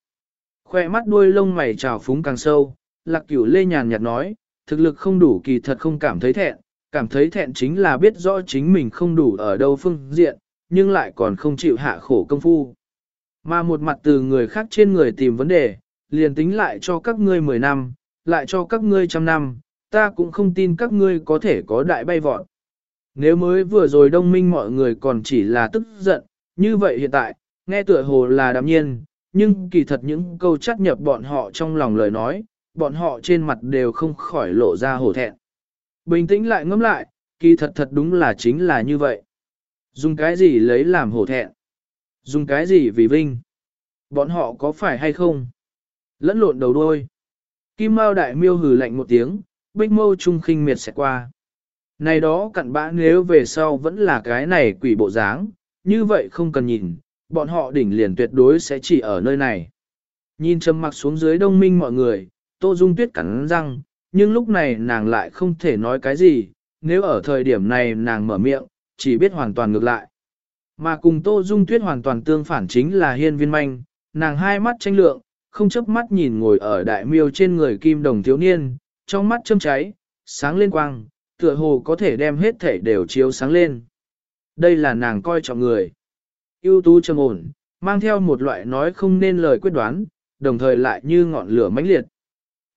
Khoe mắt đuôi lông mày trào phúng càng sâu, lạc cửu lê nhàn nhạt nói, thực lực không đủ kỳ thật không cảm thấy thẹn, cảm thấy thẹn chính là biết rõ chính mình không đủ ở đâu phương diện, nhưng lại còn không chịu hạ khổ công phu. Mà một mặt từ người khác trên người tìm vấn đề, liền tính lại cho các ngươi 10 năm, lại cho các ngươi trăm năm, ta cũng không tin các ngươi có thể có đại bay vọt. Nếu mới vừa rồi đông minh mọi người còn chỉ là tức giận, như vậy hiện tại, nghe tựa hồ là đạm nhiên, nhưng kỳ thật những câu chắc nhập bọn họ trong lòng lời nói, bọn họ trên mặt đều không khỏi lộ ra hổ thẹn. Bình tĩnh lại ngẫm lại, kỳ thật thật đúng là chính là như vậy. Dùng cái gì lấy làm hổ thẹn? Dùng cái gì vì vinh? Bọn họ có phải hay không? Lẫn lộn đầu đuôi. Kim Mao đại miêu hừ lạnh một tiếng, bích mâu trung khinh miệt sẽ qua. Này đó cặn bã nếu về sau vẫn là cái này quỷ bộ dáng, như vậy không cần nhìn, bọn họ đỉnh liền tuyệt đối sẽ chỉ ở nơi này. Nhìn trầm mặc xuống dưới đông minh mọi người, Tô Dung Tuyết cắn răng, nhưng lúc này nàng lại không thể nói cái gì, nếu ở thời điểm này nàng mở miệng, chỉ biết hoàn toàn ngược lại. Mà cùng Tô Dung Tuyết hoàn toàn tương phản chính là hiên viên manh, nàng hai mắt tranh lượng, không chớp mắt nhìn ngồi ở đại miêu trên người kim đồng thiếu niên, trong mắt châm cháy, sáng lên quang, tựa hồ có thể đem hết thể đều chiếu sáng lên. Đây là nàng coi trọng người. ưu tú trầm ổn, mang theo một loại nói không nên lời quyết đoán, đồng thời lại như ngọn lửa mãnh liệt.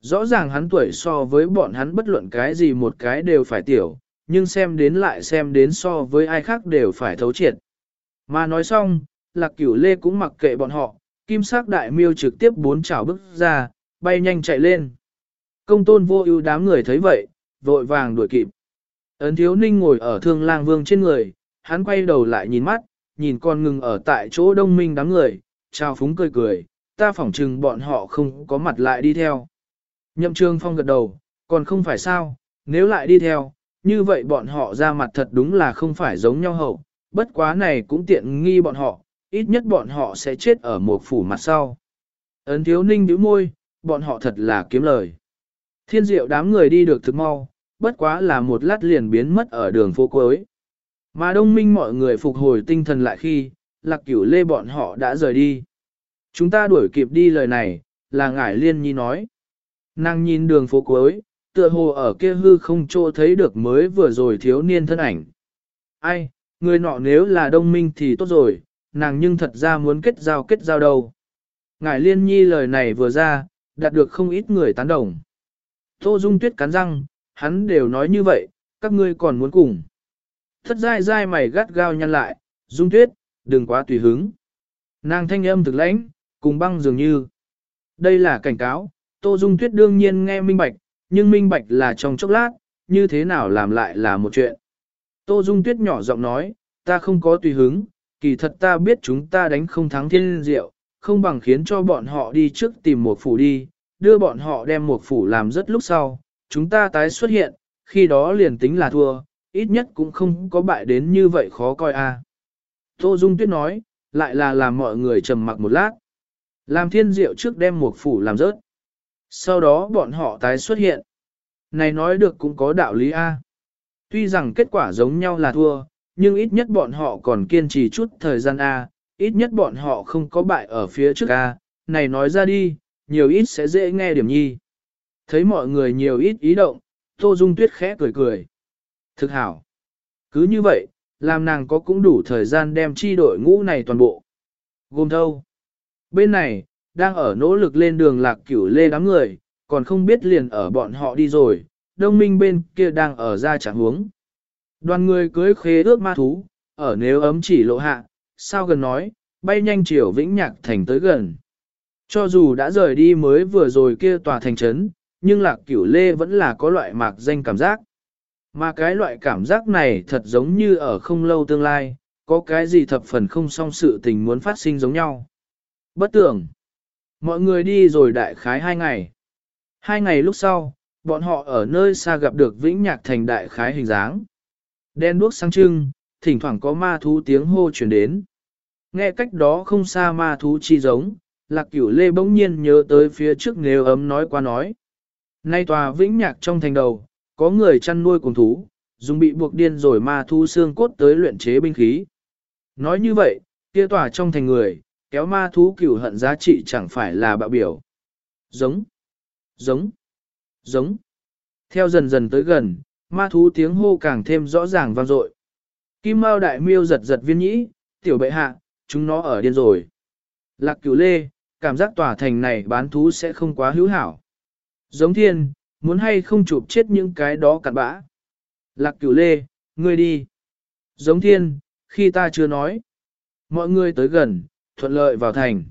Rõ ràng hắn tuổi so với bọn hắn bất luận cái gì một cái đều phải tiểu, nhưng xem đến lại xem đến so với ai khác đều phải thấu triệt. Mà nói xong, lạc cửu lê cũng mặc kệ bọn họ, kim sắc đại miêu trực tiếp bốn chảo bước ra, bay nhanh chạy lên. Công tôn vô ưu đám người thấy vậy, vội vàng đuổi kịp. Ấn thiếu ninh ngồi ở thương lang vương trên người, hắn quay đầu lại nhìn mắt, nhìn con ngừng ở tại chỗ đông minh đám người, trao phúng cười cười, ta phỏng chừng bọn họ không có mặt lại đi theo. Nhậm trương phong gật đầu, còn không phải sao, nếu lại đi theo, như vậy bọn họ ra mặt thật đúng là không phải giống nhau hậu, bất quá này cũng tiện nghi bọn họ, ít nhất bọn họ sẽ chết ở một phủ mặt sau. Ấn thiếu ninh nhíu môi, bọn họ thật là kiếm lời. Thiên diệu đám người đi được thực mau, bất quá là một lát liền biến mất ở đường phố cuối. Mà đông minh mọi người phục hồi tinh thần lại khi, lạc cửu lê bọn họ đã rời đi. Chúng ta đuổi kịp đi lời này, là ngải liên nhi nói. Nàng nhìn đường phố cuối, tựa hồ ở kia hư không trô thấy được mới vừa rồi thiếu niên thân ảnh. Ai, người nọ nếu là đông minh thì tốt rồi, nàng nhưng thật ra muốn kết giao kết giao đâu. Ngải liên nhi lời này vừa ra, đạt được không ít người tán đồng. Tô Dung Tuyết cắn răng, hắn đều nói như vậy, các ngươi còn muốn cùng. Thất dai dai mày gắt gao nhăn lại, Dung Tuyết, đừng quá tùy hứng. Nàng thanh âm thực lãnh, cùng băng dường như. Đây là cảnh cáo, Tô Dung Tuyết đương nhiên nghe minh bạch, nhưng minh bạch là trong chốc lát, như thế nào làm lại là một chuyện. Tô Dung Tuyết nhỏ giọng nói, ta không có tùy hứng, kỳ thật ta biết chúng ta đánh không thắng thiên diệu, không bằng khiến cho bọn họ đi trước tìm một phủ đi, đưa bọn họ đem một phủ làm rất lúc sau, chúng ta tái xuất hiện, khi đó liền tính là thua, ít nhất cũng không có bại đến như vậy khó coi a. Tô Dung Tuyết nói, lại là làm mọi người trầm mặc một lát. Làm thiên diệu trước đem một phủ làm rớt. Sau đó bọn họ tái xuất hiện. Này nói được cũng có đạo lý A. Tuy rằng kết quả giống nhau là thua, nhưng ít nhất bọn họ còn kiên trì chút thời gian A, ít nhất bọn họ không có bại ở phía trước a này nói ra đi, nhiều ít sẽ dễ nghe điểm nhi. Thấy mọi người nhiều ít ý động, Tô Dung Tuyết khẽ cười cười. Thực hảo. Cứ như vậy, làm nàng có cũng đủ thời gian đem chi đội ngũ này toàn bộ. Gồm thâu. Bên này, đang ở nỗ lực lên đường lạc cửu lê đám người, còn không biết liền ở bọn họ đi rồi, đông minh bên kia đang ở ra trả huống. Đoàn người cưới khế ước ma thú, ở nếu ấm chỉ lộ hạ, sao gần nói, bay nhanh chiều vĩnh nhạc thành tới gần. Cho dù đã rời đi mới vừa rồi kia tòa thành trấn, nhưng lạc cửu lê vẫn là có loại mạc danh cảm giác. Mà cái loại cảm giác này thật giống như ở không lâu tương lai, có cái gì thập phần không song sự tình muốn phát sinh giống nhau. Bất tưởng. Mọi người đi rồi đại khái hai ngày. Hai ngày lúc sau, bọn họ ở nơi xa gặp được vĩnh nhạc thành đại khái hình dáng. Đen đuốc sáng trưng, thỉnh thoảng có ma thú tiếng hô chuyển đến. Nghe cách đó không xa ma thú chi giống, lạc cửu lê bỗng nhiên nhớ tới phía trước nếu ấm nói qua nói. Nay tòa vĩnh nhạc trong thành đầu, có người chăn nuôi cùng thú, dùng bị buộc điên rồi ma thú xương cốt tới luyện chế binh khí. Nói như vậy, kia tòa trong thành người, kéo ma thú cửu hận giá trị chẳng phải là bạo biểu. Giống, giống, giống. Theo dần dần tới gần, ma thú tiếng hô càng thêm rõ ràng vang dội. Kim Mao đại miêu giật giật viên nhĩ, tiểu bệ hạ, chúng nó ở điên rồi. Lạc cửu lê, cảm giác tòa thành này bán thú sẽ không quá hữu hảo. Giống thiên, muốn hay không chụp chết những cái đó cặn bã. Lạc cửu lê, ngươi đi. Giống thiên, khi ta chưa nói. Mọi người tới gần, thuận lợi vào thành.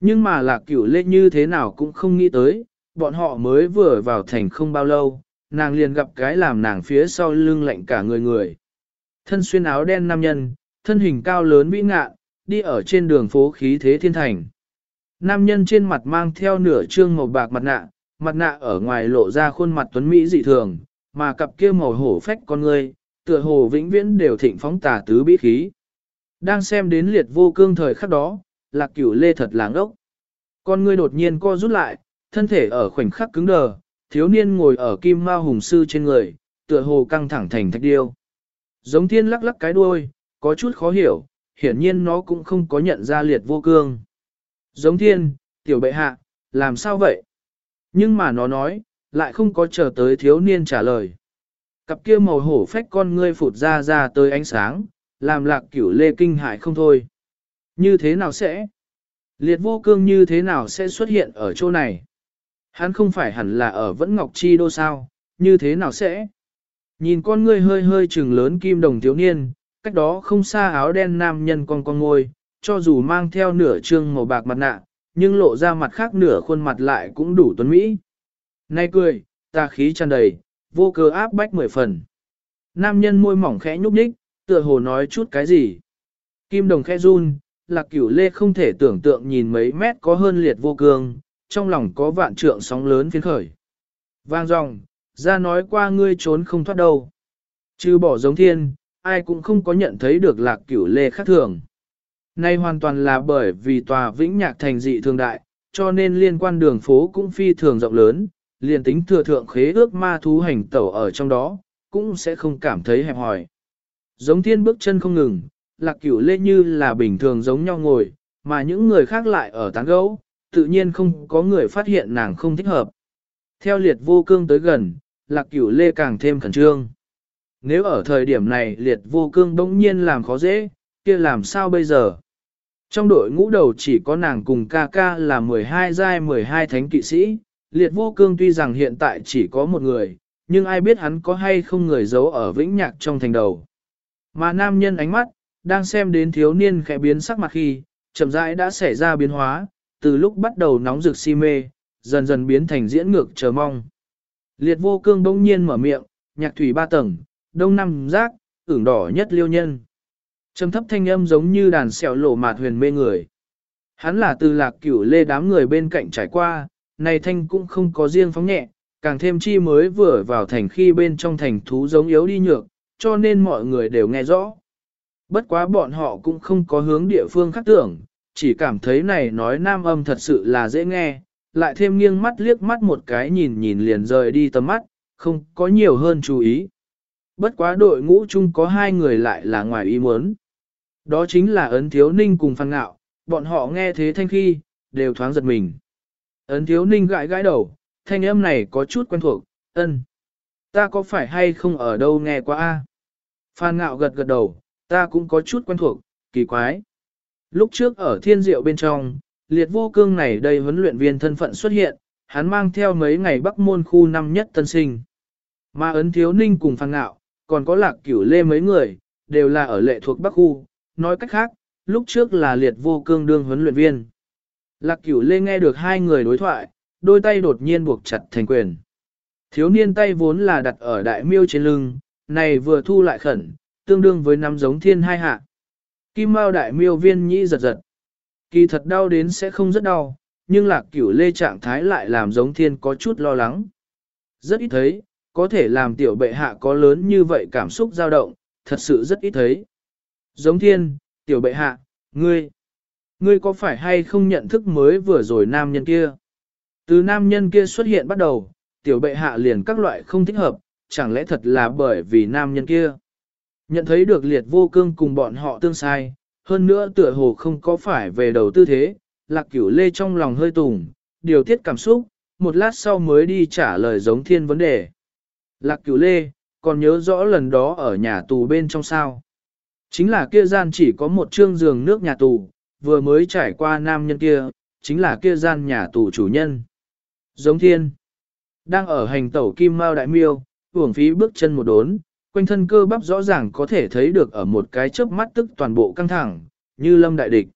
Nhưng mà lạc cửu lê như thế nào cũng không nghĩ tới, bọn họ mới vừa vào thành không bao lâu, nàng liền gặp cái làm nàng phía sau lưng lạnh cả người người. Thân xuyên áo đen nam nhân, thân hình cao lớn vĩ ngạ, đi ở trên đường phố khí thế thiên thành. Nam nhân trên mặt mang theo nửa trương màu bạc mặt nạ, mặt nạ ở ngoài lộ ra khuôn mặt tuấn Mỹ dị thường, mà cặp kia màu hổ phách con người, tựa hồ vĩnh viễn đều thịnh phóng tà tứ bí khí. Đang xem đến liệt vô cương thời khắc đó, lạc cửu lê thật láng ốc. Con người đột nhiên co rút lại, thân thể ở khoảnh khắc cứng đờ, thiếu niên ngồi ở kim ma hùng sư trên người, tựa hồ căng thẳng thành thạch điêu. Giống thiên lắc lắc cái đuôi, có chút khó hiểu, hiển nhiên nó cũng không có nhận ra liệt vô cương. Giống thiên, tiểu bệ hạ, làm sao vậy? Nhưng mà nó nói, lại không có chờ tới thiếu niên trả lời. Cặp kia màu hổ phách con ngươi phụt ra ra tới ánh sáng, làm lạc cửu lê kinh hại không thôi. Như thế nào sẽ? Liệt vô cương như thế nào sẽ xuất hiện ở chỗ này? Hắn không phải hẳn là ở Vẫn Ngọc Chi Đô sao, như thế nào sẽ? Nhìn con ngươi hơi hơi trừng lớn kim đồng thiếu niên, cách đó không xa áo đen nam nhân con con ngôi, cho dù mang theo nửa trương màu bạc mặt nạ, nhưng lộ ra mặt khác nửa khuôn mặt lại cũng đủ tuấn mỹ. Nay cười, ta khí tràn đầy, vô cơ áp bách mười phần. Nam nhân môi mỏng khẽ nhúc nhích, tựa hồ nói chút cái gì. Kim đồng khẽ run, lạc cửu lê không thể tưởng tượng nhìn mấy mét có hơn liệt vô cương, trong lòng có vạn trượng sóng lớn phiến khởi. Vang dòng, ra nói qua ngươi trốn không thoát đâu. Chứ bỏ giống thiên, ai cũng không có nhận thấy được lạc cửu lê khác thường. Nay hoàn toàn là bởi vì tòa vĩnh nhạc thành dị thường đại, cho nên liên quan đường phố cũng phi thường rộng lớn, liền tính thừa thượng khế ước ma thú hành tẩu ở trong đó, cũng sẽ không cảm thấy hẹp hòi. Giống thiên bước chân không ngừng, lạc cửu lê như là bình thường giống nhau ngồi, mà những người khác lại ở tán gấu, tự nhiên không có người phát hiện nàng không thích hợp. Theo liệt vô cương tới gần, lạc cửu lê càng thêm khẩn trương. Nếu ở thời điểm này liệt vô cương bỗng nhiên làm khó dễ, kia làm sao bây giờ? Trong đội ngũ đầu chỉ có nàng cùng ca ca là 12 giai 12 thánh kỵ sĩ, liệt vô cương tuy rằng hiện tại chỉ có một người, nhưng ai biết hắn có hay không người giấu ở vĩnh nhạc trong thành đầu. Mà nam nhân ánh mắt, đang xem đến thiếu niên khẽ biến sắc mặt khi, chậm rãi đã xảy ra biến hóa, từ lúc bắt đầu nóng rực si mê, dần dần biến thành diễn ngược chờ mong. Liệt vô cương bỗng nhiên mở miệng, nhạc thủy ba tầng, đông năm giác, ửng đỏ nhất liêu nhân. Trầm thấp thanh âm giống như đàn sẹo lộ mạt huyền mê người. Hắn là từ lạc cửu lê đám người bên cạnh trải qua, này thanh cũng không có riêng phóng nhẹ, càng thêm chi mới vừa vào thành khi bên trong thành thú giống yếu đi nhược, cho nên mọi người đều nghe rõ. Bất quá bọn họ cũng không có hướng địa phương khác tưởng, chỉ cảm thấy này nói nam âm thật sự là dễ nghe, lại thêm nghiêng mắt liếc mắt một cái nhìn nhìn liền rời đi tầm mắt, không có nhiều hơn chú ý. Bất quá đội ngũ chung có hai người lại là ngoài ý muốn. Đó chính là ấn thiếu ninh cùng phan ngạo, bọn họ nghe thế thanh khi, đều thoáng giật mình. Ấn thiếu ninh gãi gãi đầu, thanh âm này có chút quen thuộc, ân. Ta có phải hay không ở đâu nghe qua a? Phan ngạo gật gật đầu, ta cũng có chút quen thuộc, kỳ quái. Lúc trước ở thiên diệu bên trong, liệt vô cương này đây huấn luyện viên thân phận xuất hiện, hắn mang theo mấy ngày bắc môn khu năm nhất tân sinh. Mà ấn thiếu ninh cùng phan ngạo, còn có lạc cửu lê mấy người, đều là ở lệ thuộc bắc khu, nói cách khác, lúc trước là liệt vô cương đương huấn luyện viên. Lạc cửu lê nghe được hai người đối thoại, đôi tay đột nhiên buộc chặt thành quyền. Thiếu niên tay vốn là đặt ở đại miêu trên lưng, này vừa thu lại khẩn, tương đương với năm giống thiên hai hạ. Kim mao đại miêu viên nhĩ giật giật. Kỳ thật đau đến sẽ không rất đau, nhưng lạc cửu lê trạng thái lại làm giống thiên có chút lo lắng. Rất ít thấy, có thể làm tiểu bệ hạ có lớn như vậy cảm xúc dao động, thật sự rất ít thấy. Giống thiên, tiểu bệ hạ, ngươi, ngươi có phải hay không nhận thức mới vừa rồi nam nhân kia? Từ nam nhân kia xuất hiện bắt đầu, tiểu bệ hạ liền các loại không thích hợp, chẳng lẽ thật là bởi vì nam nhân kia? Nhận thấy được liệt vô cương cùng bọn họ tương sai, hơn nữa tựa hồ không có phải về đầu tư thế, lạc cửu lê trong lòng hơi tùng, điều tiết cảm xúc, một lát sau mới đi trả lời giống thiên vấn đề. Lạc cửu lê, còn nhớ rõ lần đó ở nhà tù bên trong sao. Chính là kia gian chỉ có một trương giường nước nhà tù, vừa mới trải qua nam nhân kia, chính là kia gian nhà tù chủ nhân. Giống thiên, đang ở hành tẩu kim mao đại miêu, uổng phí bước chân một đốn, quanh thân cơ bắp rõ ràng có thể thấy được ở một cái chớp mắt tức toàn bộ căng thẳng, như lâm đại địch.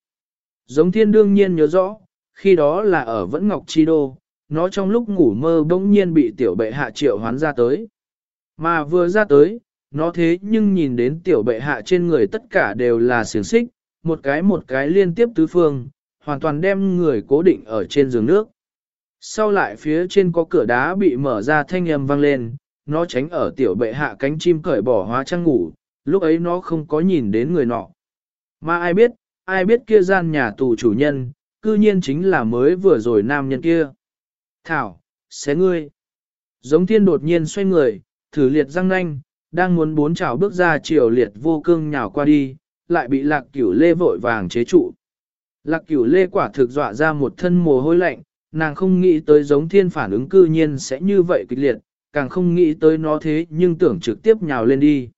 Giống thiên đương nhiên nhớ rõ, khi đó là ở Vẫn Ngọc Chi Đô, nó trong lúc ngủ mơ bỗng nhiên bị tiểu bệ hạ triệu hoán ra tới. Mà vừa ra tới, nó thế nhưng nhìn đến tiểu bệ hạ trên người tất cả đều là xiềng xích, một cái một cái liên tiếp tứ phương, hoàn toàn đem người cố định ở trên giường nước. Sau lại phía trên có cửa đá bị mở ra thanh âm vang lên, nó tránh ở tiểu bệ hạ cánh chim cởi bỏ hóa trang ngủ, lúc ấy nó không có nhìn đến người nọ. Mà ai biết, ai biết kia gian nhà tù chủ nhân, cư nhiên chính là mới vừa rồi nam nhân kia. Thảo, xé ngươi. Giống thiên đột nhiên xoay người, thử liệt răng nanh, đang muốn bốn chảo bước ra triều liệt vô cương nhào qua đi, lại bị lạc cửu lê vội vàng chế trụ. Lạc cửu lê quả thực dọa ra một thân mồ hôi lạnh, nàng không nghĩ tới giống thiên phản ứng cư nhiên sẽ như vậy kịch liệt, càng không nghĩ tới nó thế nhưng tưởng trực tiếp nhào lên đi.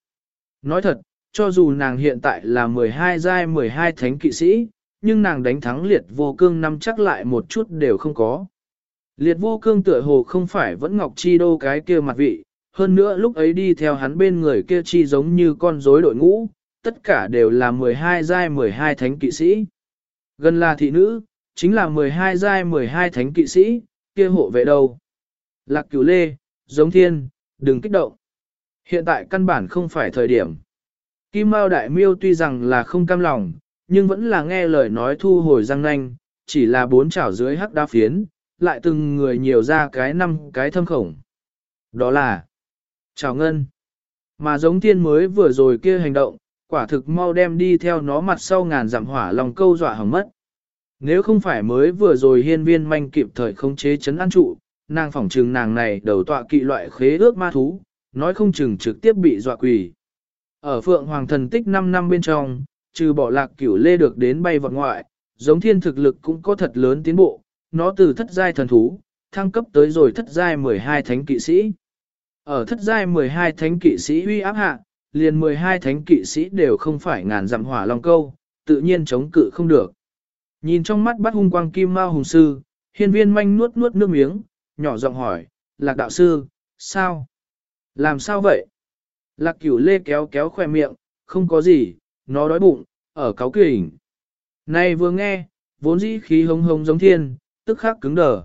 Nói thật, cho dù nàng hiện tại là 12 giai 12 thánh kỵ sĩ, nhưng nàng đánh thắng liệt vô cương năm chắc lại một chút đều không có. Liệt vô cương tựa hồ không phải vẫn ngọc chi đô cái kia mặt vị, hơn nữa lúc ấy đi theo hắn bên người kia chi giống như con rối đội ngũ, tất cả đều là 12 giai 12 thánh kỵ sĩ. Gần là thị nữ, chính là 12 giai 12 thánh kỵ sĩ, kia hộ vệ đâu. Lạc cửu lê, giống thiên, đừng kích động. Hiện tại căn bản không phải thời điểm. Kim Mao Đại Miêu tuy rằng là không cam lòng, nhưng vẫn là nghe lời nói thu hồi răng nanh, chỉ là bốn chảo dưới hắc đa phiến, lại từng người nhiều ra cái năm cái thâm khổng. Đó là Chào Ngân. Mà giống thiên mới vừa rồi kia hành động, quả thực mau đem đi theo nó mặt sau ngàn giảm hỏa lòng câu dọa hỏng mất. Nếu không phải mới vừa rồi hiên viên manh kịp thời khống chế chấn an trụ, nàng phỏng trừng nàng này đầu tọa kỵ loại khế ước ma thú, nói không chừng trực tiếp bị dọa quỷ. Ở Phượng Hoàng thần tích 5 năm bên trong, trừ bỏ lạc cửu lê được đến bay vọt ngoại, giống thiên thực lực cũng có thật lớn tiến bộ, nó từ thất giai thần thú, thăng cấp tới rồi thất giai 12 thánh kỵ sĩ. Ở thất giai 12 thánh kỵ sĩ uy áp hạ, liền 12 thánh kỵ sĩ đều không phải ngàn dặm hỏa long câu, tự nhiên chống cự không được. Nhìn trong mắt bắt hung quang kim mao hùng sư, hiên viên manh nuốt nuốt nước miếng, nhỏ giọng hỏi, lạc đạo sư, sao? Làm sao vậy? Lạc cửu lê kéo kéo khoe miệng, không có gì, nó đói bụng, ở cáo kỉnh. Này vừa nghe, vốn dĩ khí hống hống giống thiên, tức khắc cứng đờ.